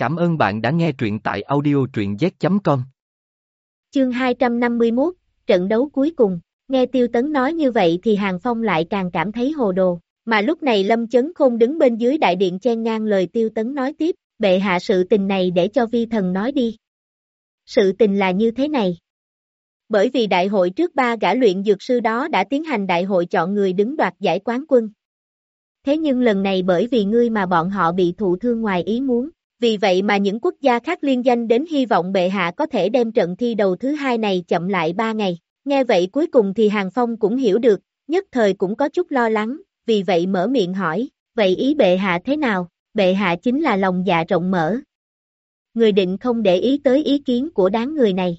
Cảm ơn bạn đã nghe truyện tại audio truyện z.com. Chương 251, trận đấu cuối cùng, nghe Tiêu Tấn nói như vậy thì Hàng Phong lại càng cảm thấy hồ đồ, mà lúc này Lâm Chấn Khôn đứng bên dưới đại điện chen ngang lời Tiêu Tấn nói tiếp, bệ hạ sự tình này để cho vi thần nói đi. Sự tình là như thế này. Bởi vì đại hội trước ba gã luyện dược sư đó đã tiến hành đại hội chọn người đứng đoạt giải quán quân. Thế nhưng lần này bởi vì ngươi mà bọn họ bị thụ thương ngoài ý muốn, vì vậy mà những quốc gia khác liên danh đến hy vọng bệ hạ có thể đem trận thi đầu thứ hai này chậm lại ba ngày. Nghe vậy cuối cùng thì Hàng Phong cũng hiểu được, nhất thời cũng có chút lo lắng, vì vậy mở miệng hỏi, vậy ý bệ hạ thế nào? Bệ hạ chính là lòng dạ rộng mở. Người định không để ý tới ý kiến của đáng người này.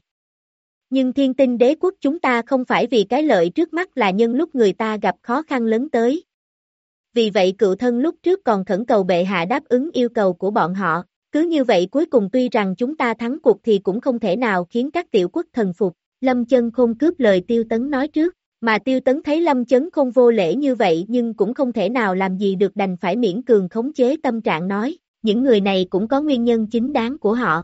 Nhưng thiên tinh đế quốc chúng ta không phải vì cái lợi trước mắt là nhân lúc người ta gặp khó khăn lớn tới. Vì vậy cựu thân lúc trước còn khẩn cầu bệ hạ đáp ứng yêu cầu của bọn họ, cứ như vậy cuối cùng tuy rằng chúng ta thắng cuộc thì cũng không thể nào khiến các tiểu quốc thần phục. Lâm chân khôn cướp lời tiêu tấn nói trước, mà tiêu tấn thấy lâm chấn khôn vô lễ như vậy nhưng cũng không thể nào làm gì được đành phải miễn cường khống chế tâm trạng nói, những người này cũng có nguyên nhân chính đáng của họ.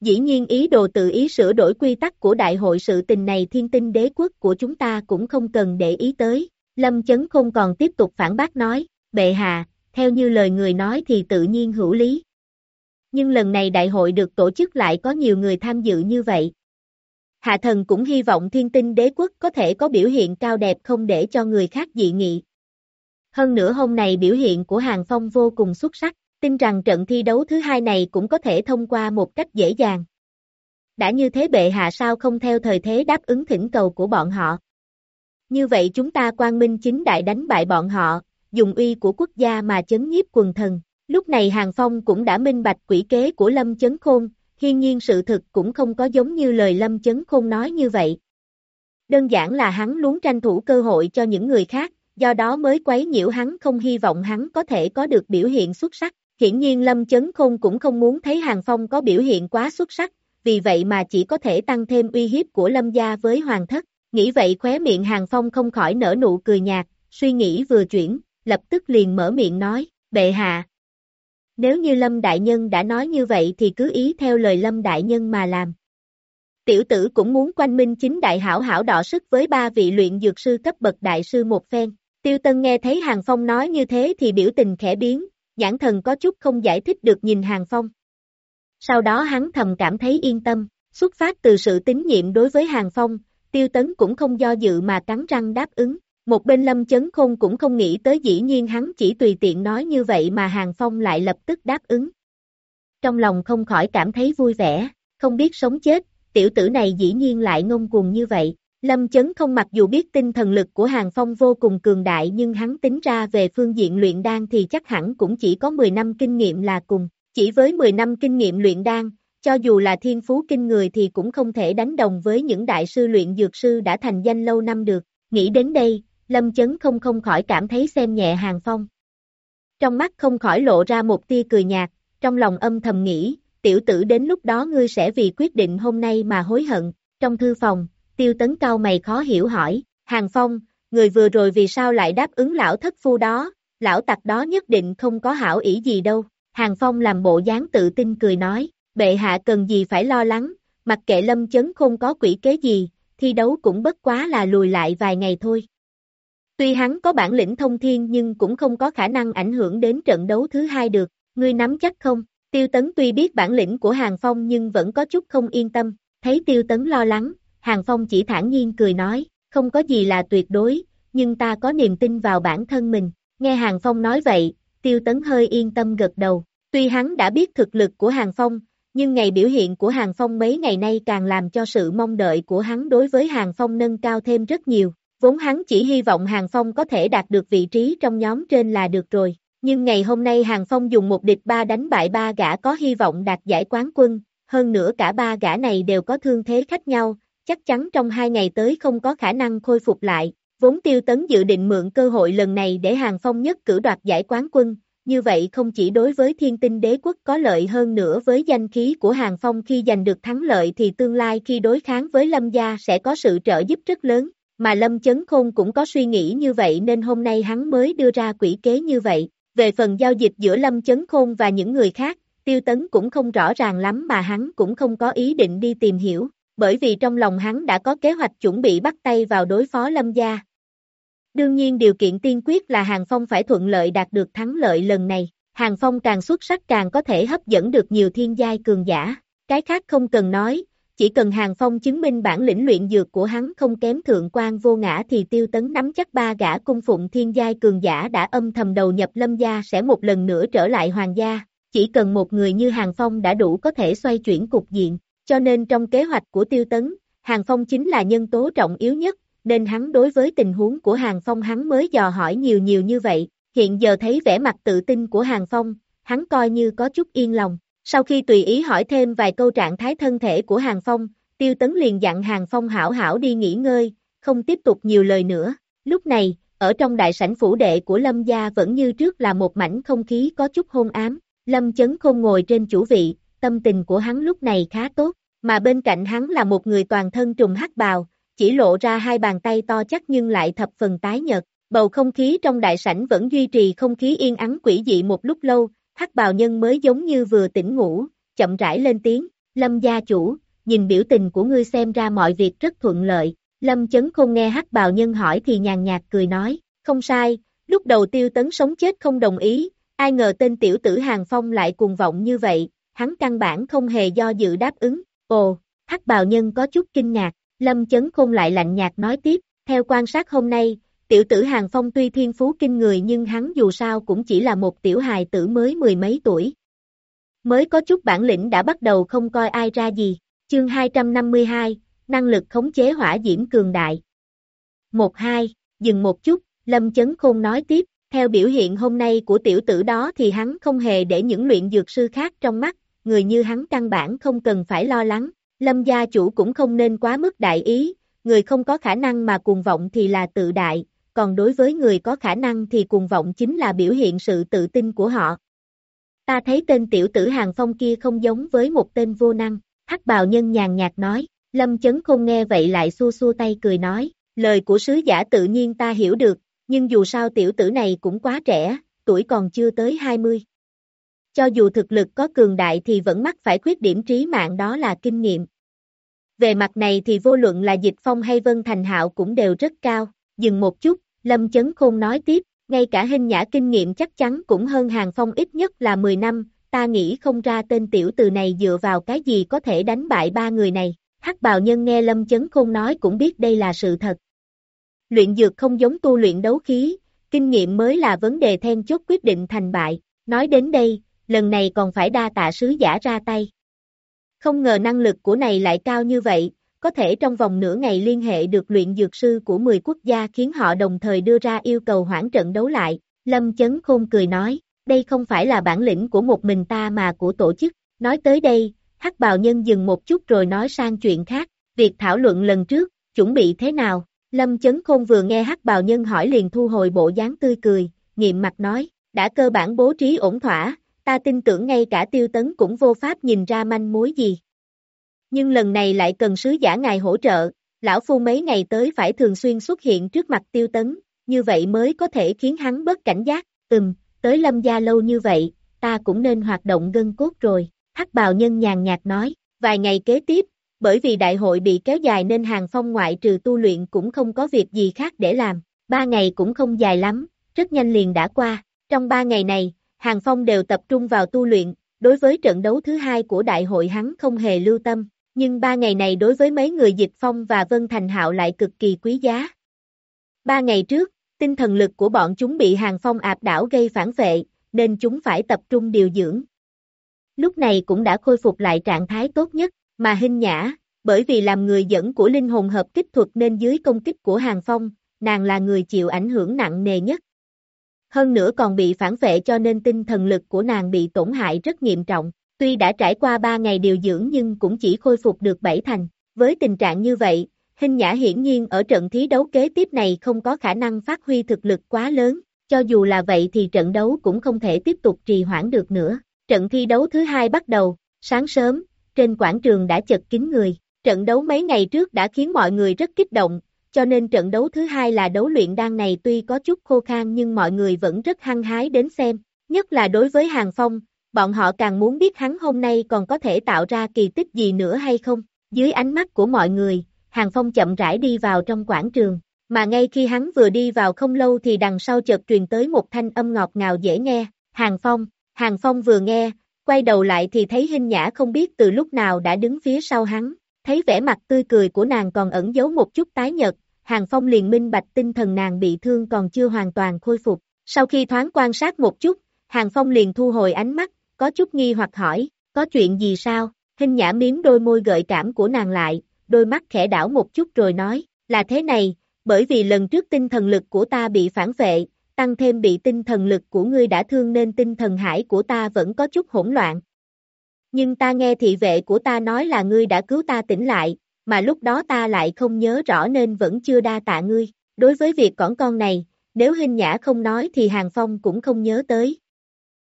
Dĩ nhiên ý đồ tự ý sửa đổi quy tắc của đại hội sự tình này thiên tinh đế quốc của chúng ta cũng không cần để ý tới. Lâm chấn khôn còn tiếp tục phản bác nói, bệ hạ, theo như lời người nói thì tự nhiên hữu lý. Nhưng lần này đại hội được tổ chức lại có nhiều người tham dự như vậy. Hạ thần cũng hy vọng thiên tinh đế quốc có thể có biểu hiện cao đẹp không để cho người khác dị nghị. Hơn nữa hôm nay biểu hiện của Hàng Phong vô cùng xuất sắc, tin rằng trận thi đấu thứ hai này cũng có thể thông qua một cách dễ dàng. Đã như thế bệ hạ sao không theo thời thế đáp ứng thỉnh cầu của bọn họ. Như vậy chúng ta quang minh chính đại đánh bại bọn họ, dùng uy của quốc gia mà chấn nhiếp quần thần. Lúc này Hàng Phong cũng đã minh bạch quỷ kế của Lâm Chấn Khôn, hiên nhiên sự thực cũng không có giống như lời Lâm Chấn Khôn nói như vậy. Đơn giản là hắn luôn tranh thủ cơ hội cho những người khác, do đó mới quấy nhiễu hắn không hy vọng hắn có thể có được biểu hiện xuất sắc. Hiển nhiên Lâm Chấn Khôn cũng không muốn thấy Hàng Phong có biểu hiện quá xuất sắc, vì vậy mà chỉ có thể tăng thêm uy hiếp của Lâm gia với Hoàng thất. Nghĩ vậy khóe miệng Hàng Phong không khỏi nở nụ cười nhạt, suy nghĩ vừa chuyển, lập tức liền mở miệng nói, bệ hạ. Nếu như Lâm Đại Nhân đã nói như vậy thì cứ ý theo lời Lâm Đại Nhân mà làm. Tiểu tử cũng muốn quanh minh chính đại hảo hảo đọ sức với ba vị luyện dược sư cấp bậc đại sư một phen. Tiêu Tân nghe thấy Hàng Phong nói như thế thì biểu tình khẽ biến, nhãn thần có chút không giải thích được nhìn Hàng Phong. Sau đó hắn thầm cảm thấy yên tâm, xuất phát từ sự tín nhiệm đối với Hàng Phong, tiêu tấn cũng không do dự mà cắn răng đáp ứng. Một bên lâm chấn khôn cũng không nghĩ tới dĩ nhiên hắn chỉ tùy tiện nói như vậy mà Hàng Phong lại lập tức đáp ứng. Trong lòng không khỏi cảm thấy vui vẻ, không biết sống chết, tiểu tử này dĩ nhiên lại ngông cuồng như vậy. Lâm chấn không mặc dù biết tinh thần lực của Hàng Phong vô cùng cường đại nhưng hắn tính ra về phương diện luyện đan thì chắc hẳn cũng chỉ có 10 năm kinh nghiệm là cùng. Chỉ với 10 năm kinh nghiệm luyện đan, cho dù là thiên phú kinh người thì cũng không thể đánh đồng với những đại sư luyện dược sư đã thành danh lâu năm được. Nghĩ đến đây, Lâm Chấn không không khỏi cảm thấy xem nhẹ Hàng Phong. Trong mắt không khỏi lộ ra một tia cười nhạt, trong lòng âm thầm nghĩ, tiểu tử đến lúc đó ngươi sẽ vì quyết định hôm nay mà hối hận. Trong thư phòng, tiêu tấn cao mày khó hiểu hỏi, Hàng Phong, người vừa rồi vì sao lại đáp ứng lão thất phu đó, lão tặc đó nhất định không có hảo ý gì đâu. Hàng Phong làm bộ dáng tự tin cười nói, bệ hạ cần gì phải lo lắng, mặc kệ lâm chấn không có quỷ kế gì, thi đấu cũng bất quá là lùi lại vài ngày thôi. Tuy hắn có bản lĩnh thông thiên nhưng cũng không có khả năng ảnh hưởng đến trận đấu thứ hai được, ngươi nắm chắc không? Tiêu Tấn tuy biết bản lĩnh của Hàng Phong nhưng vẫn có chút không yên tâm, thấy Tiêu Tấn lo lắng, Hàng Phong chỉ thản nhiên cười nói, không có gì là tuyệt đối, nhưng ta có niềm tin vào bản thân mình. Nghe Hàng Phong nói vậy, Tiêu Tấn hơi yên tâm gật đầu. Tuy hắn đã biết thực lực của Hàng Phong, nhưng ngày biểu hiện của Hàng Phong mấy ngày nay càng làm cho sự mong đợi của hắn đối với Hàng Phong nâng cao thêm rất nhiều. Vốn hắn chỉ hy vọng Hàng Phong có thể đạt được vị trí trong nhóm trên là được rồi. Nhưng ngày hôm nay Hàng Phong dùng một địch ba đánh bại ba gã có hy vọng đạt giải quán quân, hơn nữa cả ba gã này đều có thương thế khác nhau, chắc chắn trong hai ngày tới không có khả năng khôi phục lại. Vốn tiêu tấn dự định mượn cơ hội lần này để Hàng Phong nhất cử đoạt giải quán quân, như vậy không chỉ đối với thiên tinh đế quốc có lợi hơn nữa với danh khí của Hàng Phong khi giành được thắng lợi thì tương lai khi đối kháng với Lâm Gia sẽ có sự trợ giúp rất lớn, mà Lâm Chấn Khôn cũng có suy nghĩ như vậy nên hôm nay hắn mới đưa ra quỷ kế như vậy. Về phần giao dịch giữa Lâm Chấn Khôn và những người khác, Tiêu Tấn cũng không rõ ràng lắm mà hắn cũng không có ý định đi tìm hiểu, bởi vì trong lòng hắn đã có kế hoạch chuẩn bị bắt tay vào đối phó Lâm gia. Đương nhiên điều kiện tiên quyết là Hàng Phong phải thuận lợi đạt được thắng lợi lần này, Hàng Phong càng xuất sắc càng có thể hấp dẫn được nhiều thiên giai cường giả, cái khác không cần nói, chỉ cần Hàng Phong chứng minh bản lĩnh luyện dược của hắn không kém thượng quan vô ngã thì tiêu tấn nắm chắc ba gã cung phụng thiên giai cường giả đã âm thầm đầu nhập lâm gia sẽ một lần nữa trở lại hoàng gia, chỉ cần một người như Hàng Phong đã đủ có thể xoay chuyển cục diện, cho nên trong kế hoạch của tiêu tấn, Hàng Phong chính là nhân tố trọng yếu nhất, nên hắn đối với tình huống của Hàng Phong hắn mới dò hỏi nhiều nhiều như vậy, hiện giờ thấy vẻ mặt tự tin của Hàng Phong, hắn coi như có chút yên lòng. Sau khi tùy ý hỏi thêm vài câu trạng thái thân thể của Hàng Phong, Tiêu Tấn liền dặn Hàng Phong hảo hảo đi nghỉ ngơi, không tiếp tục nhiều lời nữa. Lúc này, ở trong đại sảnh phủ đệ của Lâm gia vẫn như trước là một mảnh không khí có chút hôn ám. Lâm Chấn Khôn ngồi trên chủ vị, tâm tình của hắn lúc này khá tốt, mà bên cạnh hắn là một người toàn thân trùng hắc bào, chỉ lộ ra hai bàn tay to chắc nhưng lại thập phần tái nhợt. Bầu không khí trong đại sảnh vẫn duy trì không khí yên ắng quỷ dị một lúc lâu, hắc bào nhân mới giống như vừa tỉnh ngủ, chậm rãi lên tiếng, Lâm gia chủ, nhìn biểu tình của ngươi xem ra mọi việc rất thuận lợi, Lâm chấn không nghe hắc bào nhân hỏi thì nhàn nhạt cười nói, không sai, lúc đầu tiêu tấn sống chết không đồng ý, ai ngờ tên tiểu tử Hàng Phong lại cuồng vọng như vậy, hắn căn bản không hề do dự đáp ứng, ồ, hắc bào nhân có chút kinh ngạc, Lâm chấn khôn lại lạnh nhạt nói tiếp, theo quan sát hôm nay, tiểu tử Hàng Phong tuy thiên phú kinh người nhưng hắn dù sao cũng chỉ là một tiểu hài tử mới mười mấy tuổi. Mới có chút bản lĩnh đã bắt đầu không coi ai ra gì. Chương 252, năng lực khống chế hỏa diễm cường đại. 1-2, dừng một chút, Lâm Chấn Khôn nói tiếp, theo biểu hiện hôm nay của tiểu tử đó thì hắn không hề để những luyện dược sư khác trong mắt, người như hắn căn bản không cần phải lo lắng, Lâm gia chủ cũng không nên quá mức đại ý, người không có khả năng mà cuồng vọng thì là tự đại, còn đối với người có khả năng thì cuồng vọng chính là biểu hiện sự tự tin của họ. Ta thấy tên tiểu tử hàng phong kia không giống với một tên vô năng, hắc bào nhân nhàn nhạt nói, lâm chấn không nghe vậy lại xua xua tay cười nói, lời của sứ giả tự nhiên ta hiểu được, nhưng dù sao tiểu tử này cũng quá trẻ, tuổi còn chưa tới 20. Cho dù thực lực có cường đại thì vẫn mắc phải khuyết điểm trí mạng đó là kinh nghiệm. Về mặt này thì vô luận là Dịch Phong hay Vân Thành Hạo cũng đều rất cao, dừng một chút, Lâm Chấn Khôn nói tiếp, ngay cả hình nhã kinh nghiệm chắc chắn cũng hơn Hàng Phong ít nhất là 10 năm, ta nghĩ không ra tên tiểu từ này dựa vào cái gì có thể đánh bại ba người này. Hắc bào nhân nghe Lâm Chấn Khôn nói cũng biết đây là sự thật. Luyện dược không giống tu luyện đấu khí, kinh nghiệm mới là vấn đề then chốt quyết định thành bại. Nói đến đây, lần này còn phải đa tạ sứ giả ra tay. Không ngờ năng lực của này lại cao như vậy, có thể trong vòng nửa ngày liên hệ được luyện dược sư của 10 quốc gia khiến họ đồng thời đưa ra yêu cầu hoãn trận đấu lại. Lâm Chấn Khôn cười nói, đây không phải là bản lĩnh của một mình ta mà của tổ chức. Nói tới đây, hắc bào nhân dừng một chút rồi nói sang chuyện khác, việc thảo luận lần trước, chuẩn bị thế nào? Lâm Chấn Khôn vừa nghe hắc bào nhân hỏi liền thu hồi bộ dáng tươi cười, nghiệm mặt nói, đã cơ bản bố trí ổn thỏa, ta tin tưởng ngay cả tiêu tấn cũng vô pháp nhìn ra manh mối gì. Nhưng lần này lại cần sứ giả ngài hỗ trợ, lão phu mấy ngày tới phải thường xuyên xuất hiện trước mặt tiêu tấn, như vậy mới có thể khiến hắn bớt cảnh giác, ừm, tới lâm gia lâu như vậy, ta cũng nên hoạt động gân cốt rồi, hắc bào nhân nhàn nhạt nói, vài ngày kế tiếp, bởi vì đại hội bị kéo dài nên hàng phong ngoại trừ tu luyện cũng không có việc gì khác để làm, ba ngày cũng không dài lắm, rất nhanh liền đã qua, trong ba ngày này, hàng phong đều tập trung vào tu luyện, đối với trận đấu thứ hai của đại hội hắn không hề lưu tâm, nhưng ba ngày này đối với mấy người Dịch Phong và Vân Thành Hạo lại cực kỳ quý giá. Ba ngày trước, tinh thần lực của bọn chúng bị Hàng Phong áp đảo gây phản vệ, nên chúng phải tập trung điều dưỡng. Lúc này cũng đã khôi phục lại trạng thái tốt nhất, mà hình nhã, bởi vì làm người dẫn của linh hồn hợp kích thuật nên dưới công kích của Hàng Phong, nàng là người chịu ảnh hưởng nặng nề nhất. Hơn nữa còn bị phản vệ cho nên tinh thần lực của nàng bị tổn hại rất nghiêm trọng. Tuy đã trải qua 3 ngày điều dưỡng nhưng cũng chỉ khôi phục được 7 thành. Với tình trạng như vậy, Hình Nhã hiển nhiên ở trận thí đấu kế tiếp này không có khả năng phát huy thực lực quá lớn, cho dù là vậy thì trận đấu cũng không thể tiếp tục trì hoãn được nữa. Trận thi đấu thứ hai bắt đầu, sáng sớm, trên quảng trường đã chật kín người. Trận đấu mấy ngày trước đã khiến mọi người rất kích động, cho nên trận đấu thứ hai là đấu luyện đan này tuy có chút khô khan nhưng mọi người vẫn rất hăng hái đến xem, nhất là đối với Hàng Phong, bọn họ càng muốn biết hắn hôm nay còn có thể tạo ra kỳ tích gì nữa hay không. Dưới ánh mắt của mọi người, Hàng Phong chậm rãi đi vào trong quảng trường, mà ngay khi hắn vừa đi vào không lâu thì đằng sau chợt truyền tới một thanh âm ngọt ngào dễ nghe, Hàng Phong, Hàng Phong vừa nghe, quay đầu lại thì thấy hình nhã không biết từ lúc nào đã đứng phía sau hắn, thấy vẻ mặt tươi cười của nàng còn ẩn giấu một chút tái nhật, Hàng Phong liền minh bạch tinh thần nàng bị thương còn chưa hoàn toàn khôi phục, sau khi thoáng quan sát một chút, Hàng Phong liền thu hồi ánh mắt, có chút nghi hoặc hỏi, có chuyện gì sao, hình nhã miếm đôi môi gợi cảm của nàng lại, đôi mắt khẽ đảo một chút rồi nói, là thế này, bởi vì lần trước tinh thần lực của ta bị phản vệ, tăng thêm bị tinh thần lực của ngươi đã thương nên tinh thần hải của ta vẫn có chút hỗn loạn. Nhưng ta nghe thị vệ của ta nói là ngươi đã cứu ta tỉnh lại, mà lúc đó ta lại không nhớ rõ nên vẫn chưa đa tạ ngươi. Đối với việc cỏn con này, nếu hình nhã không nói thì Hàng Phong cũng không nhớ tới.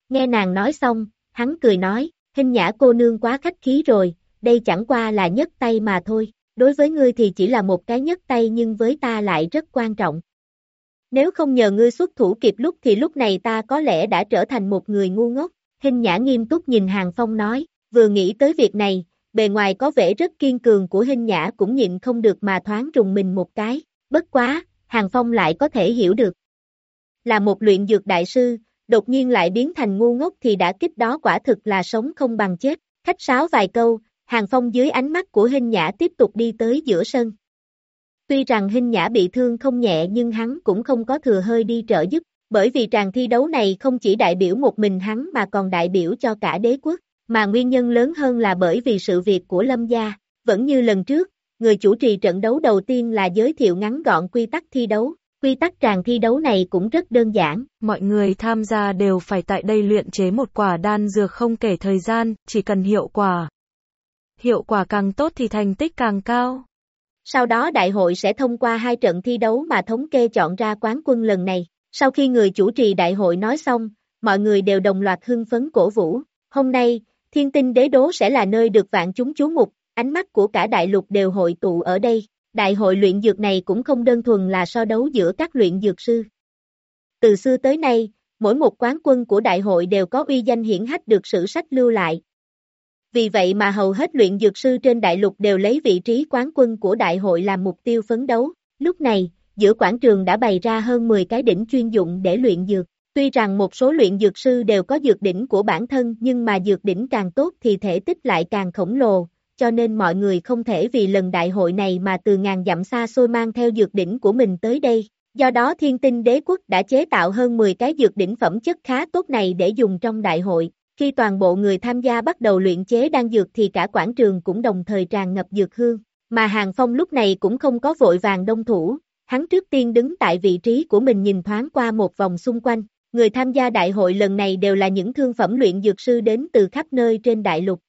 Nghe nàng nói xong, hắn cười nói, hình nhã cô nương quá khách khí rồi, đây chẳng qua là nhất tay mà thôi, đối với ngươi thì chỉ là một cái nhất tay nhưng với ta lại rất quan trọng. Nếu không nhờ ngươi xuất thủ kịp lúc thì lúc này ta có lẽ đã trở thành một người ngu ngốc. Hình nhã nghiêm túc nhìn Hàng Phong nói, vừa nghĩ tới việc này, bề ngoài có vẻ rất kiên cường của hình nhã cũng nhịn không được mà thoáng rùng mình một cái, bất quá, Hàng Phong lại có thể hiểu được. Là một luyện dược đại sư, đột nhiên lại biến thành ngu ngốc thì đã kích đó quả thực là sống không bằng chết, khách sáo vài câu, Hàng Phong dưới ánh mắt của hình nhã tiếp tục đi tới giữa sân. Tuy rằng hình nhã bị thương không nhẹ nhưng hắn cũng không có thừa hơi đi trợ giúp, bởi vì tràng thi đấu này không chỉ đại biểu một mình hắn mà còn đại biểu cho cả đế quốc, mà nguyên nhân lớn hơn là bởi vì sự việc của Lâm Gia, vẫn như lần trước, người chủ trì trận đấu đầu tiên là giới thiệu ngắn gọn quy tắc thi đấu. Quy tắc tràng thi đấu này cũng rất đơn giản. Mọi người tham gia đều phải tại đây luyện chế một quả đan dược không kể thời gian, chỉ cần hiệu quả. Hiệu quả càng tốt thì thành tích càng cao. Sau đó đại hội sẽ thông qua hai trận thi đấu mà thống kê chọn ra quán quân lần này. Sau khi người chủ trì đại hội nói xong, mọi người đều đồng loạt hưng phấn cổ vũ. Hôm nay, thiên tinh đế đố sẽ là nơi được vạn chúng chú mục, ánh mắt của cả đại lục đều hội tụ ở đây. Đại hội luyện dược này cũng không đơn thuần là so đấu giữa các luyện dược sư. Từ xưa tới nay, mỗi một quán quân của đại hội đều có uy danh hiển hách được sử sách lưu lại. Vì vậy mà hầu hết luyện dược sư trên đại lục đều lấy vị trí quán quân của đại hội làm mục tiêu phấn đấu. Lúc này, giữa quảng trường đã bày ra hơn 10 cái đỉnh chuyên dụng để luyện dược. Tuy rằng một số luyện dược sư đều có dược đỉnh của bản thân nhưng mà dược đỉnh càng tốt thì thể tích lại càng khổng lồ, cho nên mọi người không thể vì lần đại hội này mà từ ngàn dặm xa xôi mang theo dược đỉnh của mình tới đây. Do đó thiên tinh đế quốc đã chế tạo hơn 10 cái dược đỉnh phẩm chất khá tốt này để dùng trong đại hội. Khi toàn bộ người tham gia bắt đầu luyện chế đan dược thì cả quảng trường cũng đồng thời tràn ngập dược hương, mà Hàng Phong lúc này cũng không có vội vàng đông thủ, hắn trước tiên đứng tại vị trí của mình nhìn thoáng qua một vòng xung quanh, người tham gia đại hội lần này đều là những thương phẩm luyện dược sư đến từ khắp nơi trên đại lục.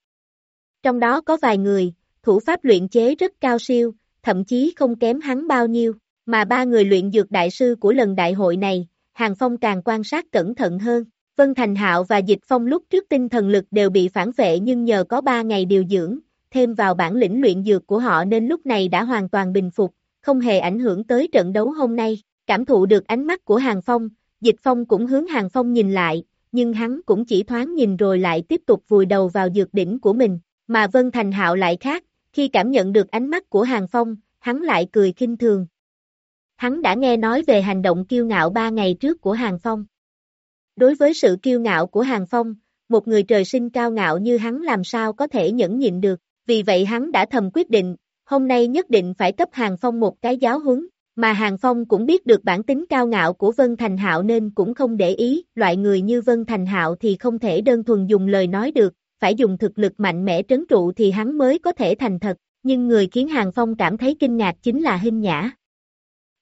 Trong đó có vài người, thủ pháp luyện chế rất cao siêu, thậm chí không kém hắn bao nhiêu, mà ba người luyện dược đại sư của lần đại hội này, Hàng Phong càng quan sát cẩn thận hơn. Vân Thành Hạo và Dịch Phong lúc trước tinh thần lực đều bị phản vệ nhưng nhờ có ba ngày điều dưỡng, thêm vào bản lĩnh luyện dược của họ nên lúc này đã hoàn toàn bình phục, không hề ảnh hưởng tới trận đấu hôm nay. Cảm thụ được ánh mắt của Hàng Phong, Dịch Phong cũng hướng Hàng Phong nhìn lại, nhưng hắn cũng chỉ thoáng nhìn rồi lại tiếp tục vùi đầu vào dược đỉnh của mình, mà Vân Thành Hạo lại khác, khi cảm nhận được ánh mắt của Hàng Phong, hắn lại cười kinh thường. Hắn đã nghe nói về hành động kiêu ngạo ba ngày trước của Hàng Phong, Đối với sự kiêu ngạo của Hàng Phong, một người trời sinh cao ngạo như hắn làm sao có thể nhẫn nhịn được, vì vậy hắn đã thầm quyết định, hôm nay nhất định phải cấp Hàng Phong một cái giáo huấn, mà Hàng Phong cũng biết được bản tính cao ngạo của Vân Thành Hạo nên cũng không để ý, loại người như Vân Thành Hạo thì không thể đơn thuần dùng lời nói được, phải dùng thực lực mạnh mẽ trấn trụ thì hắn mới có thể thành thật, nhưng người khiến Hàng Phong cảm thấy kinh ngạc chính là Hinh Nhã.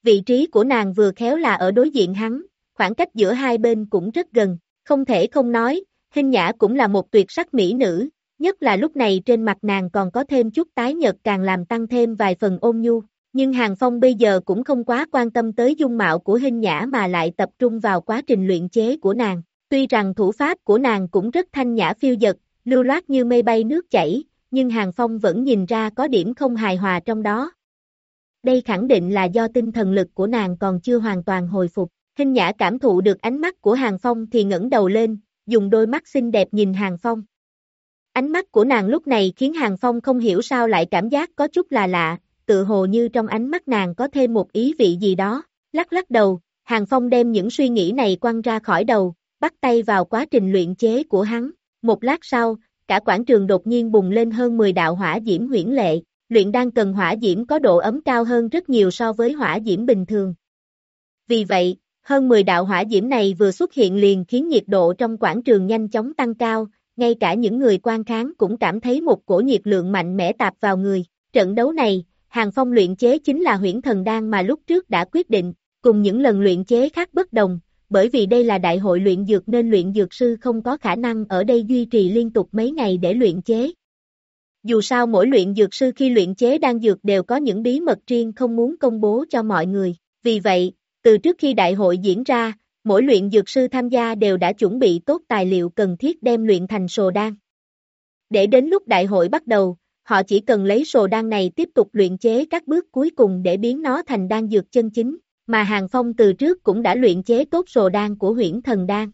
Vị trí của nàng vừa khéo là ở đối diện hắn, khoảng cách giữa hai bên cũng rất gần, không thể không nói, hinh nhã cũng là một tuyệt sắc mỹ nữ, nhất là lúc này trên mặt nàng còn có thêm chút tái nhợt càng làm tăng thêm vài phần ôn nhu, nhưng Hàng Phong bây giờ cũng không quá quan tâm tới dung mạo của hình nhã mà lại tập trung vào quá trình luyện chế của nàng, tuy rằng thủ pháp của nàng cũng rất thanh nhã phiêu dật, lưu loát như mây bay nước chảy, nhưng Hàng Phong vẫn nhìn ra có điểm không hài hòa trong đó. Đây khẳng định là do tinh thần lực của nàng còn chưa hoàn toàn hồi phục. Hình nhã cảm thụ được ánh mắt của Hàng Phong thì ngẩng đầu lên, dùng đôi mắt xinh đẹp nhìn Hàng Phong. Ánh mắt của nàng lúc này khiến Hàng Phong không hiểu sao lại cảm giác có chút là lạ, tự hồ như trong ánh mắt nàng có thêm một ý vị gì đó. Lắc lắc đầu, Hàng Phong đem những suy nghĩ này quăng ra khỏi đầu, bắt tay vào quá trình luyện chế của hắn. Một lát sau, cả quảng trường đột nhiên bùng lên hơn 10 đạo hỏa diễm huyễn lệ, luyện đan cần hỏa diễm có độ ấm cao hơn rất nhiều so với hỏa diễm bình thường. Vì vậy, hơn 10 đạo hỏa diễm này vừa xuất hiện liền khiến nhiệt độ trong quảng trường nhanh chóng tăng cao, ngay cả những người quan kháng cũng cảm thấy một cổ nhiệt lượng mạnh mẽ tạp vào người. Trận đấu này, Hàng Phong luyện chế chính là huyễn thần đan mà lúc trước đã quyết định, cùng những lần luyện chế khác bất đồng, bởi vì đây là đại hội luyện dược nên luyện dược sư không có khả năng ở đây duy trì liên tục mấy ngày để luyện chế. Dù sao mỗi luyện dược sư khi luyện chế đan dược đều có những bí mật riêng không muốn công bố cho mọi người, vì vậy, từ trước khi đại hội diễn ra, mỗi luyện dược sư tham gia đều đã chuẩn bị tốt tài liệu cần thiết đem luyện thành sồ đan. Để đến lúc đại hội bắt đầu, họ chỉ cần lấy sồ đan này tiếp tục luyện chế các bước cuối cùng để biến nó thành đan dược chân chính, mà Hàng Phong từ trước cũng đã luyện chế tốt sồ đan của huyễn thần đan.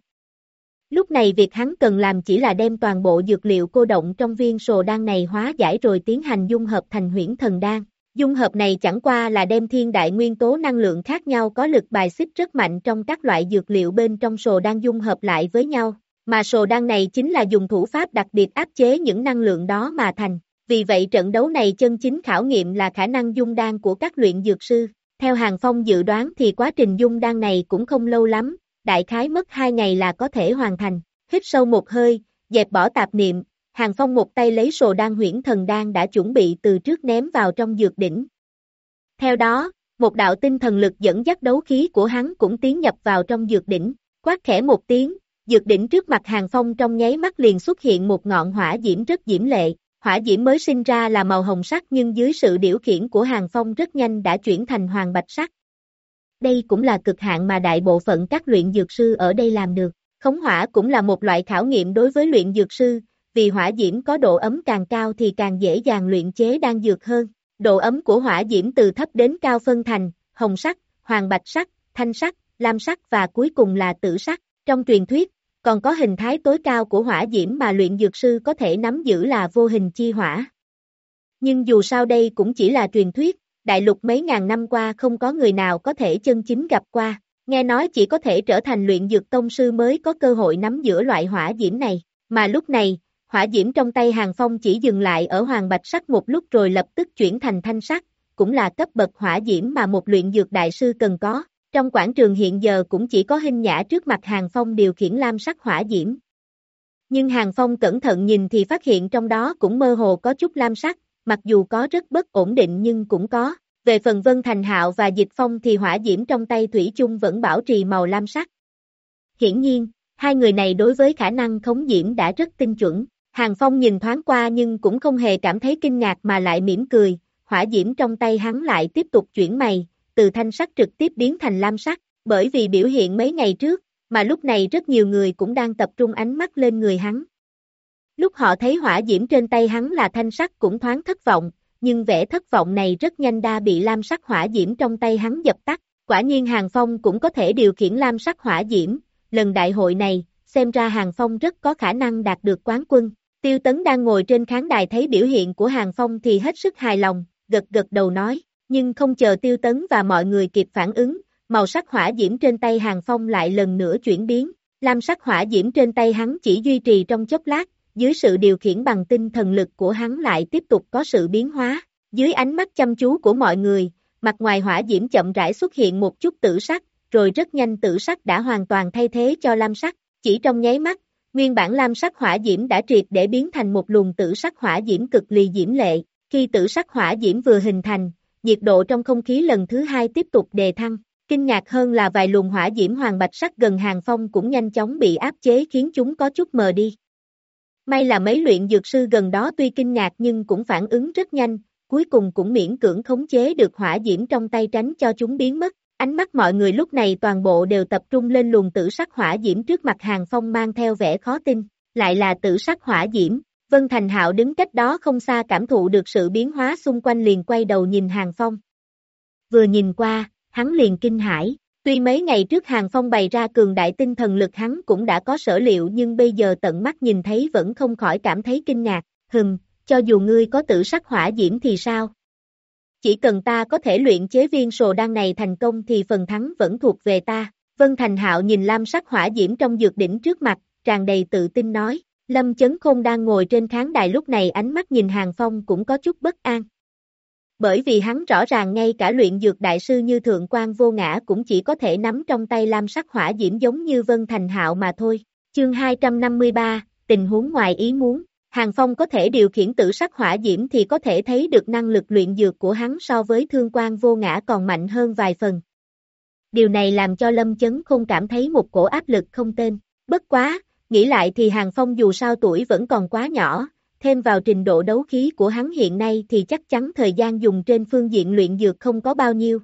Lúc này việc hắn cần làm chỉ là đem toàn bộ dược liệu cô động trong viên sồ đan này hóa giải rồi tiến hành dung hợp thành huyễn thần đan. Dung hợp này chẳng qua là đem thiên đại nguyên tố năng lượng khác nhau có lực bài xích rất mạnh trong các loại dược liệu bên trong sồ đan dung hợp lại với nhau, mà sồ đan này chính là dùng thủ pháp đặc biệt áp chế những năng lượng đó mà thành. Vì vậy trận đấu này chân chính khảo nghiệm là khả năng dung đan của các luyện dược sư. Theo Hàng Phong dự đoán thì quá trình dung đan này cũng không lâu lắm, đại khái mất 2 ngày là có thể hoàn thành. Hít sâu một hơi, dẹp bỏ tạp niệm, Hàng Phong một tay lấy sồ đan huyễn thần đan đã chuẩn bị từ trước ném vào trong dược đỉnh. Theo đó, một đạo tinh thần lực dẫn dắt đấu khí của hắn cũng tiến nhập vào trong dược đỉnh, quát khẽ một tiếng, dược đỉnh trước mặt Hàng Phong trong nháy mắt liền xuất hiện một ngọn hỏa diễm rất diễm lệ, hỏa diễm mới sinh ra là màu hồng sắc nhưng dưới sự điều khiển của Hàng Phong rất nhanh đã chuyển thành hoàng bạch sắc. Đây cũng là cực hạn mà đại bộ phận các luyện dược sư ở đây làm được. Khống hỏa cũng là một loại khảo nghiệm đối với luyện dược sư, vì hỏa diễm có độ ấm càng cao thì càng dễ dàng luyện chế đan dược hơn. Độ ấm của hỏa diễm từ thấp đến cao phân thành, hồng sắc, hoàng bạch sắc, thanh sắc, lam sắc và cuối cùng là tử sắc. Trong truyền thuyết, còn có hình thái tối cao của hỏa diễm mà luyện dược sư có thể nắm giữ là vô hình chi hỏa. Nhưng dù sao đây cũng chỉ là truyền thuyết, đại lục mấy ngàn năm qua không có người nào có thể chân chính gặp qua, nghe nói chỉ có thể trở thành luyện dược tông sư mới có cơ hội nắm giữa loại hỏa diễm này, mà lúc này, hỏa diễm trong tay Hàng Phong chỉ dừng lại ở hoàng bạch sắc một lúc rồi lập tức chuyển thành thanh sắc, cũng là cấp bậc hỏa diễm mà một luyện dược đại sư cần có. Trong quảng trường hiện giờ cũng chỉ có hình nhã trước mặt Hàng Phong điều khiển lam sắc hỏa diễm. Nhưng Hàng Phong cẩn thận nhìn thì phát hiện trong đó cũng mơ hồ có chút lam sắc, mặc dù có rất bất ổn định nhưng cũng có. Về phần Vân Thành Hạo và Dịch Phong thì hỏa diễm trong tay Thủy chung vẫn bảo trì màu lam sắc. Hiển nhiên, hai người này đối với khả năng khống diễm đã rất tinh chuẩn. Hàng Phong nhìn thoáng qua nhưng cũng không hề cảm thấy kinh ngạc mà lại mỉm cười, hỏa diễm trong tay hắn lại tiếp tục chuyển mày, từ thanh sắc trực tiếp biến thành lam sắc, bởi vì biểu hiện mấy ngày trước, mà lúc này rất nhiều người cũng đang tập trung ánh mắt lên người hắn. Lúc họ thấy hỏa diễm trên tay hắn là thanh sắc cũng thoáng thất vọng, nhưng vẻ thất vọng này rất nhanh đa bị lam sắc hỏa diễm trong tay hắn dập tắt. Quả nhiên Hàng Phong cũng có thể điều khiển lam sắc hỏa diễm, lần đại hội này, xem ra Hàng Phong rất có khả năng đạt được quán quân. Tiêu Tấn đang ngồi trên khán đài thấy biểu hiện của Hàng Phong thì hết sức hài lòng, gật gật đầu nói, nhưng không chờ Tiêu Tấn và mọi người kịp phản ứng, màu sắc hỏa diễm trên tay Hàng Phong lại lần nữa chuyển biến, lam sắc hỏa diễm trên tay hắn chỉ duy trì trong chốc lát, dưới sự điều khiển bằng tinh thần lực của hắn lại tiếp tục có sự biến hóa. Dưới ánh mắt chăm chú của mọi người, mặt ngoài hỏa diễm chậm rãi xuất hiện một chút tử sắc, rồi rất nhanh tử sắc đã hoàn toàn thay thế cho lam sắc, chỉ trong nháy mắt, nguyên bản lam sắc hỏa diễm đã triệt để biến thành một luồng tử sắc hỏa diễm cực lì diễm lệ, khi tử sắc hỏa diễm vừa hình thành, nhiệt độ trong không khí lần thứ hai tiếp tục đề thăng, kinh ngạc hơn là vài luồng hỏa diễm hoàng bạch sắc gần hàng phong cũng nhanh chóng bị áp chế khiến chúng có chút mờ đi. May là mấy luyện dược sư gần đó tuy kinh ngạc nhưng cũng phản ứng rất nhanh, cuối cùng cũng miễn cưỡng khống chế được hỏa diễm trong tay tránh cho chúng biến mất. Ánh mắt mọi người lúc này toàn bộ đều tập trung lên luồng tử sắc hỏa diễm trước mặt Hàng Phong mang theo vẻ khó tin, lại là tử sắc hỏa diễm. Vân Thành Hạo đứng cách đó không xa cảm thụ được sự biến hóa xung quanh liền quay đầu nhìn Hàng Phong. Vừa nhìn qua, hắn liền kinh hãi, Tuy mấy ngày trước Hàng Phong bày ra cường đại tinh thần lực hắn cũng đã có sở liệu nhưng bây giờ tận mắt nhìn thấy vẫn không khỏi cảm thấy kinh ngạc, hừm, cho dù ngươi có tử sắc hỏa diễm thì sao? Chỉ cần ta có thể luyện chế viên sồ đan này thành công thì phần thắng vẫn thuộc về ta. Vân Thành Hạo nhìn lam sắc hỏa diễm trong dược đỉnh trước mặt, tràn đầy tự tin nói, Lâm Chấn Khôn đang ngồi trên khán đài lúc này ánh mắt nhìn Hàng Phong cũng có chút bất an. Bởi vì hắn rõ ràng ngay cả luyện dược đại sư như Thượng quan Vô Ngã cũng chỉ có thể nắm trong tay lam sắc hỏa diễm giống như Vân Thành Hạo mà thôi. Chương 253, tình huống ngoài ý muốn. Hàng Phong có thể điều khiển tử sắc hỏa diễm thì có thể thấy được năng lực luyện dược của hắn so với thương quan vô ngã còn mạnh hơn vài phần. Điều này làm cho Lâm Chấn không cảm thấy một cổ áp lực không tên. Bất quá, nghĩ lại thì Hàng Phong dù sao tuổi vẫn còn quá nhỏ, thêm vào trình độ đấu khí của hắn hiện nay thì chắc chắn thời gian dùng trên phương diện luyện dược không có bao nhiêu.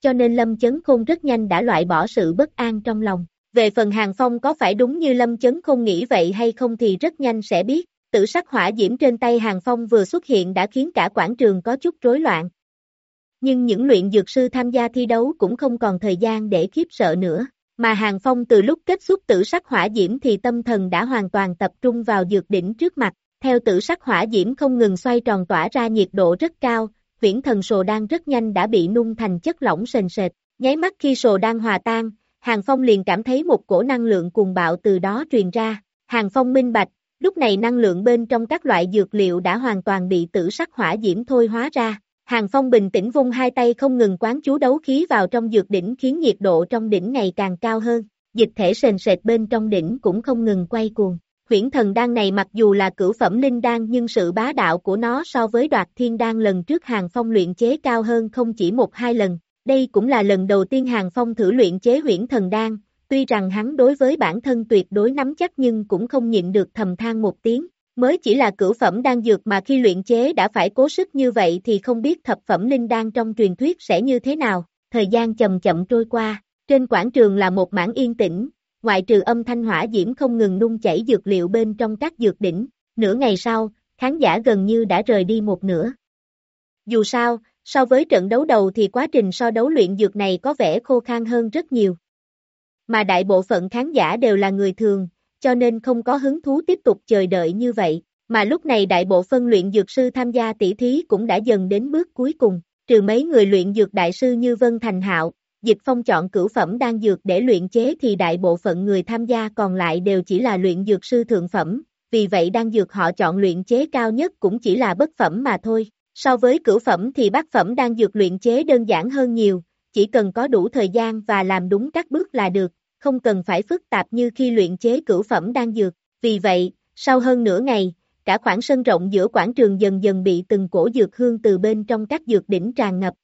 Cho nên Lâm Chấn Khôn rất nhanh đã loại bỏ sự bất an trong lòng. Về phần Hàng Phong có phải đúng như Lâm Chấn Khôn nghĩ vậy hay không thì rất nhanh sẽ biết. Tử sắc hỏa diễm trên tay Hàng Phong vừa xuất hiện đã khiến cả quảng trường có chút rối loạn. Nhưng những luyện dược sư tham gia thi đấu cũng không còn thời gian để khiếp sợ nữa, mà Hàng Phong từ lúc kết thúc tử sắc hỏa diễm thì tâm thần đã hoàn toàn tập trung vào dược đỉnh trước mặt, theo tử sắc hỏa diễm không ngừng xoay tròn tỏa ra nhiệt độ rất cao, viễn thần sồ đan rất nhanh đã bị nung thành chất lỏng sền sệt, nháy mắt khi sồ đan hòa tan, Hàng Phong liền cảm thấy một cổ năng lượng cuồng bạo từ đó truyền ra, Hàng Phong minh bạch, Lúc này năng lượng bên trong các loại dược liệu đã hoàn toàn bị tử sắc hỏa diễm thôi hóa ra. Hàng Phong bình tĩnh vung hai tay không ngừng quán chú đấu khí vào trong dược đỉnh khiến nhiệt độ trong đỉnh ngày càng cao hơn. Dịch thể sền sệt bên trong đỉnh cũng không ngừng quay cuồng. Huyễn thần đan này mặc dù là cửu phẩm linh đan nhưng sự bá đạo của nó so với đoạt thiên đan lần trước Hàng Phong luyện chế cao hơn không chỉ một hai lần. Đây cũng là lần đầu tiên Hàng Phong thử luyện chế huyễn thần đan, Tuy rằng hắn đối với bản thân tuyệt đối nắm chắc nhưng cũng không nhịn được thầm than một tiếng, mới chỉ là cửu phẩm đan dược mà khi luyện chế đã phải cố sức như vậy thì không biết thập phẩm linh đan trong truyền thuyết sẽ như thế nào, thời gian chậm chậm trôi qua, trên quảng trường là một mảng yên tĩnh, ngoại trừ âm thanh hỏa diễm không ngừng nung chảy dược liệu bên trong các dược đỉnh, nửa ngày sau, khán giả gần như đã rời đi một nửa. Dù sao, so với trận đấu đầu thì quá trình so đấu luyện dược này có vẻ khô khan hơn rất nhiều. Mà đại bộ phận khán giả đều là người thường, cho nên không có hứng thú tiếp tục chờ đợi như vậy, mà lúc này đại bộ phân luyện dược sư tham gia tỷ thí cũng đã dần đến bước cuối cùng, trừ mấy người luyện dược đại sư như Vân Thành Hạo, Dịch Phong chọn cửu phẩm đang dược để luyện chế thì đại bộ phận người tham gia còn lại đều chỉ là luyện dược sư thượng phẩm, vì vậy đang dược họ chọn luyện chế cao nhất cũng chỉ là bất phẩm mà thôi. So với cửu phẩm thì bát phẩm đang dược luyện chế đơn giản hơn nhiều, chỉ cần có đủ thời gian và làm đúng các bước là được, không cần phải phức tạp như khi luyện chế cửu phẩm đan dược. Vì vậy, sau hơn nửa ngày, cả khoảng sân rộng giữa quảng trường dần dần bị từng cổ dược hương từ bên trong các dược đỉnh tràn ngập.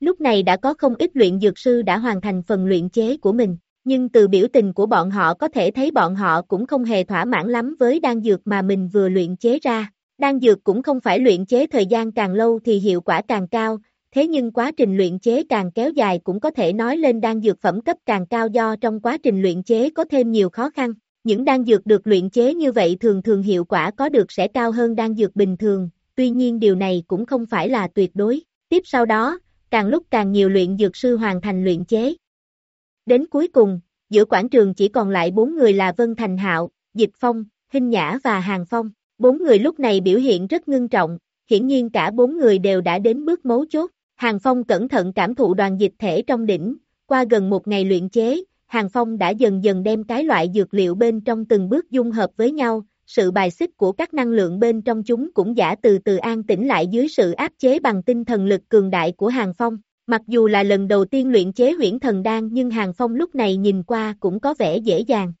Lúc này đã có không ít luyện dược sư đã hoàn thành phần luyện chế của mình, nhưng từ biểu tình của bọn họ có thể thấy bọn họ cũng không hề thỏa mãn lắm với đan dược mà mình vừa luyện chế ra. Đan dược cũng không phải luyện chế thời gian càng lâu thì hiệu quả càng cao, thế nhưng quá trình luyện chế càng kéo dài cũng có thể nói lên đan dược phẩm cấp càng cao do trong quá trình luyện chế có thêm nhiều khó khăn. Những đan dược được luyện chế như vậy thường thường hiệu quả có được sẽ cao hơn đan dược bình thường, tuy nhiên điều này cũng không phải là tuyệt đối. Tiếp sau đó, càng lúc càng nhiều luyện dược sư hoàn thành luyện chế. Đến cuối cùng, giữa quảng trường chỉ còn lại bốn người là Vân Thành Hạo, Dịch Phong, Hinh Nhã và Hàng Phong. Bốn người lúc này biểu hiện rất ngưng trọng, hiển nhiên cả bốn người đều đã đến bước mấu chốt. Hàng Phong cẩn thận cảm thụ đoàn dịch thể trong đỉnh, qua gần một ngày luyện chế, Hàng Phong đã dần dần đem cái loại dược liệu bên trong từng bước dung hợp với nhau, sự bài xích của các năng lượng bên trong chúng cũng giả từ từ an tĩnh lại dưới sự áp chế bằng tinh thần lực cường đại của Hàng Phong. Mặc dù là lần đầu tiên luyện chế huyễn thần đan nhưng Hàng Phong lúc này nhìn qua cũng có vẻ dễ dàng.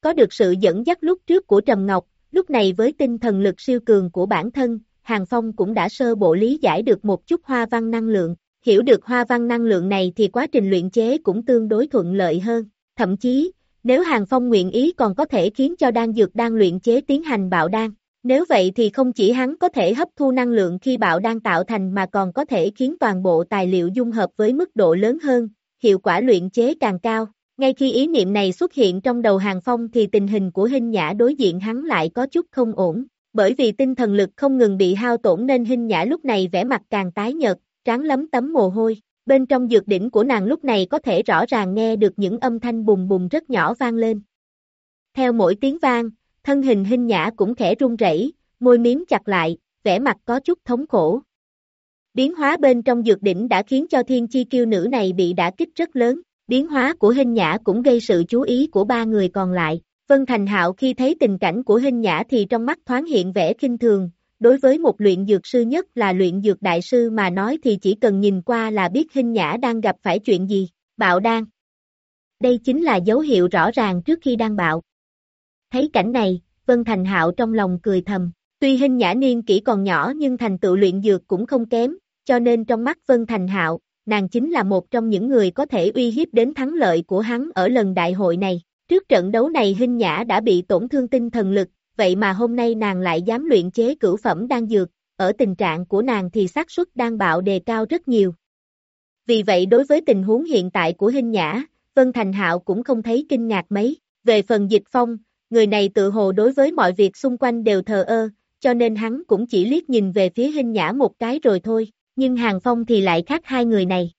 Có được sự dẫn dắt lúc trước của Trầm Ngọc, lúc này với tinh thần lực siêu cường của bản thân, Hàng Phong cũng đã sơ bộ lý giải được một chút hoa văn năng lượng, hiểu được hoa văn năng lượng này thì quá trình luyện chế cũng tương đối thuận lợi hơn, thậm chí, nếu Hàng Phong nguyện ý còn có thể khiến cho đan dược đang luyện chế tiến hành bạo đan, nếu vậy thì không chỉ hắn có thể hấp thu năng lượng khi bạo đan tạo thành mà còn có thể khiến toàn bộ tài liệu dung hợp với mức độ lớn hơn, hiệu quả luyện chế càng cao. Ngay khi ý niệm này xuất hiện trong đầu Hàng Phong thì tình hình của hình nhã đối diện hắn lại có chút không ổn, bởi vì tinh thần lực không ngừng bị hao tổn nên hình nhã lúc này vẻ mặt càng tái nhợt, trắng lấm tấm mồ hôi. Bên trong dược đỉnh của nàng lúc này có thể rõ ràng nghe được những âm thanh bùng bùng rất nhỏ vang lên. Theo mỗi tiếng vang, thân hình hình nhã cũng khẽ run rẩy, môi miếm chặt lại, vẻ mặt có chút thống khổ. Biến hóa bên trong dược đỉnh đã khiến cho thiên chi kiêu nữ này bị đả kích rất lớn, biến hóa của hình nhã cũng gây sự chú ý của ba người còn lại. Vân Thành Hạo khi thấy tình cảnh của hình nhã thì trong mắt thoáng hiện vẻ kinh thường, đối với một luyện dược sư nhất là luyện dược đại sư mà nói thì chỉ cần nhìn qua là biết hình nhã đang gặp phải chuyện gì, bạo đan. Đây chính là dấu hiệu rõ ràng trước khi đang bạo. Thấy cảnh này, Vân Thành Hạo trong lòng cười thầm, tuy hình nhã niên kỹ còn nhỏ nhưng thành tựu luyện dược cũng không kém, cho nên trong mắt Vân Thành Hạo, nàng chính là một trong những người có thể uy hiếp đến thắng lợi của hắn ở lần đại hội này. Trước trận đấu này Hinh Nhã đã bị tổn thương tinh thần lực, vậy mà hôm nay nàng lại dám luyện chế cửu phẩm đan dược, ở tình trạng của nàng thì xác suất đang bạo đề cao rất nhiều. Vì vậy đối với tình huống hiện tại của Hinh Nhã, Vân Thành Hạo cũng không thấy kinh ngạc mấy. Về phần dịch phong, người này tự hồ đối với mọi việc xung quanh đều thờ ơ, cho nên hắn cũng chỉ liếc nhìn về phía Hinh Nhã một cái rồi thôi, nhưng Hàng Phong thì lại khác hai người này.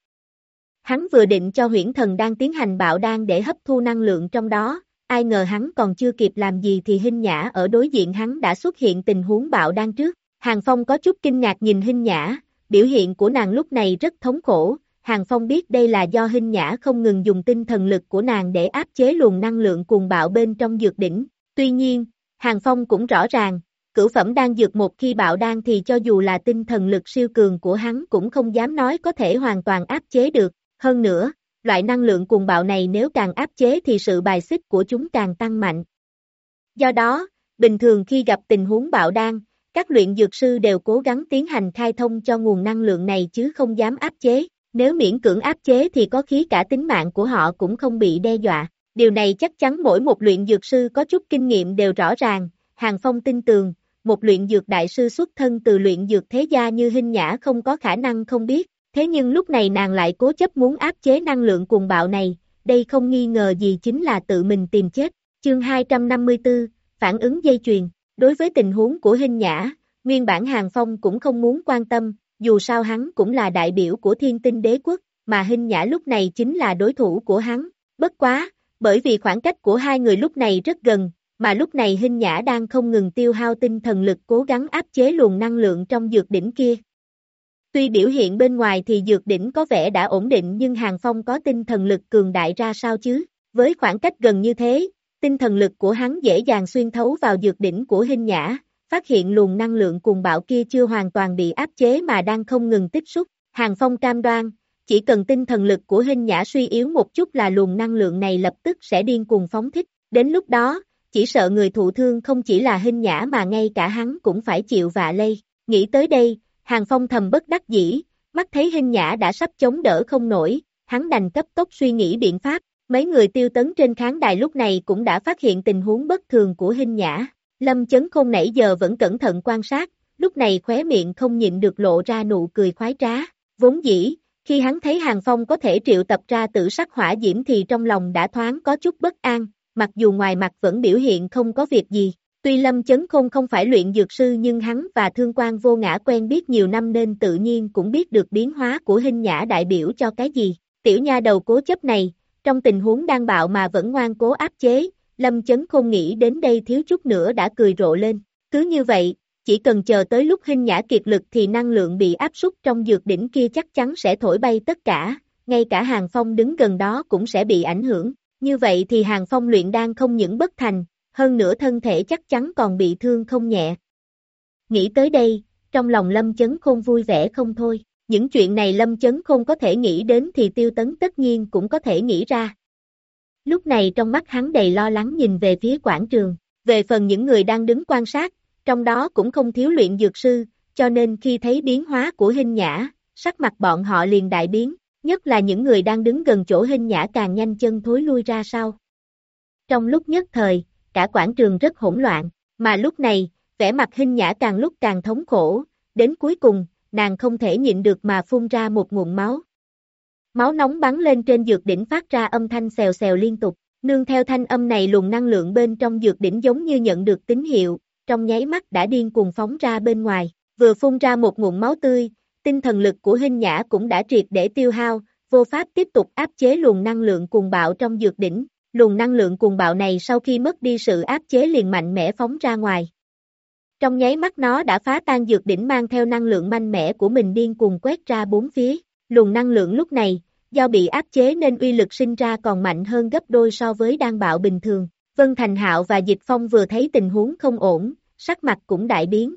Hắn vừa định cho huyễn thần đang tiến hành bạo đan để hấp thu năng lượng trong đó, ai ngờ hắn còn chưa kịp làm gì thì Hinh Nhã ở đối diện hắn đã xuất hiện tình huống bạo đan trước. Hàng Phong có chút kinh ngạc nhìn Hinh Nhã, biểu hiện của nàng lúc này rất thống khổ. Hàng Phong biết đây là do Hinh Nhã không ngừng dùng tinh thần lực của nàng để áp chế luồng năng lượng cuồng bạo bên trong dược đỉnh. Tuy nhiên, Hàng Phong cũng rõ ràng, cửu phẩm đang dược một khi bạo đan thì cho dù là tinh thần lực siêu cường của hắn cũng không dám nói có thể hoàn toàn áp chế được. Hơn nữa, loại năng lượng cuồng bạo này nếu càng áp chế thì sự bài xích của chúng càng tăng mạnh. Do đó, bình thường khi gặp tình huống bạo đan, các luyện dược sư đều cố gắng tiến hành khai thông cho nguồn năng lượng này chứ không dám áp chế. Nếu miễn cưỡng áp chế thì có khí cả tính mạng của họ cũng không bị đe dọa. Điều này chắc chắn mỗi một luyện dược sư có chút kinh nghiệm đều rõ ràng, Hàng Phong tin tường, một luyện dược đại sư xuất thân từ luyện dược thế gia như Hinh Nhã không có khả năng không biết, Thế nhưng lúc này nàng lại cố chấp muốn áp chế năng lượng cuồng bạo này, đây không nghi ngờ gì chính là tự mình tìm chết. Chương 254, phản ứng dây chuyền, đối với tình huống của Hinh Nhã, nguyên bản Hàng Phong cũng không muốn quan tâm, dù sao hắn cũng là đại biểu của thiên tinh đế quốc, mà Hinh Nhã lúc này chính là đối thủ của hắn. Bất quá, bởi vì khoảng cách của hai người lúc này rất gần, mà lúc này Hinh Nhã đang không ngừng tiêu hao tinh thần lực cố gắng áp chế luồng năng lượng trong dược đỉnh kia, Tuy biểu hiện bên ngoài thì dược đỉnh có vẻ đã ổn định nhưng Hàng Phong có tinh thần lực cường đại ra sao chứ? Với khoảng cách gần như thế, tinh thần lực của hắn dễ dàng xuyên thấu vào dược đỉnh của hình nhã, phát hiện luồng năng lượng cuồng bạo kia chưa hoàn toàn bị áp chế mà đang không ngừng tích xúc. Hàng Phong cam đoan, chỉ cần tinh thần lực của hình nhã suy yếu một chút là luồng năng lượng này lập tức sẽ điên cuồng phóng thích. Đến lúc đó, chỉ sợ người thụ thương không chỉ là hình nhã mà ngay cả hắn cũng phải chịu vạ lây. Nghĩ tới đây, Hàng Phong thầm bất đắc dĩ, mắt thấy hình nhã đã sắp chống đỡ không nổi, hắn đành cấp tốc suy nghĩ biện pháp, mấy người tiêu tấn trên khán đài lúc này cũng đã phát hiện tình huống bất thường của hình nhã. Lâm chấn không nãy giờ vẫn cẩn thận quan sát, lúc này khóe miệng không nhịn được lộ ra nụ cười khoái trá, vốn dĩ, khi hắn thấy Hàng Phong có thể triệu tập ra tử sắc hỏa diễm thì trong lòng đã thoáng có chút bất an, mặc dù ngoài mặt vẫn biểu hiện không có việc gì, Tuy Lâm Chấn Khôn không phải luyện dược sư nhưng hắn và thương quan vô ngã quen biết nhiều năm nên tự nhiên cũng biết được biến hóa của hình nhã đại biểu cho cái gì. Tiểu nha đầu cố chấp này, trong tình huống đang bạo mà vẫn ngoan cố áp chế, Lâm Chấn Khôn nghĩ đến đây thiếu chút nữa đã cười rộ lên. Cứ như vậy, chỉ cần chờ tới lúc hình nhã kiệt lực thì năng lượng bị áp súc trong dược đỉnh kia chắc chắn sẽ thổi bay tất cả, ngay cả hàng phong đứng gần đó cũng sẽ bị ảnh hưởng. Như vậy thì hàng phong luyện đang không những bất thành, hơn nữa thân thể chắc chắn còn bị thương không nhẹ. Nghĩ tới đây, trong lòng Lâm Chấn Khôn vui vẻ không thôi, những chuyện này Lâm Chấn Khôn có thể nghĩ đến thì tiêu tấn tất nhiên cũng có thể nghĩ ra. Lúc này trong mắt hắn đầy lo lắng nhìn về phía quảng trường, về phần những người đang đứng quan sát, trong đó cũng không thiếu luyện dược sư, cho nên khi thấy biến hóa của hình nhã, sắc mặt bọn họ liền đại biến, nhất là những người đang đứng gần chỗ hình nhã càng nhanh chân thối lui ra sau. Trong lúc nhất thời, cả quảng trường rất hỗn loạn, mà lúc này, vẻ mặt hình nhã càng lúc càng thống khổ, đến cuối cùng, nàng không thể nhịn được mà phun ra một nguồn máu. Máu nóng bắn lên trên dược đỉnh phát ra âm thanh xèo xèo liên tục, nương theo thanh âm này luồng năng lượng bên trong dược đỉnh giống như nhận được tín hiệu, trong nháy mắt đã điên cuồng phóng ra bên ngoài, vừa phun ra một nguồn máu tươi, tinh thần lực của hình nhã cũng đã triệt để tiêu hao, vô pháp tiếp tục áp chế luồng năng lượng cuồng bạo trong dược đỉnh. Luồng năng lượng cuồng bạo này sau khi mất đi sự áp chế liền mạnh mẽ phóng ra ngoài. Trong nháy mắt nó đã phá tan dược đỉnh mang theo năng lượng mạnh mẽ của mình điên cuồng quét ra bốn phía. Luồng năng lượng lúc này, do bị áp chế nên uy lực sinh ra còn mạnh hơn gấp đôi so với đan bạo bình thường. Vân Thành Hạo và Dịch Phong vừa thấy tình huống không ổn, sắc mặt cũng đại biến.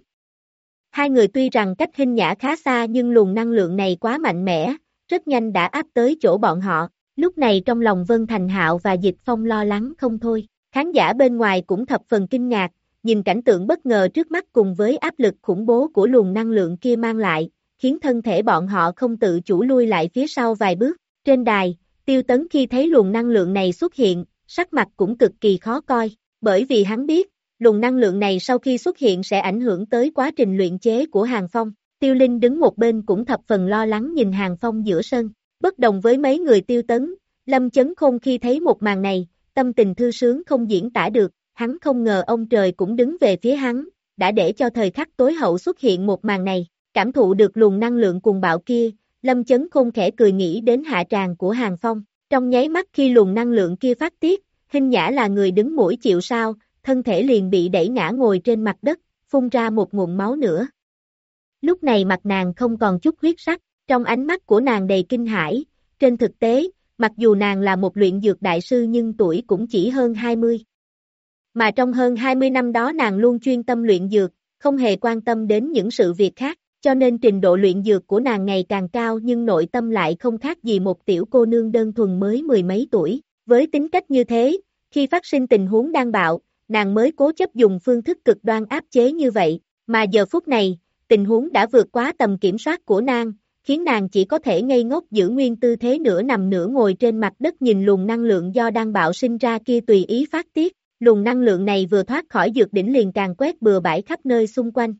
Hai người tuy rằng cách hình nhã khá xa nhưng luồng năng lượng này quá mạnh mẽ, rất nhanh đã áp tới chỗ bọn họ. Lúc này trong lòng Vân Thành Hạo và Dịch Phong lo lắng không thôi. Khán giả bên ngoài cũng thập phần kinh ngạc, nhìn cảnh tượng bất ngờ trước mắt cùng với áp lực khủng bố của luồng năng lượng kia mang lại, khiến thân thể bọn họ không tự chủ lui lại phía sau vài bước. Trên đài, tiêu tấn khi thấy luồng năng lượng này xuất hiện, sắc mặt cũng cực kỳ khó coi, bởi vì hắn biết, luồng năng lượng này sau khi xuất hiện sẽ ảnh hưởng tới quá trình luyện chế của Hàng Phong. Tiêu Linh đứng một bên cũng thập phần lo lắng nhìn Hàng Phong giữa sân, bất đồng với mấy người tiêu tấn, Lâm Chấn Khôn khi thấy một màn này, tâm tình thư sướng không diễn tả được, hắn không ngờ ông trời cũng đứng về phía hắn, đã để cho thời khắc tối hậu xuất hiện một màn này, cảm thụ được luồng năng lượng cuồng bạo kia, Lâm Chấn Khôn khẽ cười nghĩ đến hạ tràng của Hàng Phong, trong nháy mắt khi luồng năng lượng kia phát tiết, hình nhã là người đứng mũi chịu sao, thân thể liền bị đẩy ngã ngồi trên mặt đất, phun ra một nguồn máu nữa. Lúc này mặt nàng không còn chút huyết sắc, trong ánh mắt của nàng đầy kinh hãi, trên thực tế, mặc dù nàng là một luyện dược đại sư nhưng tuổi cũng chỉ hơn 20. Mà trong hơn 20 năm đó nàng luôn chuyên tâm luyện dược, không hề quan tâm đến những sự việc khác, cho nên trình độ luyện dược của nàng ngày càng cao nhưng nội tâm lại không khác gì một tiểu cô nương đơn thuần mới mười mấy tuổi. Với tính cách như thế, khi phát sinh tình huống đang bạo, nàng mới cố chấp dùng phương thức cực đoan áp chế như vậy, mà giờ phút này, tình huống đã vượt quá tầm kiểm soát của nàng, khiến nàng chỉ có thể ngây ngốc giữ nguyên tư thế nửa nằm nửa ngồi trên mặt đất nhìn luồng năng lượng do đang bạo sinh ra kia tùy ý phát tiết, luồng năng lượng này vừa thoát khỏi dược đỉnh liền càng quét bừa bãi khắp nơi xung quanh.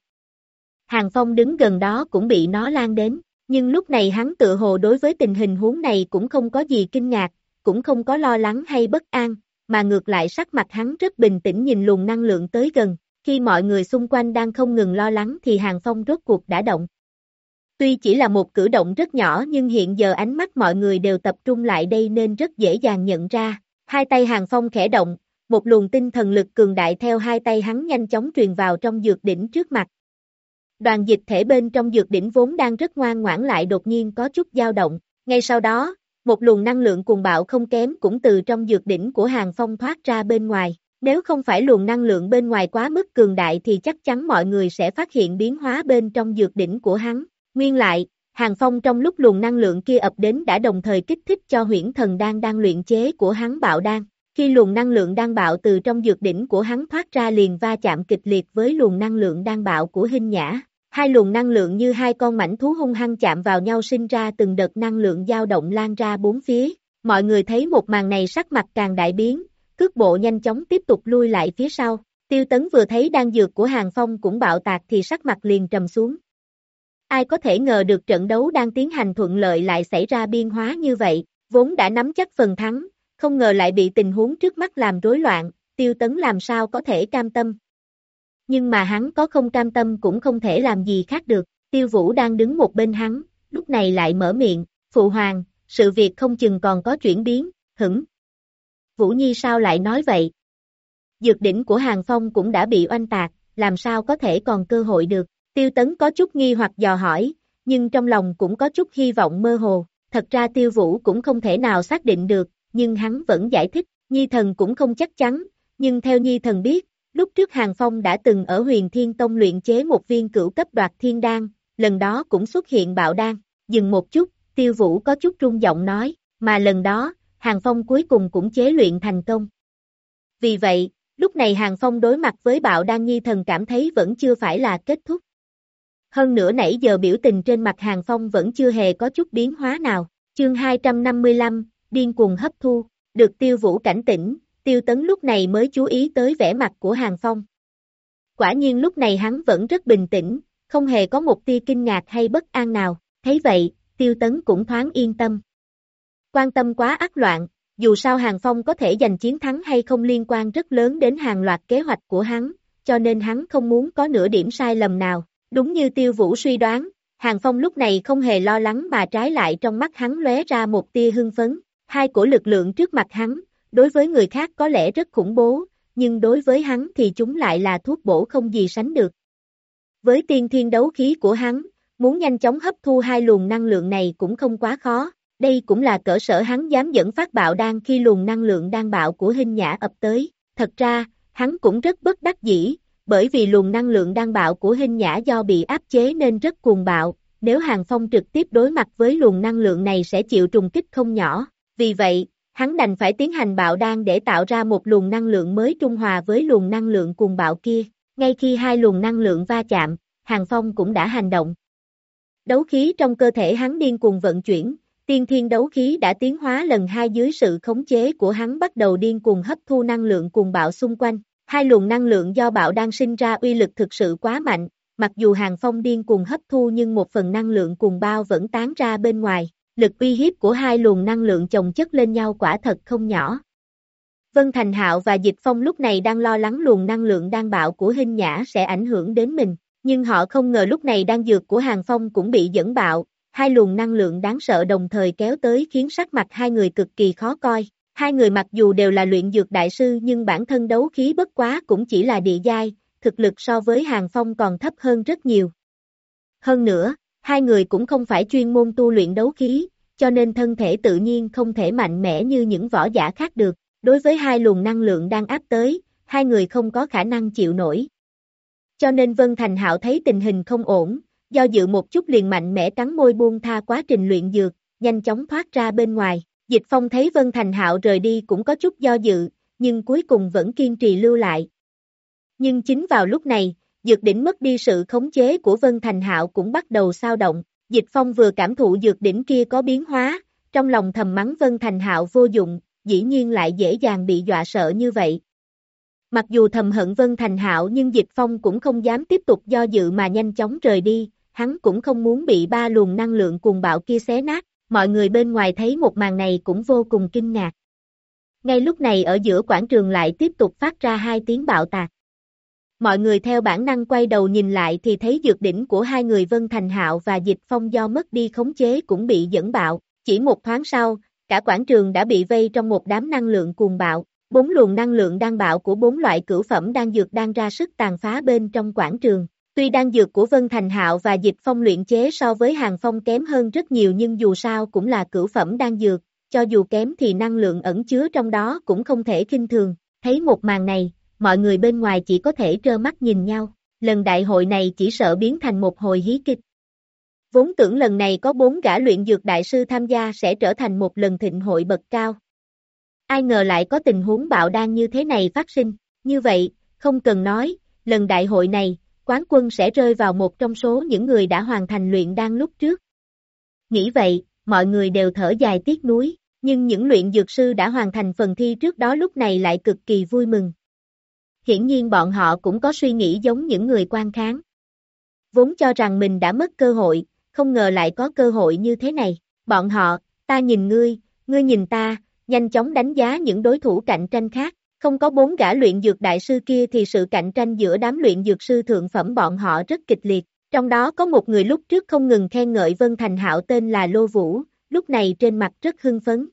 Hàng Phong đứng gần đó cũng bị nó lan đến, nhưng lúc này hắn tự hồ đối với tình hình huống này cũng không có gì kinh ngạc, cũng không có lo lắng hay bất an, mà ngược lại sắc mặt hắn rất bình tĩnh nhìn luồng năng lượng tới gần, khi mọi người xung quanh đang không ngừng lo lắng thì Hàng Phong rốt cuộc đã động. Tuy chỉ là một cử động rất nhỏ nhưng hiện giờ ánh mắt mọi người đều tập trung lại đây nên rất dễ dàng nhận ra. Hai tay Hàng Phong khẽ động, một luồng tinh thần lực cường đại theo hai tay hắn nhanh chóng truyền vào trong dược đỉnh trước mặt. Đoàn dịch thể bên trong dược đỉnh vốn đang rất ngoan ngoãn lại đột nhiên có chút dao động. Ngay sau đó, một luồng năng lượng cuồng bạo không kém cũng từ trong dược đỉnh của Hàng Phong thoát ra bên ngoài. Nếu không phải luồng năng lượng bên ngoài quá mức cường đại thì chắc chắn mọi người sẽ phát hiện biến hóa bên trong dược đỉnh của hắn. Nguyên lại, Hàng Phong trong lúc luồng năng lượng kia ập đến đã đồng thời kích thích cho huyễn thần đan đang luyện chế của hắn bạo đan. Khi luồng năng lượng đang bạo từ trong dược đỉnh của hắn thoát ra liền va chạm kịch liệt với luồng năng lượng đang bạo của hình nhã. Hai luồng năng lượng như hai con mảnh thú hung hăng chạm vào nhau sinh ra từng đợt năng lượng dao động lan ra bốn phía. Mọi người thấy một màn này sắc mặt càng đại biến, cước bộ nhanh chóng tiếp tục lui lại phía sau. Tiêu tấn vừa thấy đan dược của Hàng Phong cũng bạo tạc thì sắc mặt liền trầm xuống. Ai có thể ngờ được trận đấu đang tiến hành thuận lợi lại xảy ra biên hóa như vậy, vốn đã nắm chắc phần thắng, không ngờ lại bị tình huống trước mắt làm rối loạn, tiêu tấn làm sao có thể cam tâm. Nhưng mà hắn có không cam tâm cũng không thể làm gì khác được, tiêu vũ đang đứng một bên hắn, lúc này lại mở miệng, phụ hoàng, sự việc không chừng còn có chuyển biến, hửng. Vũ Nhi sao lại nói vậy? Dược đỉnh của Hàng Phong cũng đã bị oanh tạc, làm sao có thể còn cơ hội được, tiêu tấn có chút nghi hoặc dò hỏi, nhưng trong lòng cũng có chút hy vọng mơ hồ, thật ra tiêu vũ cũng không thể nào xác định được, nhưng hắn vẫn giải thích, Nhi thần cũng không chắc chắn, nhưng theo Nhi thần biết, lúc trước Hàng Phong đã từng ở huyền Thiên Tông luyện chế một viên cửu cấp đoạt thiên đan, lần đó cũng xuất hiện bạo đan, dừng một chút, tiêu vũ có chút rung giọng nói, mà lần đó, Hàng Phong cuối cùng cũng chế luyện thành công. Vì vậy, lúc này Hàng Phong đối mặt với bạo đan Nhi thần cảm thấy vẫn chưa phải là kết thúc. Hơn nữa nãy giờ biểu tình trên mặt Hàng Phong vẫn chưa hề có chút biến hóa nào. Chương 255, điên cuồng hấp thu, được tiêu vũ cảnh tỉnh, tiêu tấn lúc này mới chú ý tới vẻ mặt của Hàng Phong. Quả nhiên lúc này hắn vẫn rất bình tĩnh, không hề có một tia kinh ngạc hay bất an nào, thấy vậy, tiêu tấn cũng thoáng yên tâm. Quan tâm quá ác loạn, dù sao Hàng Phong có thể giành chiến thắng hay không liên quan rất lớn đến hàng loạt kế hoạch của hắn, cho nên hắn không muốn có nửa điểm sai lầm nào. Đúng như tiêu vũ suy đoán, Hàng Phong lúc này không hề lo lắng mà trái lại trong mắt hắn lóe ra một tia hưng phấn, hai cổ lực lượng trước mặt hắn, đối với người khác có lẽ rất khủng bố, nhưng đối với hắn thì chúng lại là thuốc bổ không gì sánh được. Với tiên thiên đấu khí của hắn, muốn nhanh chóng hấp thu hai luồng năng lượng này cũng không quá khó, đây cũng là cỡ sở hắn dám dẫn phát bạo đan khi luồng năng lượng đang bạo của hình nhã ập tới, thật ra, hắn cũng rất bất đắc dĩ, bởi vì luồng năng lượng đang bạo của hình nhã do bị áp chế nên rất cuồng bạo, nếu Hàng Phong trực tiếp đối mặt với luồng năng lượng này sẽ chịu trùng kích không nhỏ, vì vậy, hắn đành phải tiến hành bạo đan để tạo ra một luồng năng lượng mới trung hòa với luồng năng lượng cuồng bạo kia, ngay khi hai luồng năng lượng va chạm, Hàng Phong cũng đã hành động. Đấu khí trong cơ thể hắn điên cuồng vận chuyển, tiên thiên đấu khí đã tiến hóa lần hai dưới sự khống chế của hắn bắt đầu điên cuồng hấp thu năng lượng cuồng bạo xung quanh. Hai luồng năng lượng do bạo đang sinh ra uy lực thực sự quá mạnh, mặc dù hàng phong điên cuồng hấp thu nhưng một phần năng lượng cuồng bao vẫn tán ra bên ngoài, lực uy hiếp của hai luồng năng lượng chồng chất lên nhau quả thật không nhỏ. Vân Thành Hạo và Dịch Phong lúc này đang lo lắng luồng năng lượng đang bạo của hình nhã sẽ ảnh hưởng đến mình, nhưng họ không ngờ lúc này đang dược của Hàng Phong cũng bị dẫn bạo, hai luồng năng lượng đáng sợ đồng thời kéo tới khiến sắc mặt hai người cực kỳ khó coi. Hai người mặc dù đều là luyện dược đại sư nhưng bản thân đấu khí bất quá cũng chỉ là địa giai, thực lực so với Hàng Phong còn thấp hơn rất nhiều. Hơn nữa, hai người cũng không phải chuyên môn tu luyện đấu khí, cho nên thân thể tự nhiên không thể mạnh mẽ như những võ giả khác được. Đối với hai luồng năng lượng đang áp tới, hai người không có khả năng chịu nổi. Cho nên Vân Thành Hạo thấy tình hình không ổn, do dự một chút liền mạnh mẽ cắn môi buông tha quá trình luyện dược, nhanh chóng thoát ra bên ngoài. Dịch Phong thấy Vân Thành Hạo rời đi cũng có chút do dự, nhưng cuối cùng vẫn kiên trì lưu lại. Nhưng chính vào lúc này, dược đỉnh mất đi sự khống chế của Vân Thành Hạo cũng bắt đầu sao động. Dịch Phong vừa cảm thụ dược đỉnh kia có biến hóa, trong lòng thầm mắng Vân Thành Hạo vô dụng, dĩ nhiên lại dễ dàng bị dọa sợ như vậy. Mặc dù thầm hận Vân Thành Hạo nhưng Dịch Phong cũng không dám tiếp tục do dự mà nhanh chóng rời đi, hắn cũng không muốn bị ba luồng năng lượng cuồng bạo kia xé nát, mọi người bên ngoài thấy một màn này cũng vô cùng kinh ngạc. Ngay lúc này ở giữa quảng trường lại tiếp tục phát ra hai tiếng bạo tạc. Mọi người theo bản năng quay đầu nhìn lại thì thấy dược đỉnh của hai người Vân Thành Hạo và Dịch Phong do mất đi khống chế cũng bị dẫn bạo, chỉ một thoáng sau, cả quảng trường đã bị vây trong một đám năng lượng cuồng bạo, bốn luồng năng lượng đang bạo của bốn loại cửu phẩm đang dược đang ra sức tàn phá bên trong quảng trường. Tuy đan dược của Vân Thành Hạo và Dịch Phong luyện chế so với Hàng Phong kém hơn rất nhiều nhưng dù sao cũng là cửu phẩm đan dược, cho dù kém thì năng lượng ẩn chứa trong đó cũng không thể kinh thường. Thấy một màn này, mọi người bên ngoài chỉ có thể trơ mắt nhìn nhau, lần đại hội này chỉ sợ biến thành một hồi hí kịch. Vốn tưởng lần này có bốn gã luyện dược đại sư tham gia sẽ trở thành một lần thịnh hội bậc cao. Ai ngờ lại có tình huống bạo đan như thế này phát sinh, như vậy, không cần nói, lần đại hội này, quán quân sẽ rơi vào một trong số những người đã hoàn thành luyện đan lúc trước. Nghĩ vậy, mọi người đều thở dài tiếc nuối, nhưng những luyện dược sư đã hoàn thành phần thi trước đó lúc này lại cực kỳ vui mừng. Hiển nhiên bọn họ cũng có suy nghĩ giống những người quan kháng. Vốn cho rằng mình đã mất cơ hội, không ngờ lại có cơ hội như thế này. Bọn họ, ta nhìn ngươi, ngươi nhìn ta, nhanh chóng đánh giá những đối thủ cạnh tranh khác. Không có bốn gã luyện dược đại sư kia thì sự cạnh tranh giữa đám luyện dược sư thượng phẩm bọn họ rất kịch liệt. Trong đó có một người lúc trước không ngừng khen ngợi Vân Thành Hạo tên là Lô Vũ, lúc này trên mặt rất hưng phấn.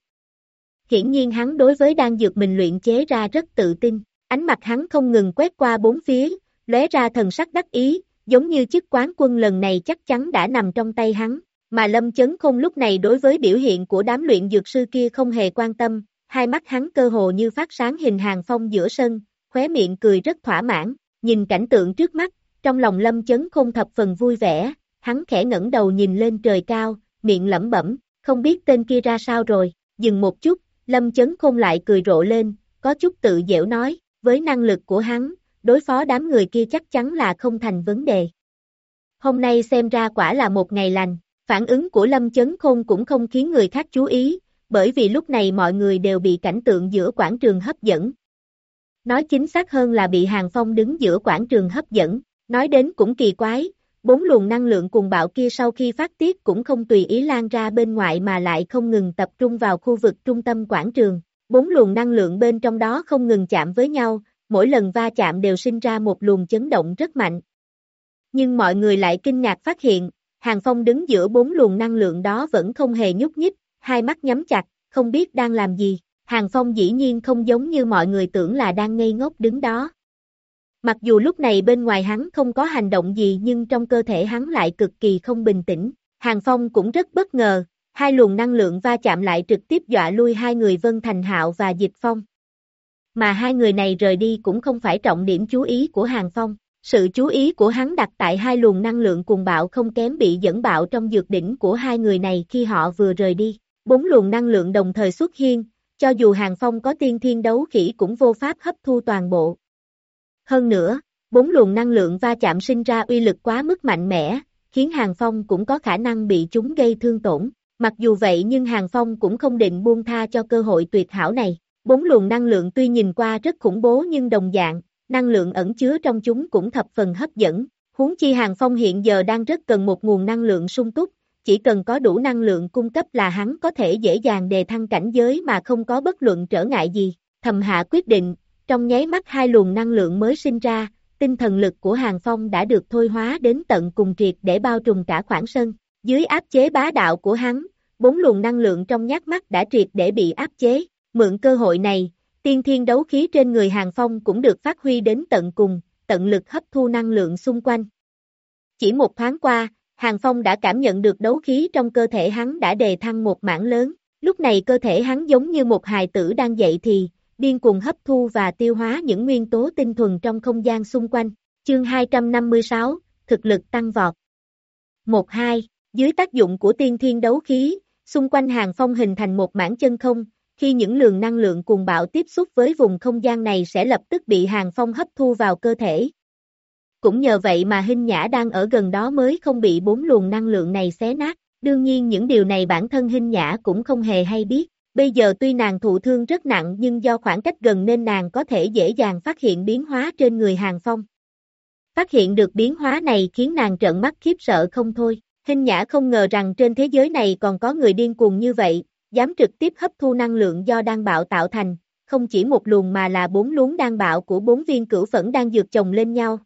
Hiển nhiên hắn đối với đan dược mình luyện chế ra rất tự tin, ánh mặt hắn không ngừng quét qua bốn phía, lóe ra thần sắc đắc ý, giống như chức quán quân lần này chắc chắn đã nằm trong tay hắn, mà Lâm Chấn Khôn lúc này đối với biểu hiện của đám luyện dược sư kia không hề quan tâm, hai mắt hắn cơ hồ như phát sáng hình hàng phong giữa sân, khóe miệng cười rất thỏa mãn, nhìn cảnh tượng trước mắt, trong lòng lâm chấn khôn thập phần vui vẻ, hắn khẽ ngẩng đầu nhìn lên trời cao, miệng lẩm bẩm, không biết tên kia ra sao rồi, dừng một chút, lâm chấn khôn lại cười rộ lên, có chút tự dễu nói, với năng lực của hắn, đối phó đám người kia chắc chắn là không thành vấn đề. Hôm nay xem ra quả là một ngày lành, phản ứng của Lâm Chấn Khôn cũng không khiến người khác chú ý, bởi vì lúc này mọi người đều bị cảnh tượng giữa quảng trường hấp dẫn. Nói chính xác hơn là bị Hàng Phong đứng giữa quảng trường hấp dẫn, nói đến cũng kỳ quái, bốn luồng năng lượng cuồng bạo kia sau khi phát tiết cũng không tùy ý lan ra bên ngoài mà lại không ngừng tập trung vào khu vực trung tâm quảng trường. Bốn luồng năng lượng bên trong đó không ngừng chạm với nhau, mỗi lần va chạm đều sinh ra một luồng chấn động rất mạnh. Nhưng mọi người lại kinh ngạc phát hiện, Hàng Phong đứng giữa bốn luồng năng lượng đó vẫn không hề nhúc nhích, hai mắt nhắm chặt, không biết đang làm gì. Hàng Phong dĩ nhiên không giống như mọi người tưởng là đang ngây ngốc đứng đó. Mặc dù lúc này bên ngoài hắn không có hành động gì nhưng trong cơ thể hắn lại cực kỳ không bình tĩnh. Hàng Phong cũng rất bất ngờ, hai luồng năng lượng va chạm lại trực tiếp dọa lui hai người Vân Thành Hạo và Dịch Phong. Mà hai người này rời đi cũng không phải trọng điểm chú ý của Hàng Phong. Sự chú ý của hắn đặt tại hai luồng năng lượng cuồng bạo không kém bị dẫn bạo trong dược đỉnh của hai người này khi họ vừa rời đi. Bốn luồng năng lượng đồng thời xuất hiện, cho dù Hàng Phong có tiên thiên đấu khỉ cũng vô pháp hấp thu toàn bộ. Hơn nữa, bốn luồng năng lượng va chạm sinh ra uy lực quá mức mạnh mẽ, khiến Hàng Phong cũng có khả năng bị chúng gây thương tổn. Mặc dù vậy nhưng Hàng Phong cũng không định buông tha cho cơ hội tuyệt hảo này. Bốn luồng năng lượng tuy nhìn qua rất khủng bố nhưng đồng dạng, năng lượng ẩn chứa trong chúng cũng thập phần hấp dẫn. Huống chi Hàng Phong hiện giờ đang rất cần một nguồn năng lượng sung túc, chỉ cần có đủ năng lượng cung cấp là hắn có thể dễ dàng đề thăng cảnh giới mà không có bất luận trở ngại gì. Thầm hạ quyết định, trong nháy mắt hai luồng năng lượng mới sinh ra, tinh thần lực của Hàng Phong đã được thôi hóa đến tận cùng triệt để bao trùm cả khoảng sân. Dưới áp chế bá đạo của hắn, bốn luồng năng lượng trong nhát mắt đã triệt để bị áp chế. Mượn cơ hội này, tiên thiên đấu khí trên người Hàng Phong cũng được phát huy đến tận cùng, tận lực hấp thu năng lượng xung quanh. Chỉ một thoáng qua, Hàng Phong đã cảm nhận được đấu khí trong cơ thể hắn đã đề thăng một mảng lớn, lúc này cơ thể hắn giống như một hài tử đang dậy thì, điên cuồng hấp thu và tiêu hóa những nguyên tố tinh thuần trong không gian xung quanh. Chương 256, thực lực tăng vọt. 1-2, dưới tác dụng của tiên thiên đấu khí, xung quanh hàng phong hình thành một mảng chân không, khi những lượng năng lượng cuồng bạo tiếp xúc với vùng không gian này sẽ lập tức bị hàng phong hấp thu vào cơ thể. Cũng nhờ vậy mà hình nhã đang ở gần đó mới không bị bốn luồng năng lượng này xé nát, đương nhiên những điều này bản thân hình nhã cũng không hề hay biết. Bây giờ tuy nàng thụ thương rất nặng nhưng do khoảng cách gần nên nàng có thể dễ dàng phát hiện biến hóa trên người hàng phong. Phát hiện được biến hóa này khiến nàng trợn mắt khiếp sợ không thôi. Hình nhã không ngờ rằng trên thế giới này còn có người điên cuồng như vậy, dám trực tiếp hấp thu năng lượng do đan bạo tạo thành, không chỉ một luồng mà là bốn luống đan bạo của bốn viên cửu phẫn đang dược chồng lên nhau.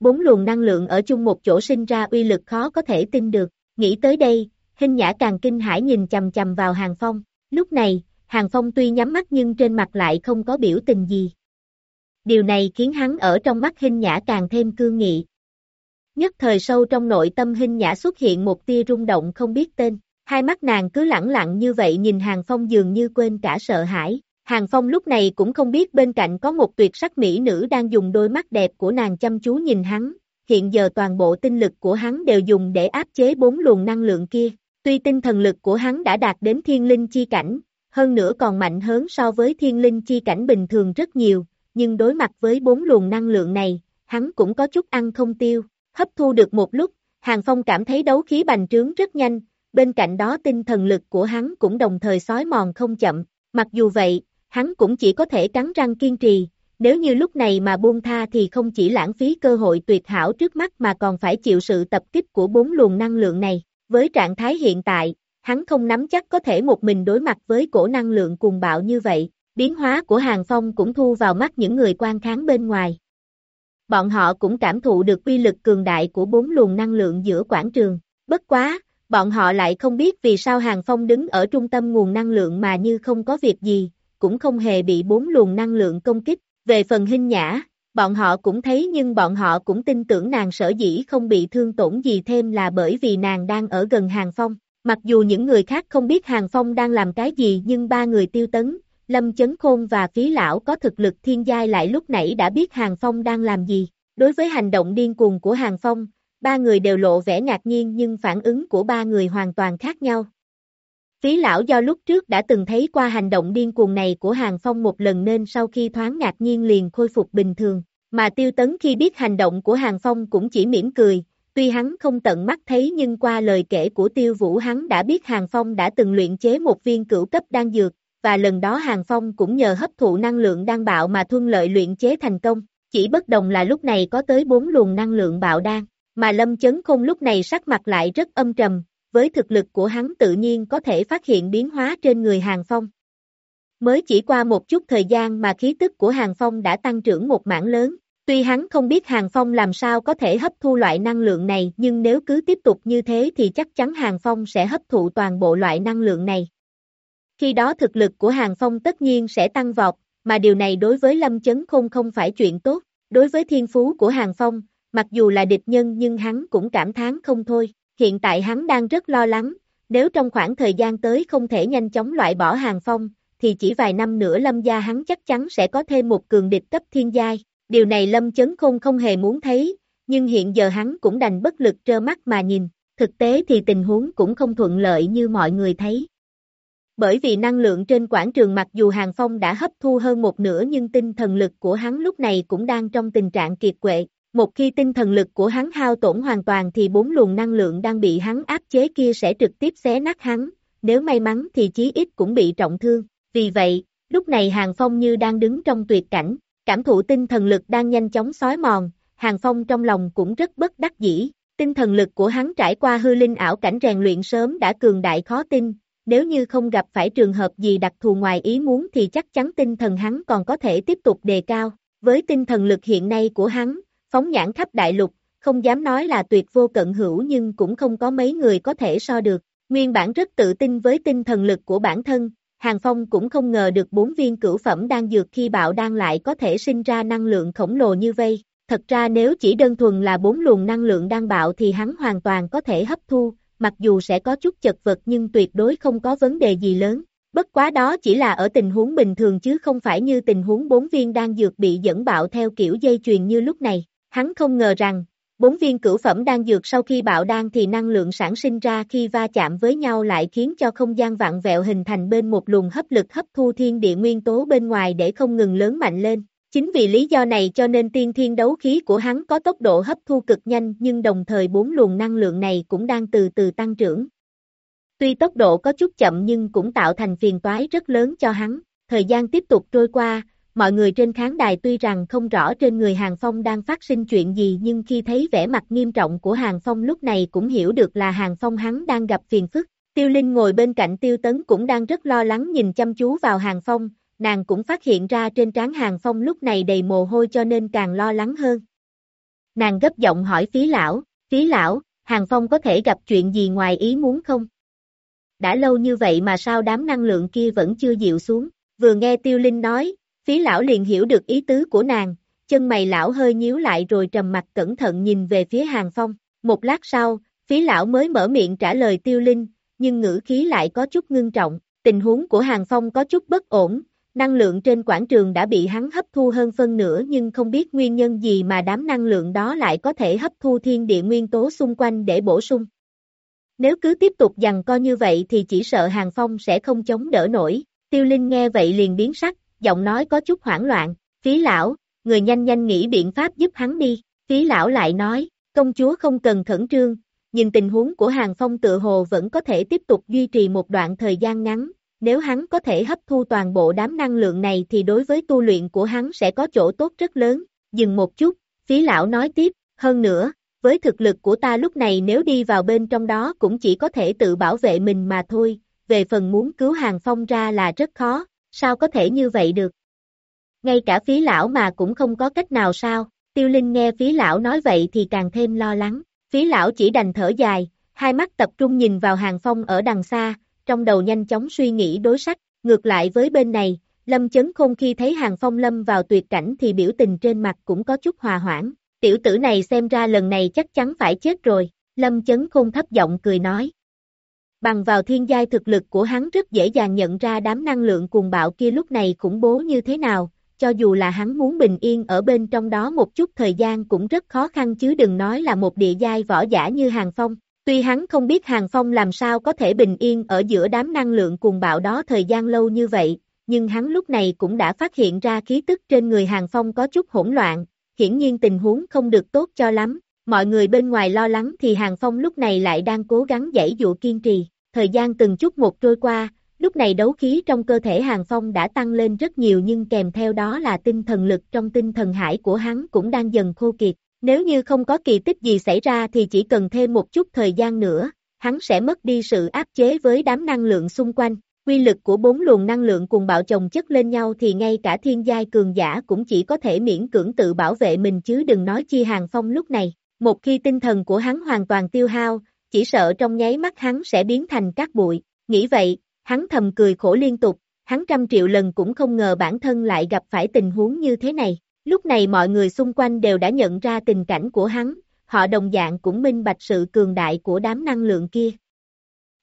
Bốn luồng năng lượng ở chung một chỗ sinh ra uy lực khó có thể tin được, nghĩ tới đây, hình nhã càng kinh hãi nhìn chầm chầm vào hàng phong, lúc này, hàng phong tuy nhắm mắt nhưng trên mặt lại không có biểu tình gì. Điều này khiến hắn ở trong mắt hình nhã càng thêm cương nghị. Nhất thời sâu trong nội tâm hình nhã xuất hiện một tia rung động không biết tên. Hai mắt nàng cứ lẳng lặng như vậy nhìn Hàng Phong dường như quên cả sợ hãi. Hàng Phong lúc này cũng không biết bên cạnh có một tuyệt sắc mỹ nữ đang dùng đôi mắt đẹp của nàng chăm chú nhìn hắn. Hiện giờ toàn bộ tinh lực của hắn đều dùng để áp chế bốn luồng năng lượng kia. Tuy tinh thần lực của hắn đã đạt đến thiên linh chi cảnh, hơn nữa còn mạnh hơn so với thiên linh chi cảnh bình thường rất nhiều, nhưng đối mặt với bốn luồng năng lượng này, hắn cũng có chút ăn không tiêu. Hấp thu được một lúc, Hàng Phong cảm thấy đấu khí bành trướng rất nhanh, bên cạnh đó tinh thần lực của hắn cũng đồng thời sói mòn không chậm, mặc dù vậy, hắn cũng chỉ có thể cắn răng kiên trì, nếu như lúc này mà buông tha thì không chỉ lãng phí cơ hội tuyệt hảo trước mắt mà còn phải chịu sự tập kích của bốn luồng năng lượng này, với trạng thái hiện tại, hắn không nắm chắc có thể một mình đối mặt với cổ năng lượng cuồng bạo như vậy, biến hóa của Hàng Phong cũng thu vào mắt những người quan kháng bên ngoài. Bọn họ cũng cảm thụ được uy lực cường đại của bốn luồng năng lượng giữa quảng trường, bất quá, bọn họ lại không biết vì sao Hàng Phong đứng ở trung tâm nguồn năng lượng mà như không có việc gì, cũng không hề bị bốn luồng năng lượng công kích. Về phần hình nhã, bọn họ cũng thấy nhưng bọn họ cũng tin tưởng nàng sở dĩ không bị thương tổn gì thêm là bởi vì nàng đang ở gần Hàng Phong. Mặc dù những người khác không biết Hàng Phong đang làm cái gì nhưng ba người tiêu tấn, Lâm Chấn Khôn và Phí Lão có thực lực thiên giai lại lúc nãy đã biết Hàng Phong đang làm gì. Đối với hành động điên cuồng của Hàng Phong, ba người đều lộ vẻ ngạc nhiên nhưng phản ứng của ba người hoàn toàn khác nhau. Phí lão do lúc trước đã từng thấy qua hành động điên cuồng này của Hàng Phong một lần nên sau khi thoáng ngạc nhiên liền khôi phục bình thường, mà tiêu tấn khi biết hành động của Hàng Phong cũng chỉ mỉm cười, tuy hắn không tận mắt thấy nhưng qua lời kể của tiêu vũ hắn đã biết Hàng Phong đã từng luyện chế một viên cửu cấp đan dược, và lần đó Hàng Phong cũng nhờ hấp thụ năng lượng đan bạo mà thuân lợi luyện chế thành công, chỉ bất đồng là lúc này có tới bốn luồng năng lượng bạo đan. Mà Lâm Chấn Khôn lúc này sắc mặt lại rất âm trầm, với thực lực của hắn tự nhiên có thể phát hiện biến hóa trên người Hàng Phong. Mới chỉ qua một chút thời gian mà khí tức của Hàng Phong đã tăng trưởng một mảng lớn, Tuy hắn không biết Hàng Phong làm sao có thể hấp thu loại năng lượng này nhưng nếu cứ tiếp tục như thế thì chắc chắn Hàng Phong sẽ hấp thụ toàn bộ loại năng lượng này. Khi đó thực lực của Hàng Phong tất nhiên sẽ tăng vọt, mà điều này đối với Lâm Chấn Khôn không phải chuyện tốt. Đối với thiên phú của Hàng Phong, mặc dù là địch nhân nhưng hắn cũng cảm thán không thôi. Hiện tại hắn đang rất lo lắng, nếu trong khoảng thời gian tới không thể nhanh chóng loại bỏ Hàng Phong, thì chỉ vài năm nữa Lâm gia hắn chắc chắn sẽ có thêm một cường địch cấp thiên giai. Điều này Lâm Chấn Khôn không hề muốn thấy, nhưng hiện giờ hắn cũng đành bất lực trơ mắt mà nhìn. Thực tế thì tình huống cũng không thuận lợi như mọi người thấy. Bởi vì năng lượng trên quảng trường mặc dù Hàng Phong đã hấp thu hơn một nửa nhưng tinh thần lực của hắn lúc này cũng đang trong tình trạng kiệt quệ. Một khi tinh thần lực của hắn hao tổn hoàn toàn thì bốn luồng năng lượng đang bị hắn áp chế kia sẽ trực tiếp xé nát hắn, nếu may mắn thì chí ít cũng bị trọng thương. Vì vậy, lúc này Hàng Phong như đang đứng trong tuyệt cảnh, cảm thụ tinh thần lực đang nhanh chóng xói mòn, Hàng Phong trong lòng cũng rất bất đắc dĩ. Tinh thần lực của hắn trải qua hư linh ảo cảnh rèn luyện sớm đã cường đại khó tin, nếu như không gặp phải trường hợp gì đặc thù ngoài ý muốn thì chắc chắn tinh thần hắn còn có thể tiếp tục đề cao. Với tinh thần lực hiện nay của hắn, phóng nhãn khắp đại lục, không dám nói là tuyệt vô cận hữu nhưng cũng không có mấy người có thể so được. Nguyên bản rất tự tin với tinh thần lực của bản thân, Hàng Phong cũng không ngờ được bốn viên cửu phẩm đang dược khi bạo đang lại có thể sinh ra năng lượng khổng lồ như vây. Thật ra nếu chỉ đơn thuần là bốn luồng năng lượng đang bạo thì hắn hoàn toàn có thể hấp thu, mặc dù sẽ có chút chật vật nhưng tuyệt đối không có vấn đề gì lớn. Bất quá đó chỉ là ở tình huống bình thường chứ không phải như tình huống bốn viên đang dược bị dẫn bạo theo kiểu dây chuyền như lúc này. Hắn không ngờ rằng, bốn viên cửu phẩm đang dược sau khi bạo đan thì năng lượng sản sinh ra khi va chạm với nhau lại khiến cho không gian vạn vẹo hình thành bên một luồng hấp lực hấp thu thiên địa nguyên tố bên ngoài để không ngừng lớn mạnh lên. Chính vì lý do này cho nên tiên thiên đấu khí của hắn có tốc độ hấp thu cực nhanh nhưng đồng thời bốn luồng năng lượng này cũng đang từ từ tăng trưởng. Tuy tốc độ có chút chậm nhưng cũng tạo thành phiền toái rất lớn cho hắn. Thời gian tiếp tục trôi qua, mọi người trên khán đài tuy rằng không rõ trên người Hàng Phong đang phát sinh chuyện gì nhưng khi thấy vẻ mặt nghiêm trọng của Hàng Phong lúc này cũng hiểu được là Hàng Phong hắn đang gặp phiền phức. Tiêu Linh ngồi bên cạnh Tiêu Tấn cũng đang rất lo lắng nhìn chăm chú vào Hàng Phong, nàng cũng phát hiện ra trên trán Hàng Phong lúc này đầy mồ hôi cho nên càng lo lắng hơn. Nàng gấp giọng hỏi phí lão, phí lão, Hàng Phong có thể gặp chuyện gì ngoài ý muốn không? Đã lâu như vậy mà sao đám năng lượng kia vẫn chưa dịu xuống, vừa nghe Tiêu Linh nói, phí lão liền hiểu được ý tứ của nàng, chân mày lão hơi nhíu lại rồi trầm mặt cẩn thận nhìn về phía Hàng Phong, một lát sau, phí lão mới mở miệng trả lời Tiêu Linh, nhưng ngữ khí lại có chút ngưng trọng, tình huống của Hàng Phong có chút bất ổn, năng lượng trên quảng trường đã bị hắn hấp thu hơn phân nửa nhưng không biết nguyên nhân gì mà đám năng lượng đó lại có thể hấp thu thiên địa nguyên tố xung quanh để bổ sung. Nếu cứ tiếp tục dằn co như vậy thì chỉ sợ Hàng Phong sẽ không chống đỡ nổi. Tiêu Linh nghe vậy liền biến sắc, giọng nói có chút hoảng loạn, phí lão, người nhanh nhanh nghĩ biện pháp giúp hắn đi. Phí lão lại nói, công chúa không cần khẩn trương, nhìn tình huống của Hàng Phong tự hồ vẫn có thể tiếp tục duy trì một đoạn thời gian ngắn, nếu hắn có thể hấp thu toàn bộ đám năng lượng này thì đối với tu luyện của hắn sẽ có chỗ tốt rất lớn. Dừng một chút, phí lão nói tiếp, hơn nữa, với thực lực của ta lúc này nếu đi vào bên trong đó cũng chỉ có thể tự bảo vệ mình mà thôi, về phần muốn cứu hàng phong ra là rất khó, sao có thể như vậy được. Ngay cả phí lão mà cũng không có cách nào sao, tiêu linh nghe phí lão nói vậy thì càng thêm lo lắng, phí lão chỉ đành thở dài, hai mắt tập trung nhìn vào hàng phong ở đằng xa, trong đầu nhanh chóng suy nghĩ đối sách, ngược lại với bên này, Lâm Chấn Khôn khi thấy Hàng Phong lâm vào tuyệt cảnh thì biểu tình trên mặt cũng có chút hòa hoãn, tiểu tử này xem ra lần này chắc chắn phải chết rồi, Lâm Chấn Khôn thấp giọng cười nói. Bằng vào thiên giai thực lực của hắn rất dễ dàng nhận ra đám năng lượng cuồng bạo kia lúc này khủng bố như thế nào, cho dù là hắn muốn bình yên ở bên trong đó một chút thời gian cũng rất khó khăn chứ đừng nói là một địa giai võ giả như Hàng Phong. Tuy hắn không biết Hàng Phong làm sao có thể bình yên ở giữa đám năng lượng cuồng bạo đó thời gian lâu như vậy, nhưng hắn lúc này cũng đã phát hiện ra khí tức trên người Hàng Phong có chút hỗn loạn, hiển nhiên tình huống không được tốt cho lắm. Mọi người bên ngoài lo lắng thì Hàng Phong lúc này lại đang cố gắng dãy dụ kiên trì. Thời gian từng chút một trôi qua, lúc này đấu khí trong cơ thể Hàng Phong đã tăng lên rất nhiều nhưng kèm theo đó là tinh thần lực trong tinh thần hải của hắn cũng đang dần khô kiệt. Nếu như không có kỳ tích gì xảy ra thì chỉ cần thêm một chút thời gian nữa, hắn sẽ mất đi sự áp chế với đám năng lượng xung quanh. quy lực của bốn luồng năng lượng cùng bạo chồng chất lên nhau thì ngay cả thiên giai cường giả cũng chỉ có thể miễn cưỡng tự bảo vệ mình chứ đừng nói chi hàng phong lúc này. Một khi tinh thần của hắn hoàn toàn tiêu hao, chỉ sợ trong nháy mắt hắn sẽ biến thành cát bụi. Nghĩ vậy, hắn thầm cười khổ liên tục, hắn trăm triệu lần cũng không ngờ bản thân lại gặp phải tình huống như thế này. Lúc này mọi người xung quanh đều đã nhận ra tình cảnh của hắn, họ đồng dạng cũng minh bạch sự cường đại của đám năng lượng kia.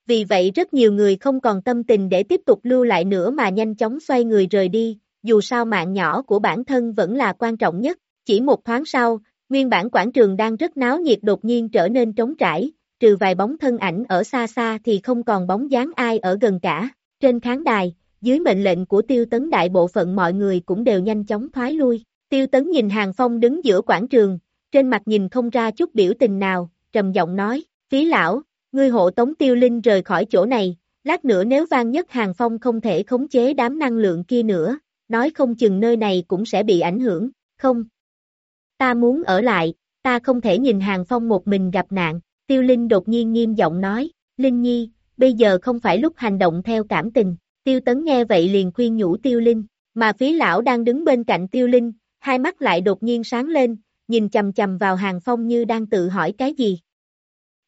Vì vậy rất nhiều người không còn tâm tình để tiếp tục lưu lại nữa mà nhanh chóng xoay người rời đi, dù sao mạng nhỏ của bản thân vẫn là quan trọng nhất. Chỉ một thoáng sau, nguyên bản quảng trường đang rất náo nhiệt đột nhiên trở nên trống trải, trừ vài bóng thân ảnh ở xa xa thì không còn bóng dáng ai ở gần cả. Trên khán đài, dưới mệnh lệnh của tiêu tấn đại bộ phận mọi người cũng đều nhanh chóng thoái lui. Tiêu tấn nhìn Hàng Phong đứng giữa quảng trường, trên mặt nhìn không ra chút biểu tình nào, trầm giọng nói, phí lão, ngươi hộ tống tiêu linh rời khỏi chỗ này, lát nữa nếu vang nhất Hàng Phong không thể khống chế đám năng lượng kia nữa, nói không chừng nơi này cũng sẽ bị ảnh hưởng, không. Ta muốn ở lại, ta không thể nhìn Hàng Phong một mình gặp nạn, tiêu linh đột nhiên nghiêm giọng nói, Linh Nhi, bây giờ không phải lúc hành động theo cảm tình, tiêu tấn nghe vậy liền khuyên nhủ tiêu linh, mà phí lão đang đứng bên cạnh tiêu linh, hai mắt lại đột nhiên sáng lên, nhìn chầm chầm vào hàng phong như đang tự hỏi cái gì.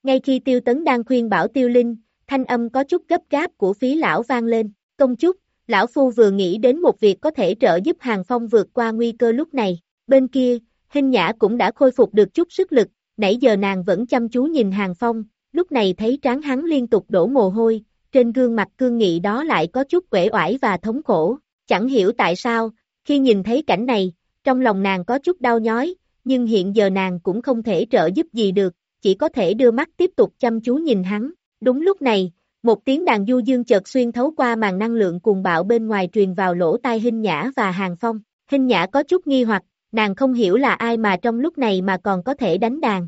Ngay khi tiêu tấn đang khuyên bảo tiêu linh, thanh âm có chút gấp gáp của phí lão vang lên, công chúc, lão phu vừa nghĩ đến một việc có thể trợ giúp hàng phong vượt qua nguy cơ lúc này, bên kia, hình nhã cũng đã khôi phục được chút sức lực, nãy giờ nàng vẫn chăm chú nhìn hàng phong, lúc này thấy trán hắn liên tục đổ mồ hôi, trên gương mặt cương nghị đó lại có chút quể oải và thống khổ, chẳng hiểu tại sao, khi nhìn thấy cảnh này, trong lòng nàng có chút đau nhói, nhưng hiện giờ nàng cũng không thể trợ giúp gì được, chỉ có thể đưa mắt tiếp tục chăm chú nhìn hắn. Đúng lúc này, một tiếng đàn du dương chợt xuyên thấu qua màn năng lượng cuồng bạo bên ngoài truyền vào lỗ tai Hinh Nhã và Hàng Phong. Hinh Nhã có chút nghi hoặc, nàng không hiểu là ai mà trong lúc này mà còn có thể đánh đàn.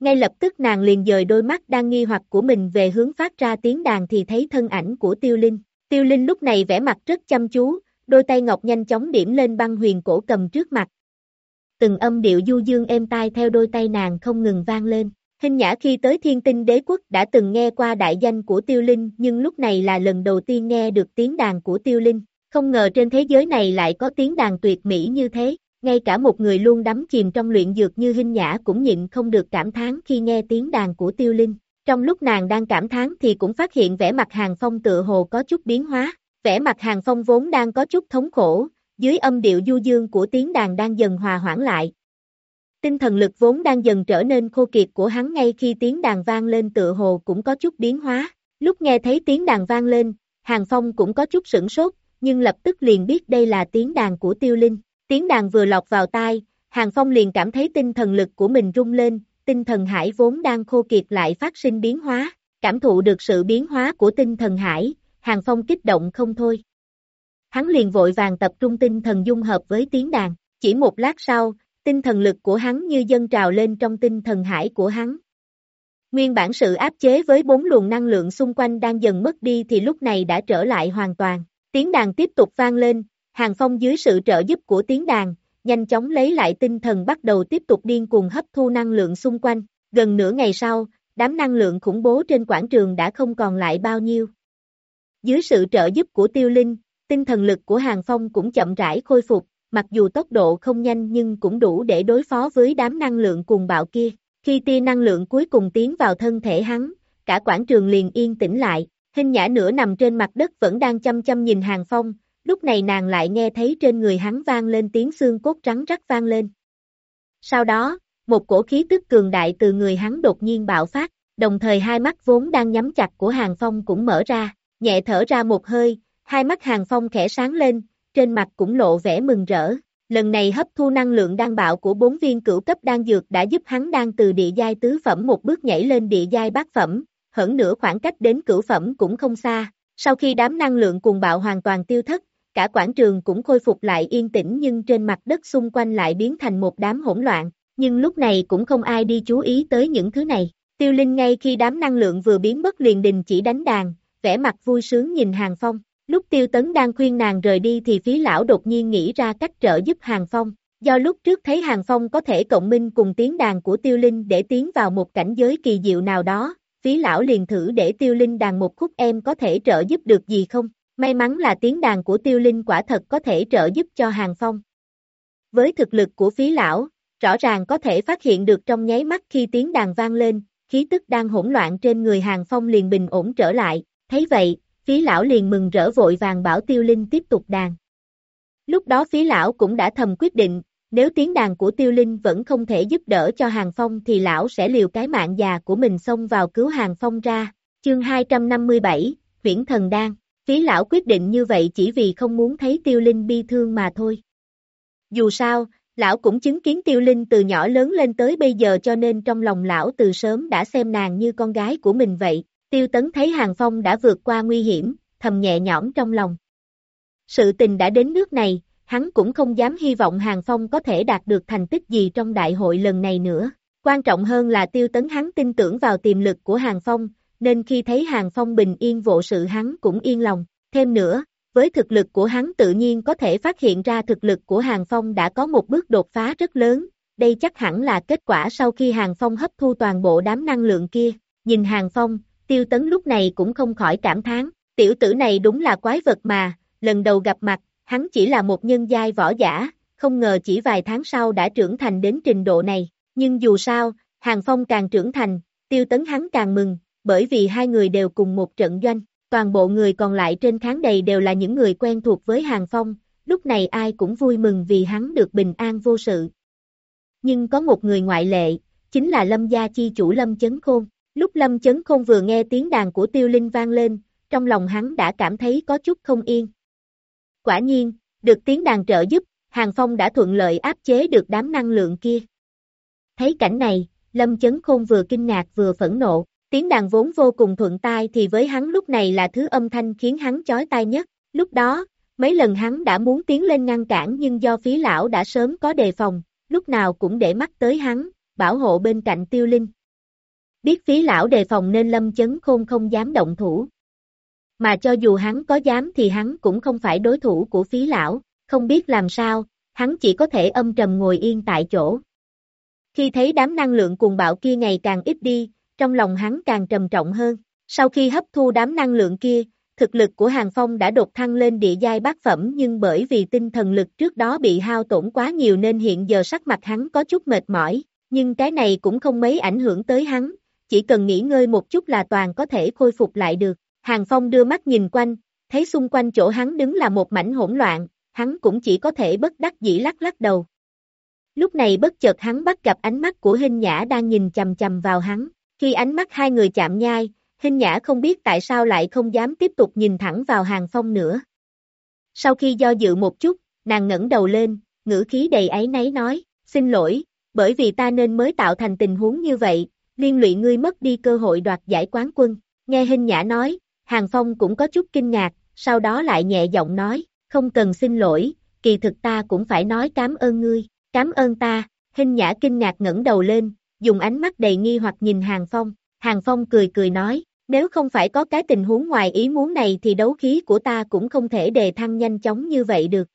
Ngay lập tức nàng liền dời đôi mắt đang nghi hoặc của mình về hướng phát ra tiếng đàn thì thấy thân ảnh của Tiêu Linh. Tiêu Linh lúc này vẻ mặt rất chăm chú, đôi tay ngọc nhanh chóng điểm lên băng huyền cổ cầm trước mặt. Từng âm điệu du dương êm tai theo đôi tay nàng không ngừng vang lên. Hình nhã khi tới thiên tinh đế quốc đã từng nghe qua đại danh của tiêu linh nhưng lúc này là lần đầu tiên nghe được tiếng đàn của tiêu linh. Không ngờ trên thế giới này lại có tiếng đàn tuyệt mỹ như thế, ngay cả một người luôn đắm chìm trong luyện dược như hinh nhã cũng nhịn không được cảm thán khi nghe tiếng đàn của tiêu linh. Trong lúc nàng đang cảm thán thì cũng phát hiện vẻ mặt hàng phong tựa hồ có chút biến hóa, vẻ mặt hàng phong vốn đang có chút thống khổ, dưới âm điệu du dương của tiếng đàn đang dần hòa hoãn lại. Tinh thần lực vốn đang dần trở nên khô kiệt của hắn ngay khi tiếng đàn vang lên tựa hồ cũng có chút biến hóa. Lúc nghe thấy tiếng đàn vang lên, Hàng Phong cũng có chút sửng sốt, nhưng lập tức liền biết đây là tiếng đàn của tiêu linh. Tiếng đàn vừa lọt vào tai, Hàng Phong liền cảm thấy tinh thần lực của mình rung lên, tinh thần hải vốn đang khô kiệt lại phát sinh biến hóa, cảm thụ được sự biến hóa của tinh thần hải, Hàng Phong kích động không thôi. Hắn liền vội vàng tập trung tinh thần dung hợp với tiếng đàn, chỉ một lát sau, tinh thần lực của hắn như dâng trào lên trong tinh thần hải của hắn. Nguyên bản sự áp chế với bốn luồng năng lượng xung quanh đang dần mất đi thì lúc này đã trở lại hoàn toàn. Tiếng đàn tiếp tục vang lên, Hàng Phong dưới sự trợ giúp của tiếng đàn, nhanh chóng lấy lại tinh thần bắt đầu tiếp tục điên cuồng hấp thu năng lượng xung quanh. Gần nửa ngày sau, đám năng lượng khủng bố trên quảng trường đã không còn lại bao nhiêu. Dưới sự trợ giúp của tiêu linh, tinh thần lực của Hàng Phong cũng chậm rãi khôi phục, mặc dù tốc độ không nhanh nhưng cũng đủ để đối phó với đám năng lượng cuồng bạo kia. Khi tia năng lượng cuối cùng tiến vào thân thể hắn, cả quảng trường liền yên tĩnh lại, hình nhã nửa nằm trên mặt đất vẫn đang chăm chăm nhìn Hàng Phong, lúc này nàng lại nghe thấy trên người hắn vang lên tiếng xương cốt trắng rắc vang lên. Sau đó, một cổ khí tức cường đại từ người hắn đột nhiên bạo phát, đồng thời hai mắt vốn đang nhắm chặt của Hàng Phong cũng mở ra, nhẹ thở ra một hơi, hai mắt Hàng Phong khẽ sáng lên, trên mặt cũng lộ vẻ mừng rỡ. Lần này hấp thu năng lượng đan bạo của bốn viên cửu cấp đan dược đã giúp hắn đang từ địa giai tứ phẩm một bước nhảy lên địa giai bát phẩm, hơn nửa khoảng cách đến cửu phẩm cũng không xa. Sau khi đám năng lượng cuồng bạo hoàn toàn tiêu thất, cả quảng trường cũng khôi phục lại yên tĩnh nhưng trên mặt đất xung quanh lại biến thành một đám hỗn loạn, nhưng lúc này cũng không ai đi chú ý tới những thứ này. Tiêu Linh ngay khi đám năng lượng vừa biến mất liền đình chỉ đánh đàn, vẻ mặt vui sướng nhìn Hàng Phong. Lúc Tiêu Tấn đang khuyên nàng rời đi thì phí lão đột nhiên nghĩ ra cách trợ giúp Hàng Phong. Do lúc trước thấy Hàng Phong có thể cộng minh cùng tiếng đàn của Tiêu Linh để tiến vào một cảnh giới kỳ diệu nào đó, phí lão liền thử để tiêu linh đàn một khúc em có thể trợ giúp được gì không? May mắn là tiếng đàn của tiêu linh quả thật có thể trợ giúp cho hàng phong. Với thực lực của phí lão, rõ ràng có thể phát hiện được trong nháy mắt khi tiếng đàn vang lên, khí tức đang hỗn loạn trên người hàng phong liền bình ổn trở lại, thấy vậy, phí lão liền mừng rỡ vội vàng bảo tiêu linh tiếp tục đàn. Lúc đó phí lão cũng đã thầm quyết định, nếu tiếng đàn của tiêu linh vẫn không thể giúp đỡ cho hàng phong thì lão sẽ liều cái mạng già của mình xông vào cứu hàng phong ra. Chương 257, Viễn Thần Đan, phí lão quyết định như vậy chỉ vì không muốn thấy tiêu linh bi thương mà thôi. Dù sao, lão cũng chứng kiến tiêu linh từ nhỏ lớn lên tới bây giờ cho nên trong lòng lão từ sớm đã xem nàng như con gái của mình vậy. Tiêu tấn thấy hàng phong đã vượt qua nguy hiểm, thầm nhẹ nhõm trong lòng. Sự tình đã đến nước này, hắn cũng không dám hy vọng Hàng Phong có thể đạt được thành tích gì trong đại hội lần này nữa. Quan trọng hơn là tiêu tấn hắn tin tưởng vào tiềm lực của Hàng Phong, nên khi thấy Hàng Phong bình yên vô sự hắn cũng yên lòng. Thêm nữa, với thực lực của hắn tự nhiên có thể phát hiện ra thực lực của Hàng Phong đã có một bước đột phá rất lớn, đây chắc hẳn là kết quả sau khi Hàng Phong hấp thu toàn bộ đám năng lượng kia. Nhìn Hàng Phong, tiêu tấn lúc này cũng không khỏi cảm thán, tiểu tử này đúng là quái vật mà, lần đầu gặp mặt, hắn chỉ là một nhân giai võ giả, không ngờ chỉ vài tháng sau đã trưởng thành đến trình độ này, nhưng dù sao, Hàng Phong càng trưởng thành, tiêu tấn hắn càng mừng, bởi vì hai người đều cùng một trận doanh, toàn bộ người còn lại trên khán đầy đều là những người quen thuộc với Hàng Phong, lúc này ai cũng vui mừng vì hắn được bình an vô sự. Nhưng có một người ngoại lệ, chính là Lâm gia chi chủ Lâm Chấn Khôn. Lúc Lâm Chấn Khôn vừa nghe tiếng đàn của Tiêu Linh vang lên, trong lòng hắn đã cảm thấy có chút không yên. Quả nhiên, được tiếng đàn trợ giúp, Hàng Phong đã thuận lợi áp chế được đám năng lượng kia. Thấy cảnh này, Lâm Chấn Khôn vừa kinh ngạc vừa phẫn nộ, tiếng đàn vốn vô cùng thuận tai thì với hắn lúc này là thứ âm thanh khiến hắn chói tai nhất. Lúc đó, mấy lần hắn đã muốn tiến lên ngăn cản nhưng do phí lão đã sớm có đề phòng, lúc nào cũng để mắt tới hắn, bảo hộ bên cạnh tiêu linh. Biết phí lão đề phòng nên lâm chấn khôn không dám động thủ. Mà cho dù hắn có dám thì hắn cũng không phải đối thủ của phí lão, không biết làm sao, hắn chỉ có thể âm trầm ngồi yên tại chỗ. Khi thấy đám năng lượng cuồng bạo kia ngày càng ít đi, trong lòng hắn càng trầm trọng hơn. Sau khi hấp thu đám năng lượng kia, thực lực của Hàng Phong đã đột thăng lên địa giai bát phẩm nhưng bởi vì tinh thần lực trước đó bị hao tổn quá nhiều nên hiện giờ sắc mặt hắn có chút mệt mỏi, nhưng cái này cũng không mấy ảnh hưởng tới hắn, chỉ cần nghỉ ngơi một chút là toàn có thể khôi phục lại được. Hàng Phong đưa mắt nhìn quanh, thấy xung quanh chỗ hắn đứng là một mảnh hỗn loạn, hắn cũng chỉ có thể bất đắc dĩ lắc lắc đầu. Lúc này bất chợt hắn bắt gặp ánh mắt của hình Nhã đang nhìn chầm chầm vào hắn, khi ánh mắt hai người chạm nhai, Hình Nhã không biết tại sao lại không dám tiếp tục nhìn thẳng vào Hàng Phong nữa. Sau khi do dự một chút, nàng ngẩng đầu lên, ngữ khí đầy áy náy nói, xin lỗi, bởi vì ta nên mới tạo thành tình huống như vậy, liên lụy ngươi mất đi cơ hội đoạt giải quán quân. Nghe Hình Nhã nói, Hàng Phong cũng có chút kinh ngạc, sau đó lại nhẹ giọng nói, không cần xin lỗi, kỳ thực ta cũng phải nói cảm ơn ngươi, cảm ơn ta, Hình Nhã kinh ngạc ngẩng đầu lên, dùng ánh mắt đầy nghi hoặc nhìn Hàng Phong, Hàng Phong cười cười nói, nếu không phải có cái tình huống ngoài ý muốn này thì đấu khí của ta cũng không thể đề thăng nhanh chóng như vậy được.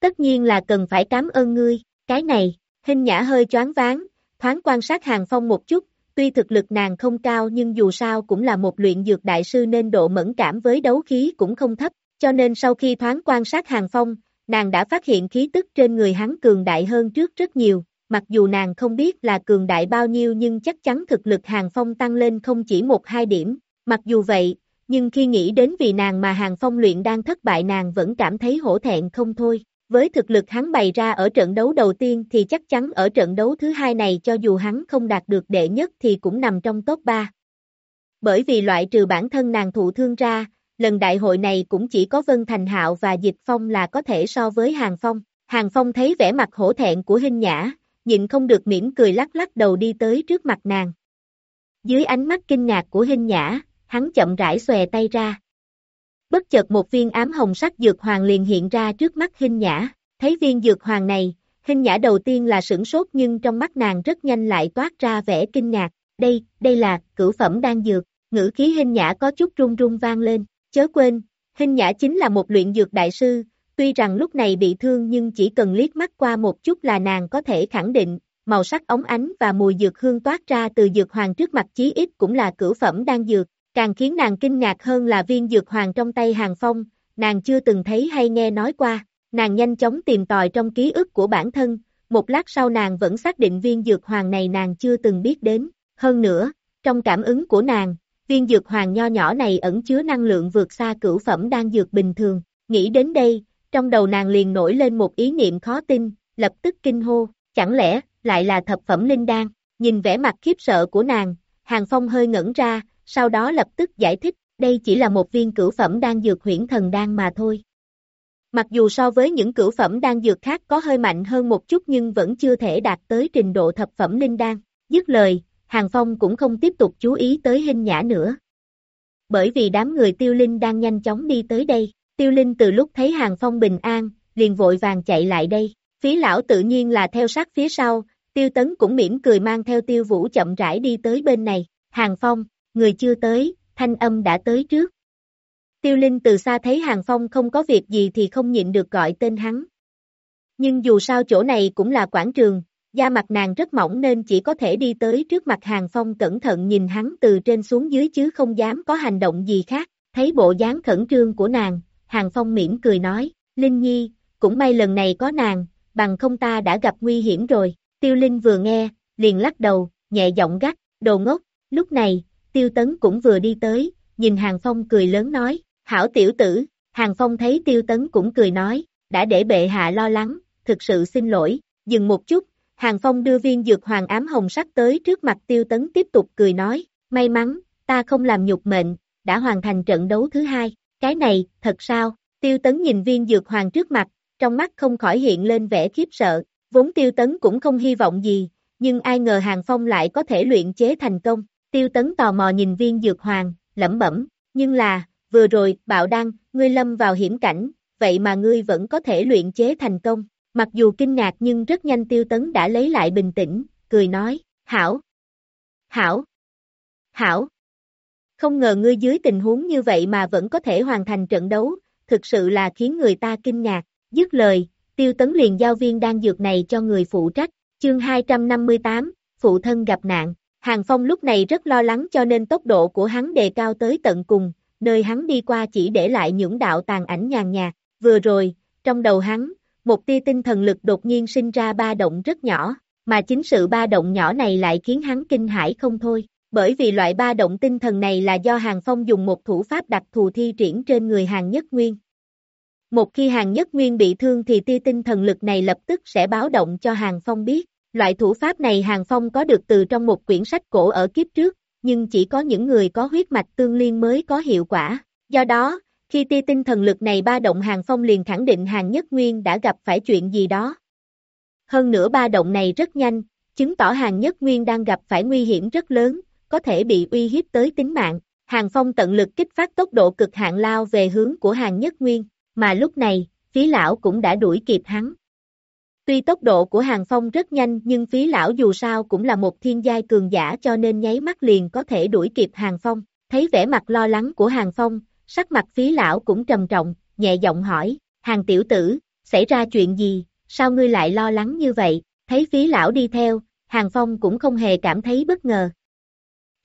Tất nhiên là cần phải cảm ơn ngươi, cái này, hình Nhã hơi choáng váng, thoáng quan sát Hàng Phong một chút, tuy thực lực nàng không cao nhưng dù sao cũng là một luyện dược đại sư nên độ mẫn cảm với đấu khí cũng không thấp, cho nên sau khi thoáng quan sát Hàng Phong, nàng đã phát hiện khí tức trên người hắn cường đại hơn trước rất nhiều, mặc dù nàng không biết là cường đại bao nhiêu nhưng chắc chắn thực lực Hàng Phong tăng lên không chỉ một hai điểm, mặc dù vậy, nhưng khi nghĩ đến vì nàng mà Hàng Phong luyện đang thất bại nàng vẫn cảm thấy hổ thẹn không thôi. Với thực lực hắn bày ra ở trận đấu đầu tiên thì chắc chắn ở trận đấu thứ hai này cho dù hắn không đạt được đệ nhất thì cũng nằm trong top 3. Bởi vì loại trừ bản thân nàng thụ thương ra, lần đại hội này cũng chỉ có Vân Thành Hạo và Dịch Phong là có thể so với Hàng Phong. Hàng Phong thấy vẻ mặt hổ thẹn của Hinh Nhã, nhịn không được mỉm cười lắc lắc đầu đi tới trước mặt nàng. Dưới ánh mắt kinh ngạc của Hinh Nhã, hắn chậm rãi xòe tay ra. Bất chợt một viên ám hồng sắc dược hoàng liền hiện ra trước mắt Hinh Nhã, thấy viên dược hoàng này, Hinh Nhã đầu tiên là sửng sốt nhưng trong mắt nàng rất nhanh lại toát ra vẻ kinh ngạc, đây, đây là, cửu phẩm đan dược, ngữ khí Hinh Nhã có chút run run vang lên, chớ quên, Hinh Nhã chính là một luyện dược đại sư, tuy rằng lúc này bị thương nhưng chỉ cần liếc mắt qua một chút là nàng có thể khẳng định, màu sắc ống ánh và mùi dược hương toát ra từ dược hoàng trước mặt chí ít cũng là cửu phẩm đang dược, càng khiến nàng kinh ngạc hơn là viên dược hoàng trong tay hàng phong, nàng chưa từng thấy hay nghe nói qua, nàng nhanh chóng tìm tòi trong ký ức của bản thân, một lát sau nàng vẫn xác định viên dược hoàng này nàng chưa từng biết đến, hơn nữa, trong cảm ứng của nàng, viên dược hoàng nho nhỏ này ẩn chứa năng lượng vượt xa cửu phẩm đang dược bình thường, nghĩ đến đây, trong đầu nàng liền nổi lên một ý niệm khó tin, lập tức kinh hô, chẳng lẽ, lại là thập phẩm linh đan, nhìn vẻ mặt khiếp sợ của nàng, Hàng Phong hơi ngẩn ra, sau đó lập tức giải thích, đây chỉ là một viên cửu phẩm đan dược huyễn thần đan mà thôi. Mặc dù so với những cửu phẩm đan dược khác có hơi mạnh hơn một chút nhưng vẫn chưa thể đạt tới trình độ thập phẩm linh đan. Dứt lời, Hàng Phong cũng không tiếp tục chú ý tới hình nhã nữa. Bởi vì đám người tiêu linh đang nhanh chóng đi tới đây, tiêu linh từ lúc thấy Hàng Phong bình an, liền vội vàng chạy lại đây. Phí lão tự nhiên là theo sát phía sau, tiêu tấn cũng mỉm cười mang theo tiêu vũ chậm rãi đi tới bên này. Hàng Phong, người chưa tới, thanh âm đã tới trước. Tiêu Linh từ xa thấy Hàng Phong không có việc gì thì không nhịn được gọi tên hắn. Nhưng dù sao chỗ này cũng là quảng trường, da mặt nàng rất mỏng nên chỉ có thể đi tới trước mặt Hàng Phong cẩn thận nhìn hắn từ trên xuống dưới chứ không dám có hành động gì khác. Thấy bộ dáng khẩn trương của nàng, Hàng Phong mỉm cười nói, Linh Nhi, cũng may lần này có nàng, bằng không ta đã gặp nguy hiểm rồi. Tiêu Linh vừa nghe, liền lắc đầu, nhẹ giọng gắt, đồ ngốc, lúc này, Tiêu Tấn cũng vừa đi tới, nhìn Hàng Phong cười lớn nói, hảo tiểu tử, Hàng Phong thấy Tiêu Tấn cũng cười nói, đã để bệ hạ lo lắng, thực sự xin lỗi, dừng một chút, Hàng Phong đưa viên dược hoàng ám hồng sắc tới trước mặt Tiêu Tấn tiếp tục cười nói, may mắn, ta không làm nhục mệnh, đã hoàn thành trận đấu thứ hai, cái này, thật sao, Tiêu Tấn nhìn viên dược hoàng trước mặt, trong mắt không khỏi hiện lên vẻ khiếp sợ, vốn Tiêu Tấn cũng không hy vọng gì, nhưng ai ngờ Hàng Phong lại có thể luyện chế thành công, Tiêu Tấn tò mò nhìn viên dược hoàng, lẩm bẩm, nhưng là, vừa rồi, bạo đăng, ngươi lâm vào hiểm cảnh, vậy mà ngươi vẫn có thể luyện chế thành công. Mặc dù kinh ngạc nhưng rất nhanh tiêu tấn đã lấy lại bình tĩnh, cười nói, hảo, hảo, hảo. Không ngờ ngươi dưới tình huống như vậy mà vẫn có thể hoàn thành trận đấu, thực sự là khiến người ta kinh ngạc. Dứt lời, tiêu tấn liền giao viên đan dược này cho người phụ trách, chương 258, phụ thân gặp nạn. Hàng Phong lúc này rất lo lắng cho nên tốc độ của hắn đề cao tới tận cùng, nơi hắn đi qua chỉ để lại những đạo tàn ảnh nhàn nhạt. Vừa rồi, trong đầu hắn, một tia tinh thần lực đột nhiên sinh ra ba động rất nhỏ, mà chính sự ba động nhỏ này lại khiến hắn kinh hãi không thôi. Bởi vì loại ba động tinh thần này là do Hàng Phong dùng một thủ pháp đặc thù thi triển trên người Hàng Nhất Nguyên. Một khi Hàng Nhất Nguyên bị thương thì tia tinh thần lực này lập tức sẽ báo động cho Hàng Phong biết. Loại thủ pháp này Hàng Phong có được từ trong một quyển sách cổ ở kiếp trước, nhưng chỉ có những người có huyết mạch tương liên mới có hiệu quả. Do đó, khi tia tinh thần lực này ba động Hàng Phong liền khẳng định Hàng Nhất Nguyên đã gặp phải chuyện gì đó. Hơn nữa ba động này rất nhanh, chứng tỏ Hàng Nhất Nguyên đang gặp phải nguy hiểm rất lớn, có thể bị uy hiếp tới tính mạng. Hàng Phong tận lực kích phát tốc độ cực hạn lao về hướng của Hàng Nhất Nguyên, mà lúc này, phí lão cũng đã đuổi kịp hắn. Tuy tốc độ của Hàng Phong rất nhanh nhưng phí lão dù sao cũng là một thiên giai cường giả cho nên nháy mắt liền có thể đuổi kịp Hàng Phong. Thấy vẻ mặt lo lắng của Hàng Phong, sắc mặt phí lão cũng trầm trọng, nhẹ giọng hỏi, Hàng tiểu tử, xảy ra chuyện gì, sao ngươi lại lo lắng như vậy? Thấy phí lão đi theo, Hàng Phong cũng không hề cảm thấy bất ngờ.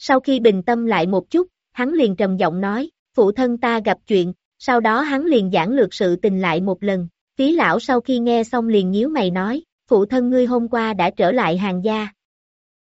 Sau khi bình tâm lại một chút, hắn liền trầm giọng nói, phụ thân ta gặp chuyện, sau đó hắn liền giảng lược sự tình lại một lần, Phí lão sau khi nghe xong liền nhíu mày nói, phụ thân ngươi hôm qua đã trở lại hàng gia.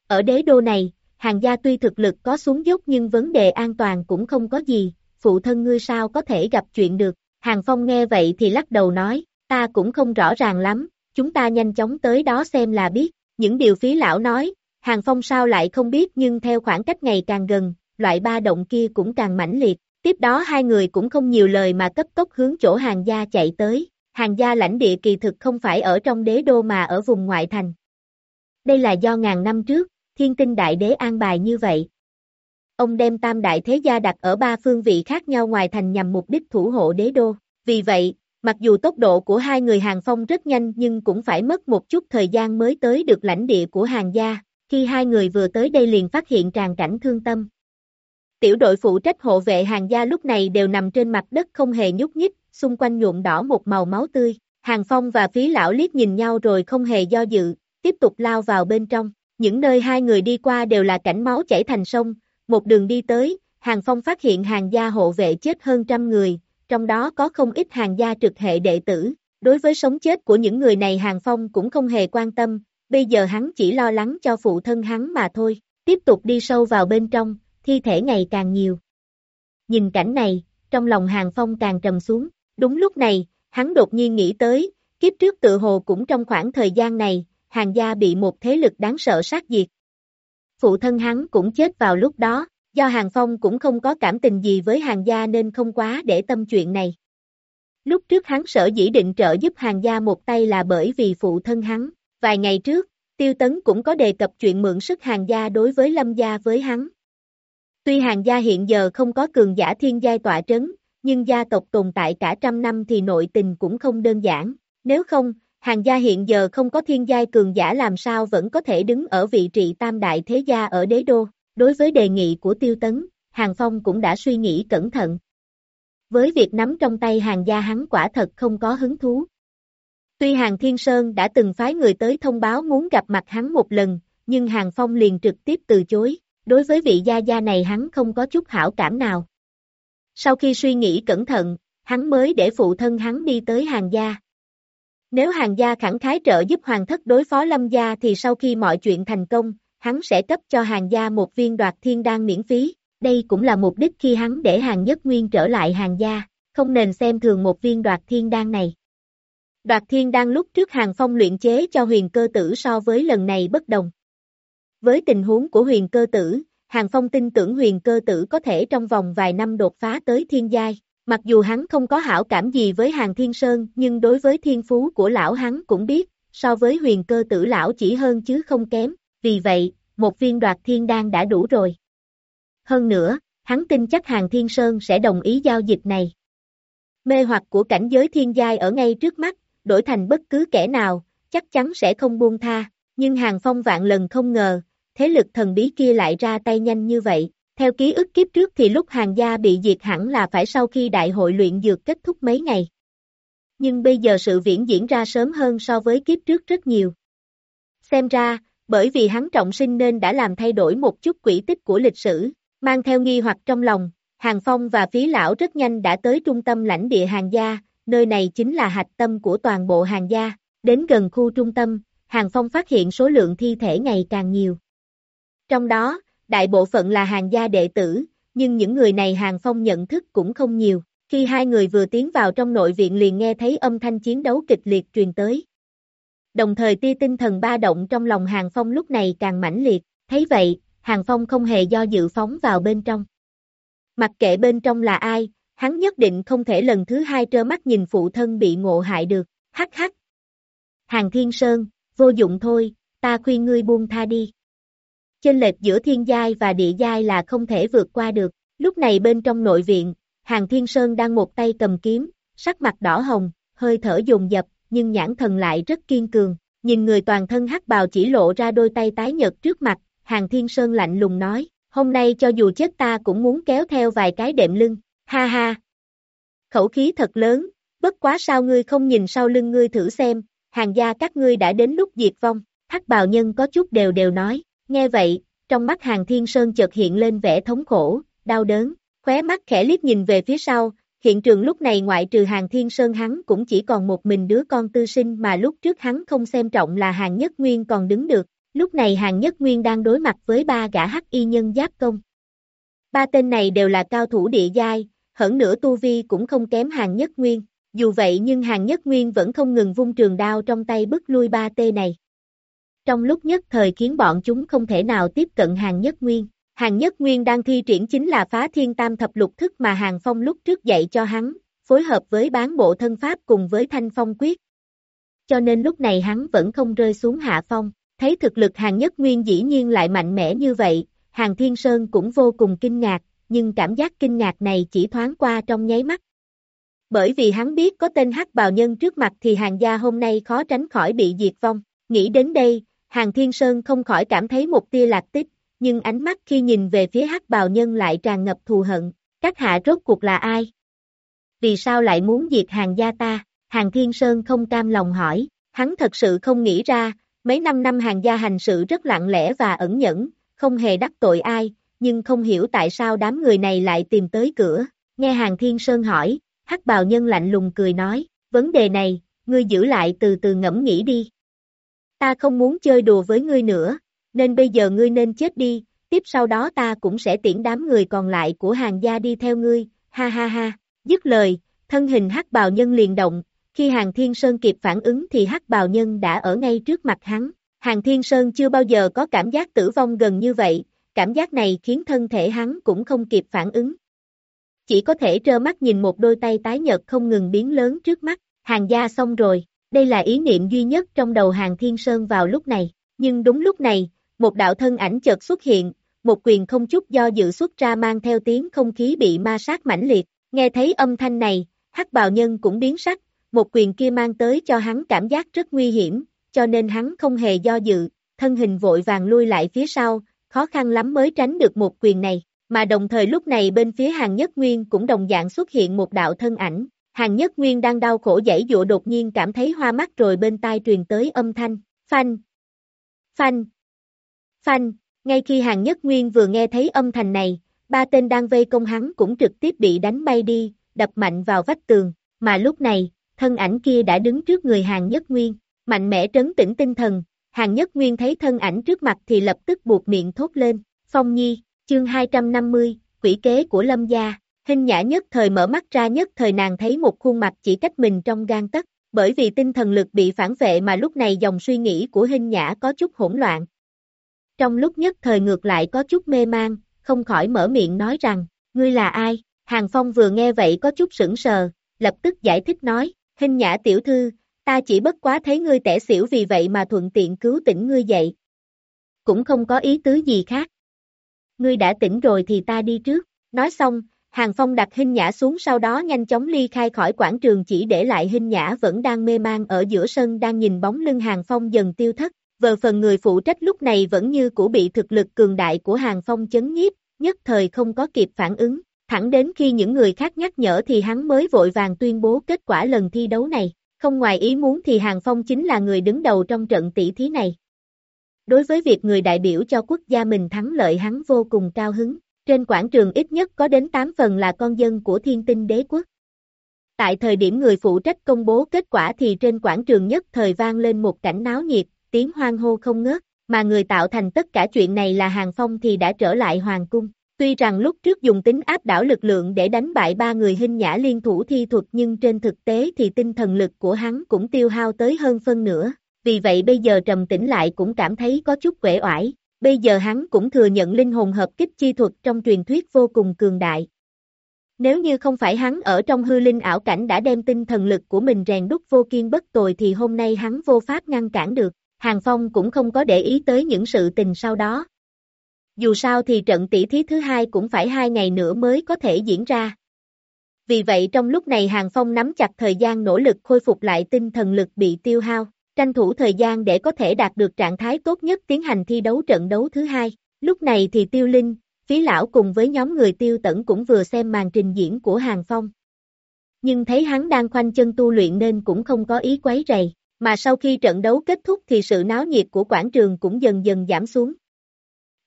Ở đế đô này, hàng gia tuy thực lực có xuống dốc nhưng vấn đề an toàn cũng không có gì, phụ thân ngươi sao có thể gặp chuyện được. Hàng Phong nghe vậy thì lắc đầu nói, ta cũng không rõ ràng lắm, chúng ta nhanh chóng tới đó xem là biết. Những điều phí lão nói, Hàng Phong sao lại không biết nhưng theo khoảng cách ngày càng gần, loại ba động kia cũng càng mãnh liệt. Tiếp đó hai người cũng không nhiều lời mà cấp tốc hướng chỗ hàng gia chạy tới hàng gia lãnh địa kỳ thực không phải ở trong đế đô mà ở vùng ngoại thành. Đây là do ngàn năm trước, thiên tinh đại đế an bài như vậy. Ông đem tam đại thế gia đặt ở ba phương vị khác nhau ngoài thành nhằm mục đích thủ hộ đế đô. Vì vậy, mặc dù tốc độ của hai người hàng phong rất nhanh nhưng cũng phải mất một chút thời gian mới tới được lãnh địa của hàng gia. Khi hai người vừa tới đây liền phát hiện tràn cảnh thương tâm. Tiểu đội phụ trách hộ vệ hàng gia lúc này đều nằm trên mặt đất không hề nhúc nhích, xung quanh nhuộm đỏ một màu máu tươi. Hàng Phong và phí lão liếc nhìn nhau rồi không hề do dự, tiếp tục lao vào bên trong. Những nơi hai người đi qua đều là cảnh máu chảy thành sông, một đường đi tới, Hàng Phong phát hiện hàng gia hộ vệ chết hơn trăm người, trong đó có không ít hàng gia trực hệ đệ tử. Đối với sống chết của những người này Hàng Phong cũng không hề quan tâm, bây giờ hắn chỉ lo lắng cho phụ thân hắn mà thôi, tiếp tục đi sâu vào bên trong, thi thể ngày càng nhiều. Nhìn cảnh này, trong lòng Hàng Phong càng trầm xuống, đúng lúc này, hắn đột nhiên nghĩ tới, kiếp trước tự hồ cũng trong khoảng thời gian này, hàng gia bị một thế lực đáng sợ sát diệt. Phụ thân hắn cũng chết vào lúc đó, do Hàng Phong cũng không có cảm tình gì với hàng gia nên không quá để tâm chuyện này. Lúc trước hắn sở dĩ định trợ giúp hàng gia một tay là bởi vì phụ thân hắn. Vài ngày trước, Tiêu Tấn cũng có đề cập chuyện mượn sức hàng gia đối với lâm gia với hắn. Tuy hàng gia hiện giờ không có cường giả thiên giai tọa trấn, nhưng gia tộc tồn tại cả trăm năm thì nội tình cũng không đơn giản. Nếu không, hàng gia hiện giờ không có thiên giai cường giả làm sao vẫn có thể đứng ở vị trí tam đại thế gia ở đế đô. Đối với đề nghị của Tiêu Tấn, Hàng Phong cũng đã suy nghĩ cẩn thận. Với việc nắm trong tay hàng gia hắn quả thật không có hứng thú. Tuy Hàng Thiên Sơn đã từng phái người tới thông báo muốn gặp mặt hắn một lần, nhưng Hàng Phong liền trực tiếp từ chối, đối với vị gia gia này hắn không có chút hảo cảm nào. Sau khi suy nghĩ cẩn thận, hắn mới để phụ thân hắn đi tới hàng gia. Nếu hàng gia khẳng khái trợ giúp hoàng thất đối phó lâm gia thì sau khi mọi chuyện thành công, hắn sẽ cấp cho hàng gia một viên đoạt thiên đan miễn phí. Đây cũng là mục đích khi hắn để hàng nhất nguyên trở lại hàng gia, không nên xem thường một viên đoạt thiên đan này. Đoạt thiên đang lúc trước hàng phong luyện chế cho huyền cơ tử so với lần này bất đồng. Với tình huống của huyền cơ tử, hàng phong tin tưởng huyền cơ tử có thể trong vòng vài năm đột phá tới thiên giai. Mặc dù hắn không có hảo cảm gì với hàng thiên sơn nhưng đối với thiên phú của lão hắn cũng biết, so với huyền cơ tử lão chỉ hơn chứ không kém, vì vậy, một viên đoạt thiên đan đã đủ rồi. Hơn nữa, hắn tin chắc hàng thiên sơn sẽ đồng ý giao dịch này. Mê hoặc của cảnh giới thiên giai ở ngay trước mắt, đổi thành bất cứ kẻ nào, chắc chắn sẽ không buông tha, nhưng hàng phong vạn lần không ngờ, thế lực thần bí kia lại ra tay nhanh như vậy. Theo ký ức kiếp trước thì lúc hàng gia bị diệt hẳn là phải sau khi đại hội luyện dược kết thúc mấy ngày. Nhưng bây giờ sự viễn diễn ra sớm hơn so với kiếp trước rất nhiều. Xem ra, bởi vì hắn trọng sinh nên đã làm thay đổi một chút quỹ tích của lịch sử, mang theo nghi hoặc trong lòng, Hàng Phong và phí lão rất nhanh đã tới trung tâm lãnh địa hàng gia, nơi này chính là hạch tâm của toàn bộ hàng gia, đến gần khu trung tâm, Hàng Phong phát hiện số lượng thi thể ngày càng nhiều. Trong đó, đại bộ phận là hàng gia đệ tử, nhưng những người này Hàng Phong nhận thức cũng không nhiều. Khi hai người vừa tiến vào trong nội viện liền nghe thấy âm thanh chiến đấu kịch liệt truyền tới. Đồng thời tia tinh thần ba động trong lòng Hàng Phong lúc này càng mãnh liệt, thấy vậy, Hàng Phong không hề do dự phóng vào bên trong. Mặc kệ bên trong là ai, hắn nhất định không thể lần thứ hai trơ mắt nhìn phụ thân bị ngộ hại được, hắc hắc. Hàng Thiên Sơn, vô dụng thôi, ta khuyên ngươi buông tha đi. Chênh lệch giữa thiên giai và địa giai là không thể vượt qua được, lúc này bên trong nội viện, Hàng Thiên Sơn đang một tay cầm kiếm, sắc mặt đỏ hồng, hơi thở dồn dập, nhưng nhãn thần lại rất kiên cường, nhìn người toàn thân hắc bào chỉ lộ ra đôi tay tái nhợt trước mặt, Hàng Thiên Sơn lạnh lùng nói, hôm nay cho dù chết ta cũng muốn kéo theo vài cái đệm lưng, ha ha. Khẩu khí thật lớn, bất quá sao ngươi không nhìn sau lưng ngươi thử xem, hàng gia các ngươi đã đến lúc diệt vong, Thác bào nhân có chút đều đều nói, nghe vậy, trong mắt hàng thiên sơn chợt hiện lên vẻ thống khổ, đau đớn, khóe mắt khẽ liếc nhìn về phía sau, hiện trường lúc này ngoại trừ hàng thiên sơn hắn cũng chỉ còn một mình đứa con tư sinh mà lúc trước hắn không xem trọng là hàng nhất nguyên còn đứng được, lúc này hàng nhất nguyên đang đối mặt với ba gã hắc y nhân giáp công. Ba tên này đều là cao thủ địa giai, hẳn nữa tu vi cũng không kém hàng nhất nguyên, dù vậy nhưng hàng nhất nguyên vẫn không ngừng vung trường đao trong tay bức lui ba tê này. Trong lúc nhất thời khiến bọn chúng không thể nào tiếp cận hàng nhất nguyên, hàng nhất nguyên đang thi triển chính là phá thiên tam thập lục thức mà hàng phong lúc trước dạy cho hắn, phối hợp với bán bộ thân pháp cùng với thanh phong quyết. Cho nên lúc này hắn vẫn không rơi xuống hạ phong, thấy thực lực hàng nhất nguyên dĩ nhiên lại mạnh mẽ như vậy, hàng thiên sơn cũng vô cùng kinh ngạc, nhưng cảm giác kinh ngạc này chỉ thoáng qua trong nháy mắt. Bởi vì hắn biết có tên hắc bào nhân trước mặt thì hàng gia hôm nay khó tránh khỏi bị diệt vong. Nghĩ đến đây, hàng thiên sơn không khỏi cảm thấy một tia lạc tích, nhưng ánh mắt khi nhìn về phía hắc bào nhân lại tràn ngập thù hận. Các hạ rốt cuộc là ai? Vì sao lại muốn diệt hàng gia ta? Hàng thiên sơn không cam lòng hỏi, hắn thật sự không nghĩ ra, Mấy năm năm hàng gia hành sự rất lặng lẽ và ẩn nhẫn, không hề đắc tội ai, nhưng không hiểu tại sao đám người này lại tìm tới cửa. Nghe hàng thiên sơn hỏi, hắc bào nhân lạnh lùng cười nói, vấn đề này, ngươi giữ lại từ từ ngẫm nghĩ đi. Ta không muốn chơi đùa với ngươi nữa, nên bây giờ ngươi nên chết đi, tiếp sau đó ta cũng sẽ tiễn đám người còn lại của hàng gia đi theo ngươi, ha ha ha, dứt lời, thân hình hắc bào nhân liền động, khi hàng thiên sơn kịp phản ứng thì hắc bào nhân đã ở ngay trước mặt hắn, hàng thiên sơn chưa bao giờ có cảm giác tử vong gần như vậy, cảm giác này khiến thân thể hắn cũng không kịp phản ứng. Chỉ có thể trơ mắt nhìn một đôi tay tái nhợt không ngừng biến lớn trước mắt, hàng gia xong rồi, đây là ý niệm duy nhất trong đầu hàng thiên sơn vào lúc này, nhưng đúng lúc này, một đạo thân ảnh chợt xuất hiện, một quyền không chút do dự xuất ra mang theo tiếng không khí bị ma sát mãnh liệt, nghe thấy âm thanh này, hắc bào nhân cũng biến sắc, một quyền kia mang tới cho hắn cảm giác rất nguy hiểm, cho nên hắn không hề do dự, thân hình vội vàng lui lại phía sau, khó khăn lắm mới tránh được một quyền này, mà đồng thời lúc này bên phía hàng nhất nguyên cũng đồng dạng xuất hiện một đạo thân ảnh, hàng nhất nguyên đang đau khổ dãy dụa đột nhiên cảm thấy hoa mắt rồi bên tai truyền tới âm thanh, phanh, phanh, phanh, ngay khi hàng nhất nguyên vừa nghe thấy âm thanh này, ba tên đang vây công hắn cũng trực tiếp bị đánh bay đi, đập mạnh vào vách tường, mà lúc này, thân ảnh kia đã đứng trước người hàng nhất nguyên, mạnh mẽ trấn tĩnh tinh thần, hàng nhất nguyên thấy thân ảnh trước mặt thì lập tức buộc miệng thốt lên, phong nhi, chương 250, quỷ kế của lâm gia, hình nhã nhất thời mở mắt ra nhất thời nàng thấy một khuôn mặt chỉ cách mình trong gan tất, bởi vì tinh thần lực bị phản vệ mà lúc này dòng suy nghĩ của hình nhã có chút hỗn loạn. Trong lúc nhất thời ngược lại có chút mê mang, không khỏi mở miệng nói rằng, ngươi là ai? Hàng Phong vừa nghe vậy có chút sững sờ, lập tức giải thích nói, hình nhã tiểu thư, ta chỉ bất quá thấy ngươi tẻ xỉu vì vậy mà thuận tiện cứu tỉnh ngươi dậy. Cũng không có ý tứ gì khác. Ngươi đã tỉnh rồi thì ta đi trước, nói xong, Hàng Phong đặt hình nhã xuống sau đó nhanh chóng ly khai khỏi quảng trường chỉ để lại hình nhã vẫn đang mê mang ở giữa sân đang nhìn bóng lưng Hàng Phong dần tiêu thất, vờ phần người phụ trách lúc này vẫn như cũ bị thực lực cường đại của Hàng Phong chấn nhiếp, nhất thời không có kịp phản ứng, thẳng đến khi những người khác nhắc nhở thì hắn mới vội vàng tuyên bố kết quả lần thi đấu này, không ngoài ý muốn thì Hàng Phong chính là người đứng đầu trong trận tỷ thí này. Đối với việc người đại biểu cho quốc gia mình thắng lợi hắn vô cùng cao hứng, trên quảng trường ít nhất có đến 8 phần là con dân của thiên tinh đế quốc. Tại thời điểm người phụ trách công bố kết quả thì trên quảng trường nhất thời vang lên một cảnh náo nhiệt, tiếng hoang hô không ngớt, mà người tạo thành tất cả chuyện này là Hàng Phong thì đã trở lại Hoàng Cung. Tuy rằng lúc trước dùng tính áp đảo lực lượng để đánh bại ba người hình nhã liên thủ thi thuật nhưng trên thực tế thì tinh thần lực của hắn cũng tiêu hao tới hơn phân nửa, vì vậy bây giờ trầm tĩnh lại cũng cảm thấy có chút quể oải, bây giờ hắn cũng thừa nhận linh hồn hợp kích chi thuật trong truyền thuyết vô cùng cường đại. Nếu như không phải hắn ở trong hư linh ảo cảnh đã đem tinh thần lực của mình rèn đúc vô kiên bất tồi thì hôm nay hắn vô pháp ngăn cản được, Hàng Phong cũng không có để ý tới những sự tình sau đó. Dù sao thì trận tỷ thí thứ hai cũng phải hai ngày nữa mới có thể diễn ra. Vì vậy trong lúc này Hàng Phong nắm chặt thời gian nỗ lực khôi phục lại tinh thần lực bị tiêu hao, tranh thủ thời gian để có thể đạt được trạng thái tốt nhất tiến hành thi đấu trận đấu thứ hai. Lúc này thì Tiêu Linh, Phí Lão cùng với nhóm người Tiêu Tẩn cũng vừa xem màn trình diễn của Hàng Phong. Nhưng thấy hắn đang khoanh chân tu luyện nên cũng không có ý quấy rầy. Mà sau khi trận đấu kết thúc thì sự náo nhiệt của quảng trường cũng dần dần giảm xuống.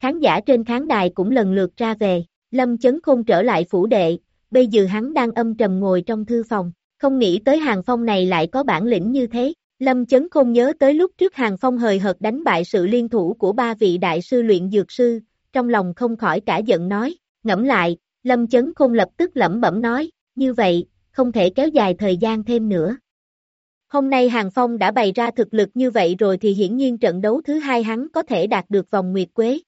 Khán giả trên khán đài cũng lần lượt ra về, Lâm Chấn Khôn trở lại phủ đệ, bây giờ hắn đang âm trầm ngồi trong thư phòng, không nghĩ tới Hàng Phong này lại có bản lĩnh như thế. Lâm Chấn Khôn nhớ tới lúc trước Hàng Phong hời hợt đánh bại sự liên thủ của ba vị đại sư luyện dược sư, trong lòng không khỏi cả giận nói, ngẫm lại, Lâm Chấn Khôn lập tức lẩm bẩm nói, như vậy, không thể kéo dài thời gian thêm nữa. Hôm nay Hàng Phong đã bày ra thực lực như vậy rồi thì hiển nhiên trận đấu thứ hai hắn có thể đạt được vòng nguyệt quế.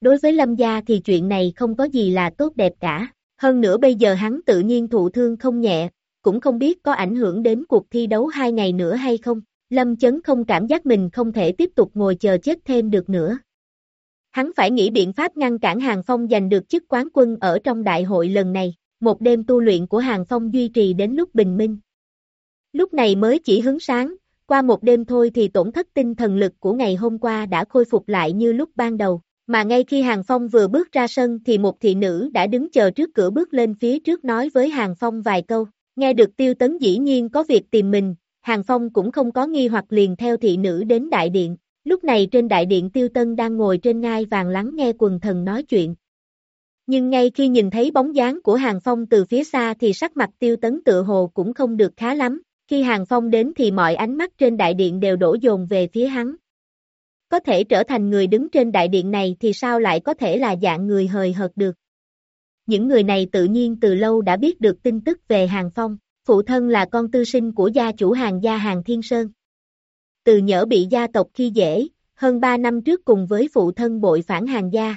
Đối với Lâm Gia thì chuyện này không có gì là tốt đẹp cả, hơn nữa bây giờ hắn tự nhiên thụ thương không nhẹ, cũng không biết có ảnh hưởng đến cuộc thi đấu hai ngày nữa hay không. Lâm Chấn không cảm giác mình không thể tiếp tục ngồi chờ chết thêm được nữa. Hắn phải nghĩ biện pháp ngăn cản Hàng Phong giành được chức quán quân ở trong đại hội lần này. Một đêm tu luyện của Hàng Phong duy trì đến lúc bình minh. Lúc này mới chỉ hứng sáng, qua một đêm thôi thì tổn thất tinh thần lực của ngày hôm qua đã khôi phục lại như lúc ban đầu, mà ngay khi Hàng Phong vừa bước ra sân thì một thị nữ đã đứng chờ trước cửa bước lên phía trước nói với Hàng Phong vài câu, nghe được tiêu tấn dĩ nhiên có việc tìm mình, Hàng Phong cũng không có nghi hoặc liền theo thị nữ đến đại điện. Lúc này trên đại điện Tiêu Tân đang ngồi trên ngai vàng lắng nghe quần thần nói chuyện. Nhưng ngay khi nhìn thấy bóng dáng của Hàng Phong từ phía xa thì sắc mặt Tiêu Tấn tự hồ cũng không được khá lắm. Khi Hàng Phong đến thì mọi ánh mắt trên đại điện đều đổ dồn về phía hắn. Có thể trở thành người đứng trên đại điện này thì sao lại có thể là dạng người hời hợt được. Những người này tự nhiên từ lâu đã biết được tin tức về Hàng Phong, phụ thân là con tư sinh của gia chủ hàng gia hàng Thiên Sơn. Từ nhỡ bị gia tộc khi dễ, hơn 3 năm trước cùng với phụ thân bội phản hàng gia.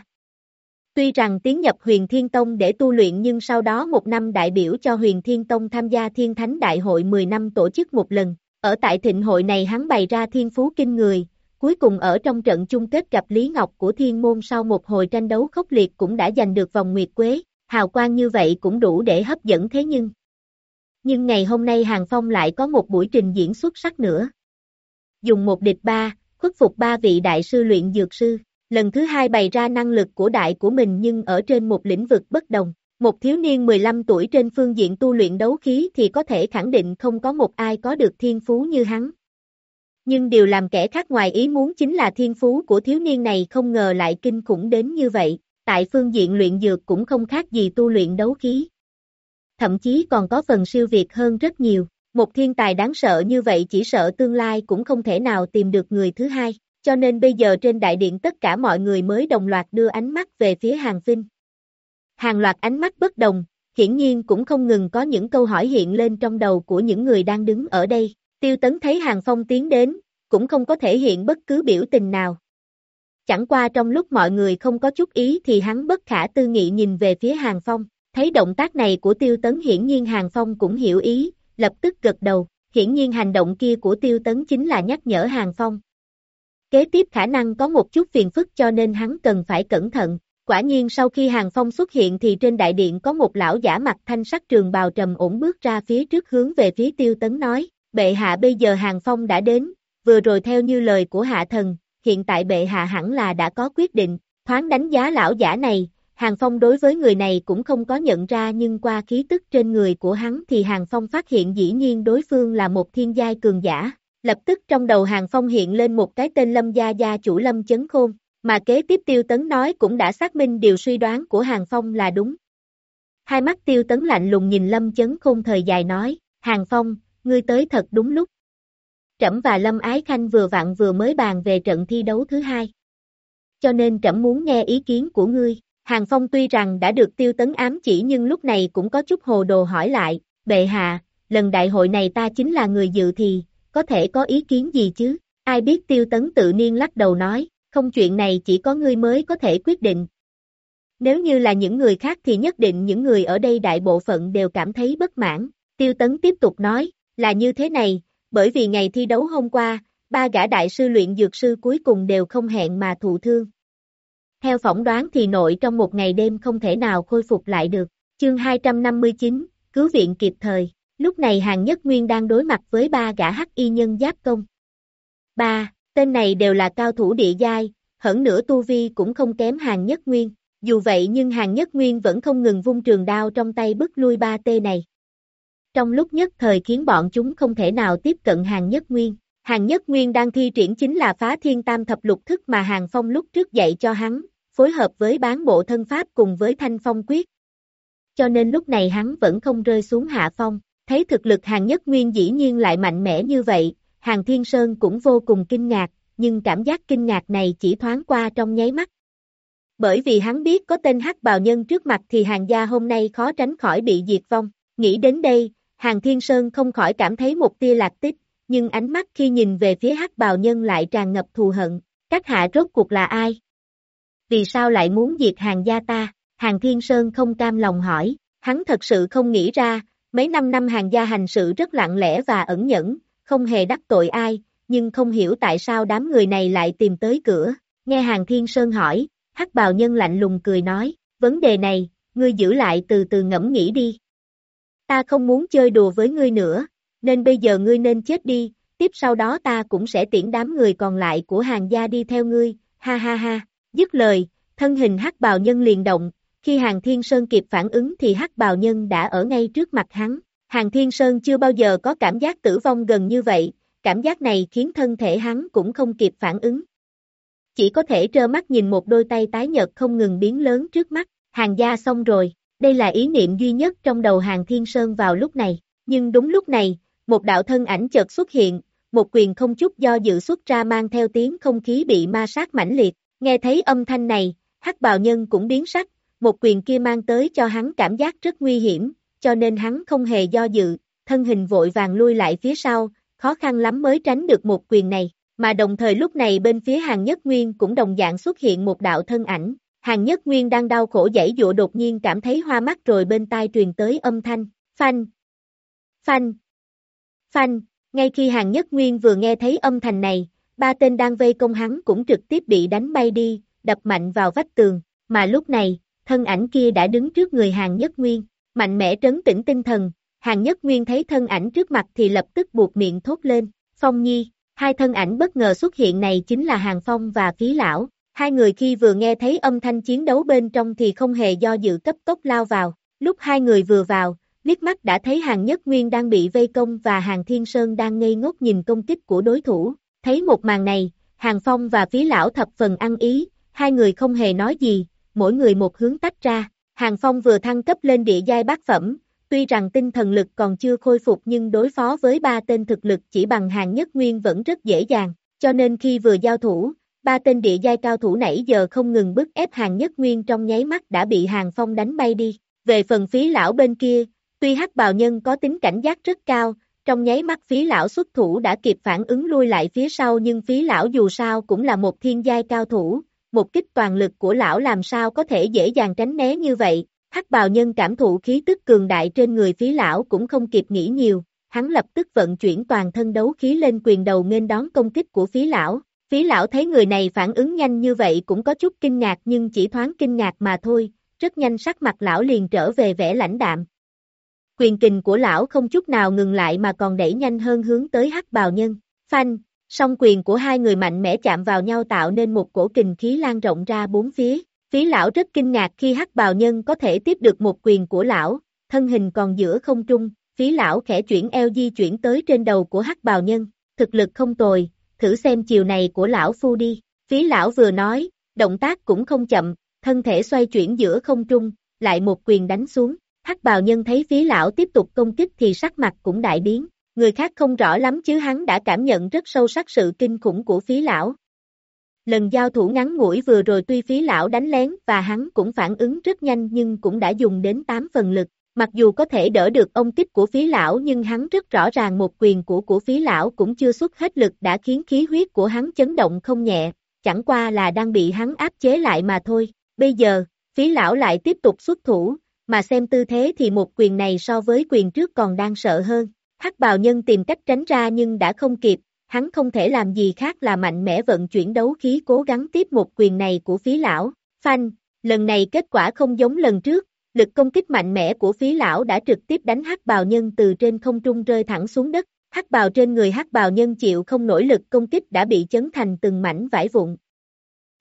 Tuy rằng tiến nhập huyền Thiên Tông để tu luyện nhưng sau đó một năm đại biểu cho huyền Thiên Tông tham gia Thiên Thánh Đại hội 10 năm tổ chức một lần. Ở tại thịnh hội này hắn bày ra thiên phú kinh người, cuối cùng ở trong trận chung kết gặp Lý Ngọc của Thiên Môn sau một hồi tranh đấu khốc liệt cũng đã giành được vòng Nguyệt Quế, hào quang như vậy cũng đủ để hấp dẫn thế nhưng. Nhưng ngày hôm nay Hàng Phong lại có một buổi trình diễn xuất sắc nữa. Dùng một địch ba, khuất phục ba vị đại sư luyện dược sư, lần thứ hai bày ra năng lực của đại của mình nhưng ở trên một lĩnh vực bất đồng. Một thiếu niên 15 tuổi trên phương diện tu luyện đấu khí thì có thể khẳng định không có một ai có được thiên phú như hắn. Nhưng điều làm kẻ khác ngoài ý muốn chính là thiên phú của thiếu niên này không ngờ lại kinh khủng đến như vậy, tại phương diện luyện dược cũng không khác gì tu luyện đấu khí. Thậm chí còn có phần siêu việt hơn rất nhiều, một thiên tài đáng sợ như vậy chỉ sợ tương lai cũng không thể nào tìm được người thứ hai, cho nên bây giờ trên đại điện tất cả mọi người mới đồng loạt đưa ánh mắt về phía hàng phinh. Hàng loạt ánh mắt bất đồng, hiển nhiên cũng không ngừng có những câu hỏi hiện lên trong đầu của những người đang đứng ở đây. Tiêu tấn thấy hàng phong tiến đến, cũng không có thể hiện bất cứ biểu tình nào. Chẳng qua trong lúc mọi người không có chút ý thì hắn bất khả tư nghị nhìn về phía hàng phong, thấy động tác này của tiêu tấn hiển nhiên hàng phong cũng hiểu ý, lập tức gật đầu, hiển nhiên hành động kia của tiêu tấn chính là nhắc nhở hàng phong. Kế tiếp khả năng có một chút phiền phức cho nên hắn cần phải cẩn thận, Quả nhiên sau khi Hàng Phong xuất hiện thì trên đại điện có một lão giả mặt thanh sắc trường bào trầm ổn bước ra phía trước hướng về phía tiêu tấn nói, bệ hạ bây giờ Hàng Phong đã đến, vừa rồi theo như lời của hạ thần, hiện tại bệ hạ hẳn là đã có quyết định, thoáng đánh giá lão giả này, Hàng Phong đối với người này cũng không có nhận ra nhưng qua khí tức trên người của hắn thì Hàng Phong phát hiện dĩ nhiên đối phương là một thiên giai cường giả, lập tức trong đầu Hàng Phong hiện lên một cái tên Lâm Gia Gia chủ Lâm Chấn Khôn, mà kế tiếp Tiêu Tấn nói cũng đã xác minh điều suy đoán của Hàng Phong là đúng. Hai mắt Tiêu Tấn lạnh lùng nhìn Lâm Chấn Khôn thời dài nói, Hàng Phong, ngươi tới thật đúng lúc. Trẫm và Lâm Ái Khanh vừa vặn vừa mới bàn về trận thi đấu thứ hai. Cho nên trẫm muốn nghe ý kiến của ngươi. Hàng Phong tuy rằng đã được Tiêu Tấn ám chỉ nhưng lúc này cũng có chút hồ đồ hỏi lại, bệ hạ, lần đại hội này ta chính là người dự thì, có thể có ý kiến gì chứ? Ai biết Tiêu Tấn tự niên lắc đầu nói, không chuyện này chỉ có ngươi mới có thể quyết định. Nếu như là những người khác thì nhất định những người ở đây đại bộ phận đều cảm thấy bất mãn. Tiêu Tấn tiếp tục nói, là như thế này, bởi vì ngày thi đấu hôm qua, ba gã đại sư luyện dược sư cuối cùng đều không hẹn mà thụ thương. Theo phỏng đoán thì nội trong một ngày đêm không thể nào khôi phục lại được. Chương 259, cứu viện kịp thời. Lúc này Hàng Nhất Nguyên đang đối mặt với ba gã hắc y nhân giáp công. Ba, Tên này đều là cao thủ địa giai, hẳn nửa tu vi cũng không kém hàng nhất nguyên. Dù vậy nhưng hàng nhất nguyên vẫn không ngừng vung trường đao trong tay bức lui ba tê này. Trong lúc nhất thời khiến bọn chúng không thể nào tiếp cận hàng nhất nguyên. Hàng nhất nguyên đang thi triển chính là phá thiên tam thập lục thức mà hàng phong lúc trước dạy cho hắn, phối hợp với bán bộ thân pháp cùng với thanh phong quyết. Cho nên lúc này hắn vẫn không rơi xuống hạ phong, thấy thực lực hàng nhất nguyên dĩ nhiên lại mạnh mẽ như vậy, Hàng Thiên Sơn cũng vô cùng kinh ngạc, nhưng cảm giác kinh ngạc này chỉ thoáng qua trong nháy mắt. Bởi vì hắn biết có tên hắc bào nhân trước mặt thì hàng gia hôm nay khó tránh khỏi bị diệt vong. Nghĩ đến đây, hàng thiên sơn không khỏi cảm thấy một tia lạc tích, nhưng ánh mắt khi nhìn về phía hắc bào nhân lại tràn ngập thù hận. Các hạ rốt cuộc là ai? Vì sao lại muốn diệt hàng gia ta? Hàng thiên sơn không cam lòng hỏi, hắn thật sự không nghĩ ra, mấy năm năm hàng gia hành sự rất lặng lẽ và ẩn nhẫn, không hề đắc tội ai, nhưng không hiểu tại sao đám người này lại tìm tới cửa. Nghe Hàng Thiên Sơn hỏi, hắc bào nhân lạnh lùng cười nói, vấn đề này, ngươi giữ lại từ từ ngẫm nghĩ đi. Ta không muốn chơi đùa với ngươi nữa, nên bây giờ ngươi nên chết đi, tiếp sau đó ta cũng sẽ tiễn đám người còn lại của hàng gia đi theo ngươi, ha ha ha, dứt lời, thân hình hắc bào nhân liền động, khi hàng thiên sơn kịp phản ứng thì hắc bào nhân đã ở ngay trước mặt hắn, Hàng Thiên Sơn chưa bao giờ có cảm giác tử vong gần như vậy, cảm giác này khiến thân thể hắn cũng không kịp phản ứng. Chỉ có thể trơ mắt nhìn một đôi tay tái nhợt không ngừng biến lớn trước mắt, hàng gia xong rồi, đây là ý niệm duy nhất trong đầu hàng Thiên Sơn vào lúc này, nhưng đúng lúc này, một đạo thân ảnh chợt xuất hiện, một quyền không chút do dự xuất ra mang theo tiếng không khí bị ma sát mãnh liệt, nghe thấy âm thanh này, hắc bào nhân cũng biến sắc, một quyền kia mang tới cho hắn cảm giác rất nguy hiểm, cho nên hắn không hề do dự, thân hình vội vàng lui lại phía sau, khó khăn lắm mới tránh được một quyền này, mà đồng thời lúc này bên phía hàng nhất nguyên cũng đồng dạng xuất hiện một đạo thân ảnh, hàng nhất nguyên đang đau khổ dãy dụa đột nhiên cảm thấy hoa mắt rồi bên tai truyền tới âm thanh, phanh, phanh, phanh, ngay khi hàng nhất nguyên vừa nghe thấy âm thanh này, ba tên đang vây công hắn cũng trực tiếp bị đánh bay đi, đập mạnh vào vách tường, mà lúc này, thân ảnh kia đã đứng trước người hàng nhất nguyên, mạnh mẽ trấn tĩnh tinh thần, hàng nhất nguyên thấy thân ảnh trước mặt thì lập tức buộc miệng thốt lên, phong nhi, hai thân ảnh bất ngờ xuất hiện này chính là hàng phong và phí lão, hai người khi vừa nghe thấy âm thanh chiến đấu bên trong thì không hề do dự cấp tốc lao vào, lúc hai người vừa vào, liếc mắt đã thấy hàng nhất nguyên đang bị vây công và hàng thiên sơn đang ngây ngốc nhìn công kích của đối thủ, thấy một màn này, hàng phong và phí lão thập phần ăn ý, hai người không hề nói gì, mỗi người một hướng tách ra, hàng phong vừa thăng cấp lên địa giai bát phẩm, tuy rằng tinh thần lực còn chưa khôi phục nhưng đối phó với ba tên thực lực chỉ bằng hàng nhất nguyên vẫn rất dễ dàng, cho nên khi vừa giao thủ, ba tên địa giai cao thủ nãy giờ không ngừng bức ép hàng nhất nguyên trong nháy mắt đã bị hàng phong đánh bay đi. Về phần phí lão bên kia, tuy hắc bào nhân có tính cảnh giác rất cao, trong nháy mắt phí lão xuất thủ đã kịp phản ứng lui lại phía sau nhưng phí lão dù sao cũng là một thiên giai cao thủ, một kích toàn lực của lão làm sao có thể dễ dàng tránh né như vậy, hắc bào nhân cảm thụ khí tức cường đại trên người phí lão cũng không kịp nghĩ nhiều, hắn lập tức vận chuyển toàn thân đấu khí lên quyền đầu nghênh đón công kích của phí lão, phí lão thấy người này phản ứng nhanh như vậy cũng có chút kinh ngạc nhưng chỉ thoáng kinh ngạc mà thôi, rất nhanh sắc mặt lão liền trở về vẻ lãnh đạm. Quyền kình của lão không chút nào ngừng lại mà còn đẩy nhanh hơn hướng tới hắc bào nhân, phanh, song quyền của hai người mạnh mẽ chạm vào nhau tạo nên một cổ kình khí lan rộng ra bốn phía, phí lão rất kinh ngạc khi hắc bào nhân có thể tiếp được một quyền của lão, thân hình còn giữa không trung, phí lão khẽ chuyển eo di chuyển tới trên đầu của hắc bào nhân, thực lực không tồi, thử xem chiều này của lão phu đi, phí lão vừa nói, động tác cũng không chậm, thân thể xoay chuyển giữa không trung, lại một quyền đánh xuống, hắc bào nhân thấy phí lão tiếp tục công kích thì sắc mặt cũng đại biến, người khác không rõ lắm chứ hắn đã cảm nhận rất sâu sắc sự kinh khủng của phí lão. Lần giao thủ ngắn ngủi vừa rồi tuy phí lão đánh lén và hắn cũng phản ứng rất nhanh nhưng cũng đã dùng đến 8 phần lực, mặc dù có thể đỡ được ông kích của phí lão nhưng hắn rất rõ ràng một quyền của của phí lão cũng chưa xuất hết lực đã khiến khí huyết của hắn chấn động không nhẹ, chẳng qua là đang bị hắn áp chế lại mà thôi, bây giờ, phí lão lại tiếp tục xuất thủ, mà xem tư thế thì một quyền này so với quyền trước còn đang sợ hơn, hắc bào nhân tìm cách tránh ra nhưng đã không kịp, hắn không thể làm gì khác là mạnh mẽ vận chuyển đấu khí cố gắng tiếp một quyền này của phí lão, phanh, lần này kết quả không giống lần trước, lực công kích mạnh mẽ của phí lão đã trực tiếp đánh hắc bào nhân từ trên không trung rơi thẳng xuống đất, hắc bào trên người hắc bào nhân chịu không nổi lực công kích đã bị chấn thành từng mảnh vải vụn.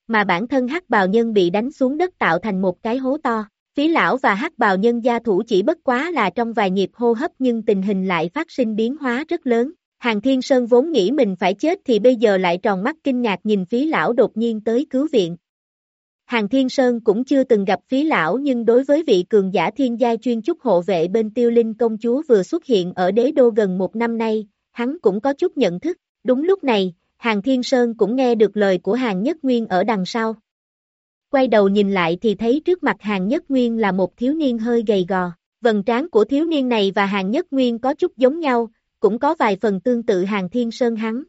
Mà bản thân hắc bào nhân bị đánh xuống đất tạo thành một cái hố to. Phí lão và hắc bào nhân gia thủ chỉ bất quá là trong vài nhịp hô hấp nhưng tình hình lại phát sinh biến hóa rất lớn. Hàng Thiên Sơn vốn nghĩ mình phải chết thì bây giờ lại tròn mắt kinh ngạc nhìn phí lão đột nhiên tới cứu viện. Hàng Thiên Sơn cũng chưa từng gặp phí lão nhưng đối với vị cường giả thiên gia chuyên chúc hộ vệ bên tiêu linh công chúa vừa xuất hiện ở đế đô gần một năm nay, hắn cũng có chút nhận thức. Đúng lúc này, Hàng Thiên Sơn cũng nghe được lời của Hàng Nhất Nguyên ở đằng sau. Quay đầu nhìn lại thì thấy trước mặt Hàng Nhất Nguyên là một thiếu niên hơi gầy gò. Vần trán của thiếu niên này và Hàng Nhất Nguyên có chút giống nhau, cũng có vài phần tương tự Hàng Thiên Sơn hắn.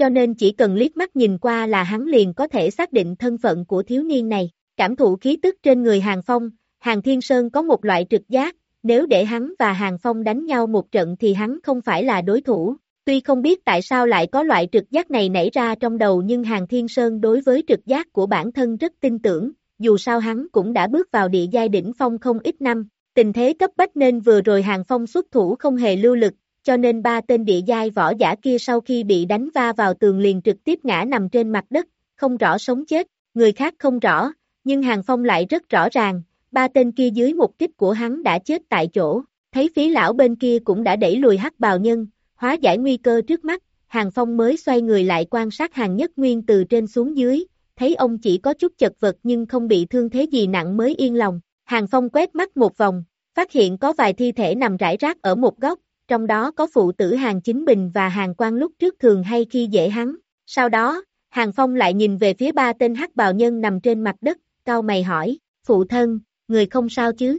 Cho nên chỉ cần liếc mắt nhìn qua là hắn liền có thể xác định thân phận của thiếu niên này. Cảm thụ khí tức trên người Hàng Phong, Hàng Thiên Sơn có một loại trực giác, nếu để hắn và Hàng Phong đánh nhau một trận thì hắn không phải là đối thủ. Tuy không biết tại sao lại có loại trực giác này nảy ra trong đầu nhưng Hàng Thiên Sơn đối với trực giác của bản thân rất tin tưởng, dù sao hắn cũng đã bước vào địa giai đỉnh phong không ít năm, tình thế cấp bách nên vừa rồi Hàng Phong xuất thủ không hề lưu lực, cho nên ba tên địa giai võ giả kia sau khi bị đánh va vào tường liền trực tiếp ngã nằm trên mặt đất, không rõ sống chết, người khác không rõ, nhưng Hàng Phong lại rất rõ ràng, ba tên kia dưới một kích của hắn đã chết tại chỗ, thấy phí lão bên kia cũng đã đẩy lùi hắc bào nhân, hóa giải nguy cơ trước mắt, Hàng Phong mới xoay người lại quan sát hàng nhất nguyên từ trên xuống dưới, thấy ông chỉ có chút chật vật nhưng không bị thương thế gì nặng mới yên lòng. Hàng Phong quét mắt một vòng, phát hiện có vài thi thể nằm rải rác ở một góc, trong đó có phụ tử hàng chính bình và hàng quan lúc trước thường hay khi dễ hắn. Sau đó, Hàng Phong lại nhìn về phía ba tên hắc bào nhân nằm trên mặt đất, cao mày hỏi, phụ thân, người không sao chứ?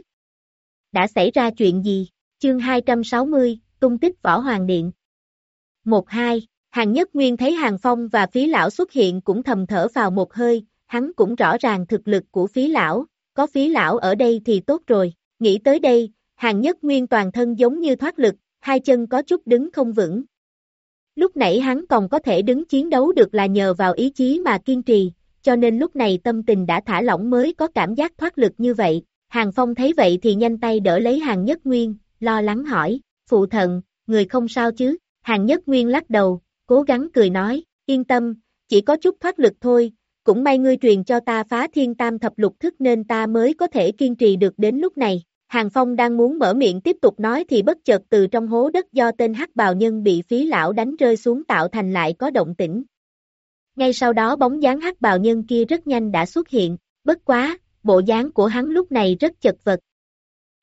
Đã xảy ra chuyện gì? Chương 260, tung tích võ hoàng điện. 1-2, Hàng Nhất Nguyên thấy Hàng Phong và phí lão xuất hiện cũng thầm thở vào một hơi, hắn cũng rõ ràng thực lực của phí lão, có phí lão ở đây thì tốt rồi, nghĩ tới đây, Hàng Nhất Nguyên toàn thân giống như thoát lực, hai chân có chút đứng không vững. Lúc nãy hắn còn có thể đứng chiến đấu được là nhờ vào ý chí mà kiên trì, cho nên lúc này tâm tình đã thả lỏng mới có cảm giác thoát lực như vậy. Hàng Phong thấy vậy thì nhanh tay đỡ lấy Hàng Nhất Nguyên, lo lắng hỏi, phụ thận, người không sao chứ? Hàng Nhất Nguyên lắc đầu, cố gắng cười nói, yên tâm, chỉ có chút thoát lực thôi, cũng may ngươi truyền cho ta phá thiên tam thập lục thức nên ta mới có thể kiên trì được đến lúc này. Hàng Phong đang muốn mở miệng tiếp tục nói thì bất chợt từ trong hố đất do tên hắc bào nhân bị phí lão đánh rơi xuống tạo thành lại có động tĩnh. Ngay sau đó bóng dáng hắc bào nhân kia rất nhanh đã xuất hiện, bất quá, bộ dáng của hắn lúc này rất chật vật.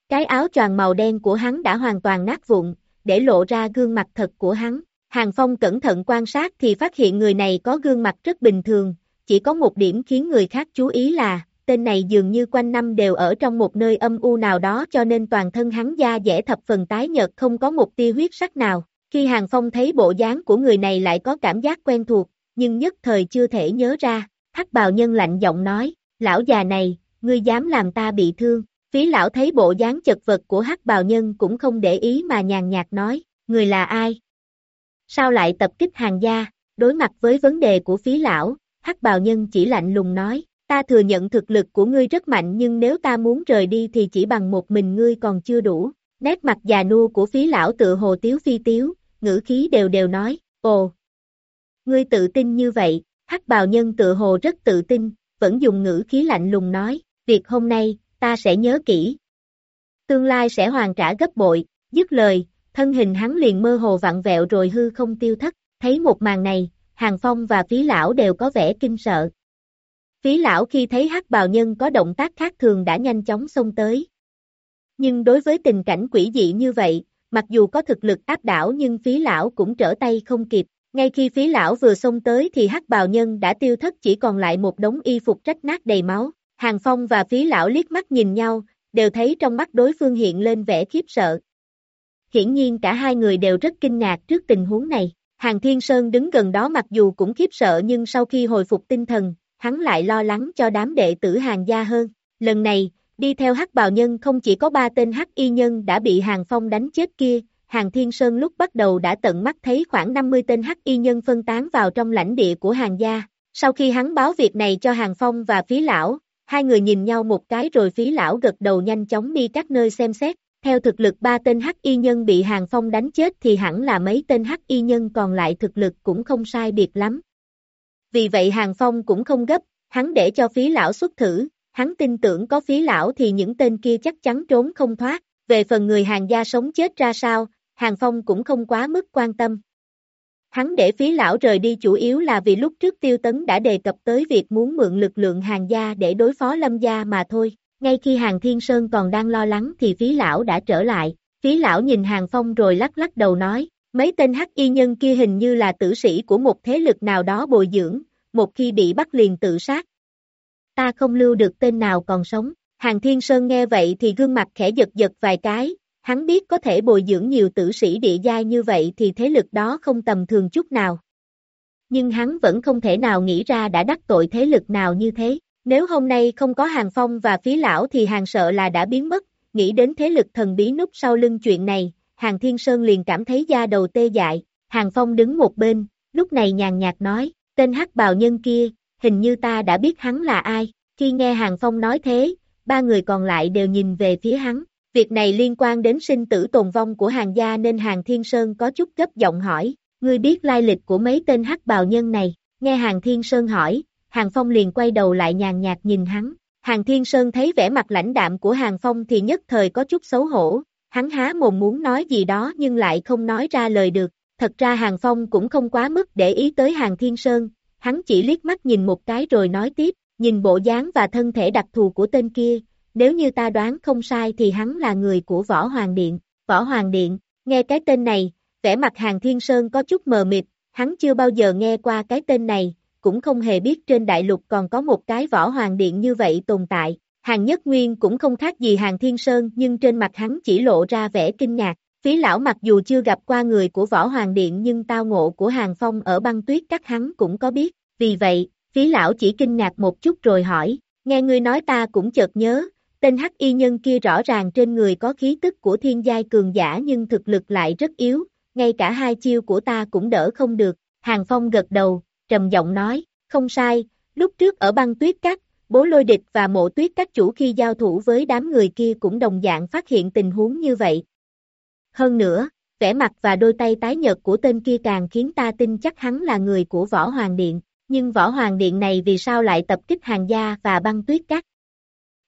Cái áo choàng màu đen của hắn đã hoàn toàn nát vụn, để lộ ra gương mặt thật của hắn. Hàng Phong cẩn thận quan sát thì phát hiện người này có gương mặt rất bình thường, chỉ có một điểm khiến người khác chú ý là, tên này dường như quanh năm đều ở trong một nơi âm u nào đó cho nên toàn thân hắn da dẻ thập phần tái nhợt không có một tia huyết sắc nào. Khi Hàng Phong thấy bộ dáng của người này lại có cảm giác quen thuộc, nhưng nhất thời chưa thể nhớ ra, hắc bào nhân lạnh giọng nói, lão già này, ngươi dám làm ta bị thương. Phí lão thấy bộ dáng chật vật của hắc bào nhân cũng không để ý mà nhàn nhạt nói, người là ai? Sao lại tập kích hàng gia? Đối mặt với vấn đề của phí lão, hắc bào nhân chỉ lạnh lùng nói, ta thừa nhận thực lực của ngươi rất mạnh nhưng nếu ta muốn rời đi thì chỉ bằng một mình ngươi còn chưa đủ. Nét mặt già nua của phí lão tự hồ tiếu phi tiếu, ngữ khí đều đều nói, ồ, ngươi tự tin như vậy, hắc bào nhân tự hồ rất tự tin, vẫn dùng ngữ khí lạnh lùng nói, việc hôm nay, ta sẽ nhớ kỹ. Tương lai sẽ hoàn trả gấp bội, dứt lời, thân hình hắn liền mơ hồ vặn vẹo rồi hư không tiêu thất, thấy một màn này, Hàng Phong và phí lão đều có vẻ kinh sợ. Phí lão khi thấy hắc bào nhân có động tác khác thường đã nhanh chóng xông tới. Nhưng đối với tình cảnh quỷ dị như vậy, mặc dù có thực lực áp đảo nhưng phí lão cũng trở tay không kịp. Ngay khi phí lão vừa xông tới thì hắc bào nhân đã tiêu thất chỉ còn lại một đống y phục rách nát đầy máu. Hàng Phong và phí lão liếc mắt nhìn nhau, đều thấy trong mắt đối phương hiện lên vẻ khiếp sợ. Hiển nhiên cả hai người đều rất kinh ngạc trước tình huống này. Hàng Thiên Sơn đứng gần đó mặc dù cũng khiếp sợ nhưng sau khi hồi phục tinh thần, hắn lại lo lắng cho đám đệ tử hàng gia hơn. Lần này, đi theo hắc bào nhân không chỉ có ba tên hắc y nhân đã bị hàng phong đánh chết kia, hàng thiên sơn lúc bắt đầu đã tận mắt thấy khoảng 50 tên hắc y nhân phân tán vào trong lãnh địa của hàng gia. Sau khi hắn báo việc này cho hàng phong và phí lão, hai người nhìn nhau một cái rồi phí lão gật đầu nhanh chóng đi các nơi xem xét. Theo thực lực ba tên hắc y nhân bị hàng phong đánh chết thì hẳn là mấy tên hắc y nhân còn lại thực lực cũng không sai biệt lắm. Vì vậy Hàng Phong cũng không gấp, hắn để cho phí lão xuất thử, hắn tin tưởng có phí lão thì những tên kia chắc chắn trốn không thoát, về phần người hàng gia sống chết ra sao, Hàng Phong cũng không quá mức quan tâm. Hắn để phí lão rời đi chủ yếu là vì lúc trước tiêu tấn đã đề cập tới việc muốn mượn lực lượng hàng gia để đối phó lâm gia mà thôi. Ngay khi hàng thiên sơn còn đang lo lắng thì phí lão đã trở lại. Phí lão nhìn hàng phong rồi lắc lắc đầu nói, Mấy tên hắc y nhân kia hình như là tử sĩ của một thế lực nào đó bồi dưỡng, một khi bị bắt liền tự sát. Ta không lưu được tên nào còn sống. Hàng Thiên Sơn nghe vậy thì gương mặt khẽ giật giật vài cái, hắn biết có thể bồi dưỡng nhiều tử sĩ địa giai như vậy thì thế lực đó không tầm thường chút nào. Nhưng hắn vẫn không thể nào nghĩ ra đã đắc tội thế lực nào như thế. Nếu hôm nay không có hàng phong và phí lão thì hàng sợ là đã biến mất, nghĩ đến thế lực thần bí núp sau lưng chuyện này, Hàng Thiên Sơn liền cảm thấy da đầu tê dại, Hàng Phong đứng một bên, lúc này nhàn nhạt nói, tên hắc bào nhân kia, hình như ta đã biết hắn là ai, khi nghe Hàng Phong nói thế, ba người còn lại đều nhìn về phía hắn, việc này liên quan đến sinh tử tồn vong của hàng gia nên Hàng Thiên Sơn có chút gấp giọng hỏi, ngươi biết lai lịch của mấy tên hắc bào nhân này, nghe Hàng Thiên Sơn hỏi, Hàng Phong liền quay đầu lại nhàn nhạt nhìn hắn, Hàng Thiên Sơn thấy vẻ mặt lãnh đạm của Hàng Phong thì nhất thời có chút xấu hổ, hắn há mồm muốn nói gì đó nhưng lại không nói ra lời được. Thật ra Hàng Phong cũng không quá mức để ý tới Hàng Thiên Sơn, hắn chỉ liếc mắt nhìn một cái rồi nói tiếp, nhìn bộ dáng và thân thể đặc thù của tên kia, nếu như ta đoán không sai thì hắn là người của Võ Hoàng Điện. Võ Hoàng Điện, nghe cái tên này, vẻ mặt Hàng Thiên Sơn có chút mờ mịt, hắn chưa bao giờ nghe qua cái tên này, cũng không hề biết trên đại lục còn có một cái Võ Hoàng Điện như vậy tồn tại. Hàng Nhất Nguyên cũng không khác gì Hàng Thiên Sơn nhưng trên mặt hắn chỉ lộ ra vẻ kinh ngạc. Phí lão mặc dù chưa gặp qua người của Võ Hoàng Điện nhưng tao ngộ của Hàng Phong ở băng tuyết các hắn cũng có biết. Vì vậy, phí lão chỉ kinh ngạc một chút rồi hỏi, nghe ngươi nói ta cũng chợt nhớ, tên hắc y nhân kia rõ ràng trên người có khí tức của thiên giai cường giả nhưng thực lực lại rất yếu, ngay cả hai chiêu của ta cũng đỡ không được. Hàng Phong gật đầu, trầm giọng nói, không sai, lúc trước ở băng tuyết các, bố lôi địch và mộ tuyết các chủ khi giao thủ với đám người kia cũng đồng dạng phát hiện tình huống như vậy. Hơn nữa, vẻ mặt và đôi tay tái nhợt của tên kia càng khiến ta tin chắc hắn là người của Võ Hoàng Điện, nhưng Võ Hoàng Điện này vì sao lại tập kích hàng gia và băng tuyết các?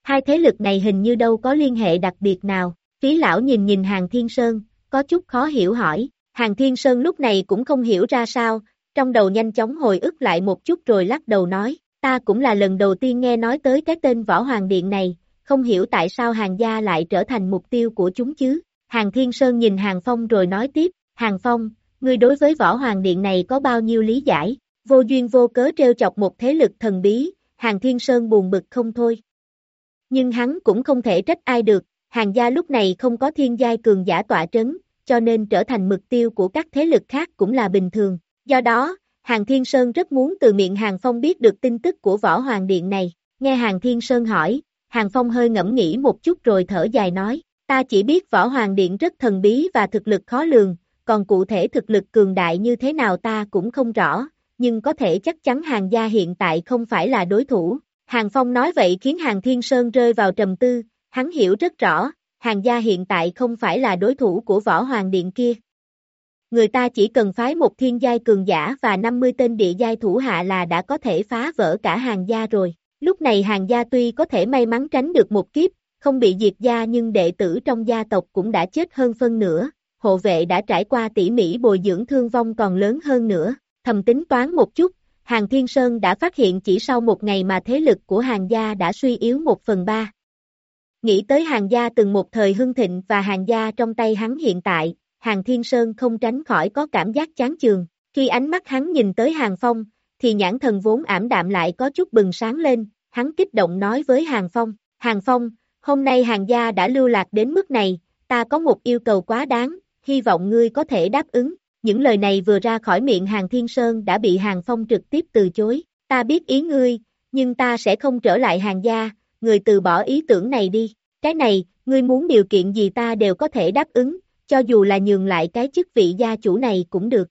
Hai thế lực này hình như đâu có liên hệ đặc biệt nào, phí lão nhìn nhìn hàng thiên sơn, có chút khó hiểu hỏi, hàng thiên sơn lúc này cũng không hiểu ra sao, trong đầu nhanh chóng hồi ức lại một chút rồi lắc đầu nói, ta cũng là lần đầu tiên nghe nói tới cái tên Võ Hoàng Điện này, không hiểu tại sao hàng gia lại trở thành mục tiêu của chúng chứ. Hàng Thiên Sơn nhìn Hàng Phong rồi nói tiếp, Hàng Phong, ngươi đối với Võ Hoàng Điện này có bao nhiêu lý giải, vô duyên vô cớ treo chọc một thế lực thần bí, Hàng Thiên Sơn buồn bực không thôi. Nhưng hắn cũng không thể trách ai được, hàng gia lúc này không có thiên giai cường giả tọa trấn, cho nên trở thành mục tiêu của các thế lực khác cũng là bình thường. Do đó, Hàng Thiên Sơn rất muốn từ miệng Hàng Phong biết được tin tức của Võ Hoàng Điện này. Nghe Hàng Thiên Sơn hỏi, Hàng Phong hơi ngẫm nghĩ một chút rồi thở dài nói, ta chỉ biết Võ Hoàng Điện rất thần bí và thực lực khó lường, còn cụ thể thực lực cường đại như thế nào ta cũng không rõ, nhưng có thể chắc chắn Hàng gia hiện tại không phải là đối thủ. Hàng Phong nói vậy khiến Hàng Thiên Sơn rơi vào trầm tư, hắn hiểu rất rõ, Hàng gia hiện tại không phải là đối thủ của Võ Hoàng Điện kia người ta chỉ cần phái một thiên giai cường giả và 50 tên địa giai thủ hạ là đã có thể phá vỡ cả hàng gia rồi. Lúc này hàng gia tuy có thể may mắn tránh được một kiếp, không bị diệt gia nhưng đệ tử trong gia tộc cũng đã chết hơn phân nửa, hộ vệ đã trải qua tỉ mỉ bồi dưỡng thương vong còn lớn hơn nữa. Thầm tính toán một chút, hàng thiên sơn đã phát hiện chỉ sau một ngày mà thế lực của hàng gia đã suy yếu một phần ba. Nghĩ tới hàng gia từng một thời hưng thịnh và hàng gia trong tay hắn hiện tại, Hàng Thiên Sơn không tránh khỏi có cảm giác chán chường. Khi ánh mắt hắn nhìn tới Hàng Phong, thì nhãn thần vốn ảm đạm lại có chút bừng sáng lên, hắn kích động nói với Hàng Phong, Hàng Phong, hôm nay hàng gia đã lưu lạc đến mức này, ta có một yêu cầu quá đáng, hy vọng ngươi có thể đáp ứng. Những lời này vừa ra khỏi miệng Hàng Thiên Sơn đã bị Hàng Phong trực tiếp từ chối, ta biết ý ngươi, nhưng ta sẽ không trở lại hàng gia, người từ bỏ ý tưởng này đi, cái này, ngươi muốn điều kiện gì ta đều có thể đáp ứng, cho dù là nhường lại cái chức vị gia chủ này cũng được.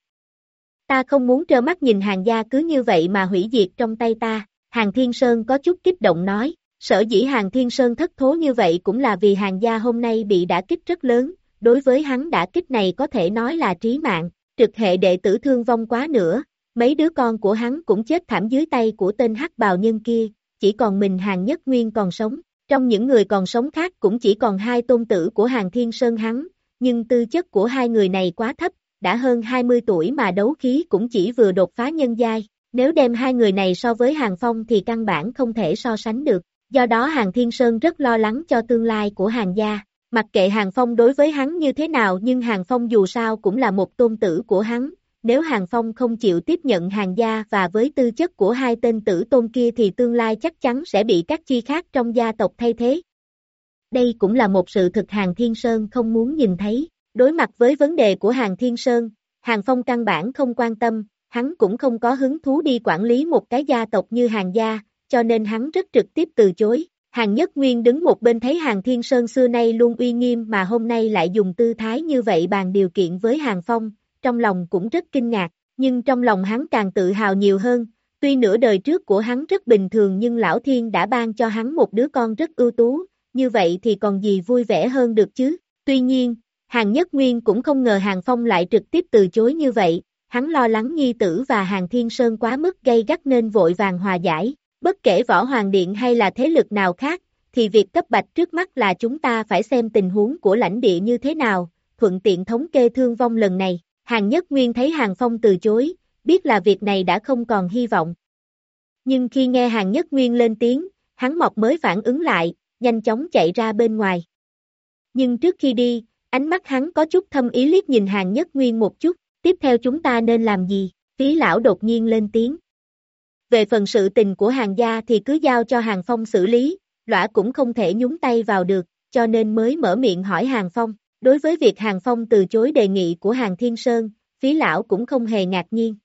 Ta không muốn trơ mắt nhìn hàng gia cứ như vậy mà hủy diệt trong tay ta, hàng thiên sơn có chút kích động nói, sở dĩ hàng thiên sơn thất thố như vậy cũng là vì hàng gia hôm nay bị đả kích rất lớn, đối với hắn đả kích này có thể nói là trí mạng, trực hệ đệ tử thương vong quá nữa, mấy đứa con của hắn cũng chết thảm dưới tay của tên hắc bào nhân kia, chỉ còn mình hàng nhất nguyên còn sống, trong những người còn sống khác cũng chỉ còn hai tôn tử của hàng thiên sơn hắn, nhưng tư chất của hai người này quá thấp, đã hơn 20 tuổi mà đấu khí cũng chỉ vừa đột phá nhân giai, nếu đem hai người này so với Hàng Phong thì căn bản không thể so sánh được, do đó Hàng Thiên Sơn rất lo lắng cho tương lai của Hàng gia. Mặc kệ Hàng Phong đối với hắn như thế nào nhưng Hàng Phong dù sao cũng là một tôn tử của hắn, nếu Hàng Phong không chịu tiếp nhận Hàng gia và với tư chất của hai tên tử tôn kia thì tương lai chắc chắn sẽ bị các chi khác trong gia tộc thay thế, đây cũng là một sự thực Hàng Thiên Sơn không muốn nhìn thấy. Đối mặt với vấn đề của Hàng Thiên Sơn, Hàng Phong căn bản không quan tâm, hắn cũng không có hứng thú đi quản lý một cái gia tộc như Hàng gia, cho nên hắn rất trực tiếp từ chối. Hàng Nhất Nguyên đứng một bên thấy Hàng Thiên Sơn xưa nay luôn uy nghiêm mà hôm nay lại dùng tư thái như vậy bàn điều kiện với Hàng Phong, trong lòng cũng rất kinh ngạc, nhưng trong lòng hắn càng tự hào nhiều hơn, tuy nửa đời trước của hắn rất bình thường nhưng Lão Thiên đã ban cho hắn một đứa con rất ưu tú, như vậy thì còn gì vui vẻ hơn được chứ. Tuy nhiên, Hàng Nhất Nguyên cũng không ngờ Hàng Phong lại trực tiếp từ chối như vậy, hắn lo lắng nhi tử và Hàng Thiên Sơn quá mức gây gắt nên vội vàng hòa giải, bất kể Võ Hoàng Điện hay là thế lực nào khác, thì việc cấp bạch trước mắt là chúng ta phải xem tình huống của lãnh địa như thế nào, thuận tiện thống kê thương vong lần này. Hàng Nhất Nguyên thấy Hàng Phong từ chối, biết là việc này đã không còn hy vọng. Nhưng khi nghe Hàng Nhất Nguyên lên tiếng, hắn mọc mới phản ứng lại, nhanh chóng chạy ra bên ngoài. Nhưng trước khi đi, ánh mắt hắn có chút thâm ý liếc nhìn Hàng Nhất Nguyên một chút, tiếp theo chúng ta nên làm gì? Phí lão đột nhiên lên tiếng. Về phần sự tình của hàng gia thì cứ giao cho hàng phong xử lý, lõa cũng không thể nhúng tay vào được, cho nên mới mở miệng hỏi hàng phong. Đối với việc hàng phong từ chối đề nghị của hàng thiên sơn, phí lão cũng không hề ngạc nhiên.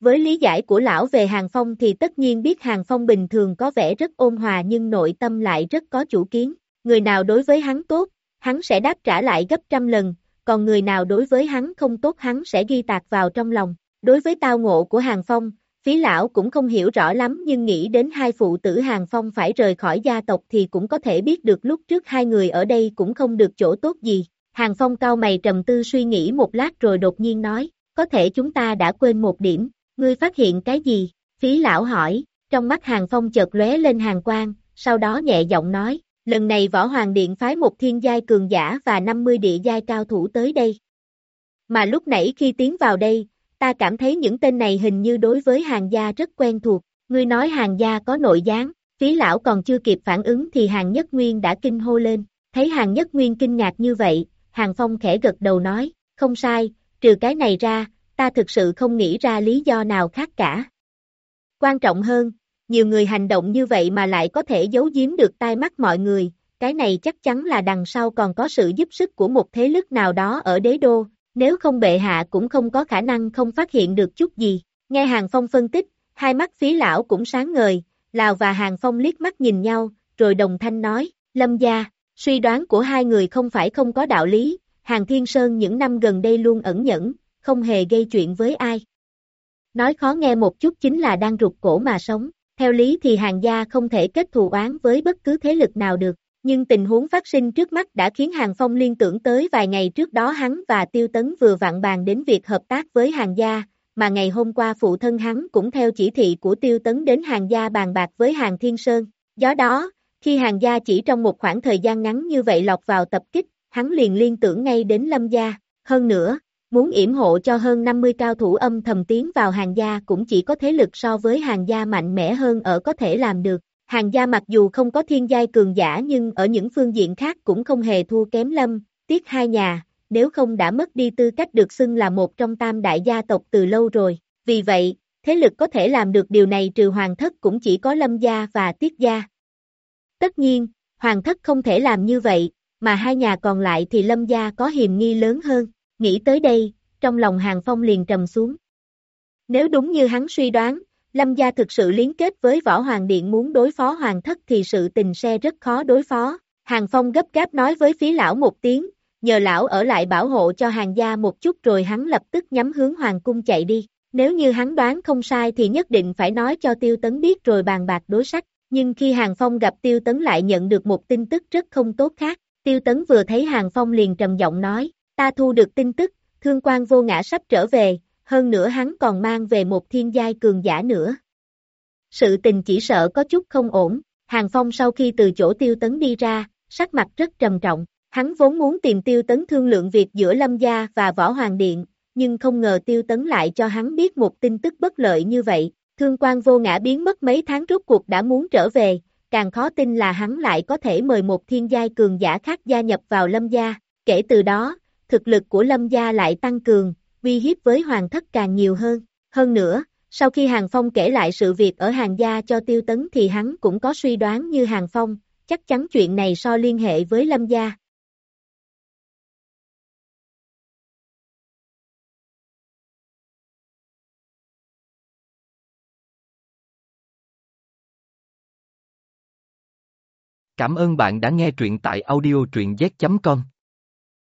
Với lý giải của lão về hàng phong thì tất nhiên biết hàng phong bình thường có vẻ rất ôn hòa nhưng nội tâm lại rất có chủ kiến. Người nào đối với hắn tốt, hắn sẽ đáp trả lại gấp trăm lần, còn người nào đối với hắn không tốt hắn sẽ ghi tạc vào trong lòng. Đối với tao ngộ của hàng phong, phí lão cũng không hiểu rõ lắm nhưng nghĩ đến hai phụ tử hàng phong phải rời khỏi gia tộc thì cũng có thể biết được lúc trước hai người ở đây cũng không được chỗ tốt gì. Hàng phong cao mày trầm tư suy nghĩ một lát rồi đột nhiên nói, có thể chúng ta đã quên một điểm, ngươi phát hiện cái gì? Phí lão hỏi, trong mắt hàng phong chợt lóe lên hàng quang, sau đó nhẹ giọng nói, lần này võ hoàng điện phái một thiên giai cường giả và 50 địa giai cao thủ tới đây. Mà lúc nãy khi tiến vào đây, ta cảm thấy những tên này hình như đối với hàng gia rất quen thuộc, ngươi nói hàng gia có nội gián, phí lão còn chưa kịp phản ứng thì hàng nhất nguyên đã kinh hô lên, thấy hàng nhất nguyên kinh ngạc như vậy, hàng phong khẽ gật đầu nói, không sai, trừ cái này ra, ta thực sự không nghĩ ra lý do nào khác cả. Quan trọng hơn, nhiều người hành động như vậy mà lại có thể giấu giếm được tai mắt mọi người, cái này chắc chắn là đằng sau còn có sự giúp sức của một thế lực nào đó ở đế đô, nếu không bệ hạ cũng không có khả năng không phát hiện được chút gì. Nghe Hàng Phong phân tích, hai mắt phí lão cũng sáng ngời, Lào và Hàng Phong liếc mắt nhìn nhau, rồi đồng thanh nói, Lâm gia, suy đoán của hai người không phải không có đạo lý, Hàng Thiên Sơn những năm gần đây luôn ẩn nhẫn, không hề gây chuyện với ai. Nói khó nghe một chút chính là đang rụt cổ mà sống, theo lý thì hàng gia không thể kết thù oán với bất cứ thế lực nào được, nhưng tình huống phát sinh trước mắt đã khiến Hàng Phong liên tưởng tới vài ngày trước đó hắn và Tiêu Tấn vừa vặn bàn đến việc hợp tác với hàng gia, mà ngày hôm qua phụ thân hắn cũng theo chỉ thị của Tiêu Tấn đến hàng gia bàn bạc với hàng Thiên Sơn. Do đó, khi hàng gia chỉ trong một khoảng thời gian ngắn như vậy lọt vào tập kích, hắn liền liên tưởng ngay đến Lâm gia. Hơn nữa, muốn yểm hộ cho hơn 50 cao thủ âm thầm tiến vào hàng gia cũng chỉ có thế lực so với hàng gia mạnh mẽ hơn ở có thể làm được. Hàng gia mặc dù không có thiên giai cường giả nhưng ở những phương diện khác cũng không hề thua kém lâm, tiếc hai nhà, nếu không đã mất đi tư cách được xưng là một trong tam đại gia tộc từ lâu rồi. Vì vậy, thế lực có thể làm được điều này trừ hoàng thất cũng chỉ có lâm gia và tiết gia. Tất nhiên, hoàng thất không thể làm như vậy, mà hai nhà còn lại thì lâm gia có hiềm nghi lớn hơn. Nghĩ tới đây, trong lòng hàng phong liền trầm xuống. Nếu đúng như hắn suy đoán, Lâm gia thực sự liên kết với Võ Hoàng Điện muốn đối phó Hoàng thất thì sự tình sẽ rất khó đối phó. Hàng Phong gấp gáp nói với phí lão một tiếng, nhờ lão ở lại bảo hộ cho hàng gia một chút rồi hắn lập tức nhắm hướng Hoàng cung chạy đi. Nếu như hắn đoán không sai thì nhất định phải nói cho Tiêu Tấn biết rồi bàn bạc đối sách. Nhưng khi Hàng Phong gặp Tiêu Tấn lại nhận được một tin tức rất không tốt khác. Tiêu Tấn vừa thấy Hàng Phong liền trầm giọng nói, ta thu được tin tức, thương quan vô ngã sắp trở về, hơn nữa hắn còn mang về một thiên giai cường giả nữa. Sự tình chỉ sợ có chút không ổn, Hàng Phong sau khi từ chỗ tiêu tấn đi ra, sắc mặt rất trầm trọng, hắn vốn muốn tìm tiêu tấn thương lượng việc giữa Lâm Gia và Võ Hoàng Điện, nhưng không ngờ tiêu tấn lại cho hắn biết một tin tức bất lợi như vậy, thương quan vô ngã biến mất mấy tháng rốt cuộc đã muốn trở về, càng khó tin là hắn lại có thể mời một thiên giai cường giả khác gia nhập vào Lâm Gia, kể từ đó, thực lực của Lâm Gia lại tăng cường, uy hiếp với hoàng thất càng nhiều hơn. Hơn nữa, sau khi Hàng Phong kể lại sự việc ở hàng gia cho tiêu tấn thì hắn cũng có suy đoán như Hàng Phong, chắc chắn chuyện này so liên hệ với Lâm gia. Cảm ơn bạn đã nghe truyện tại audio truyện z.com.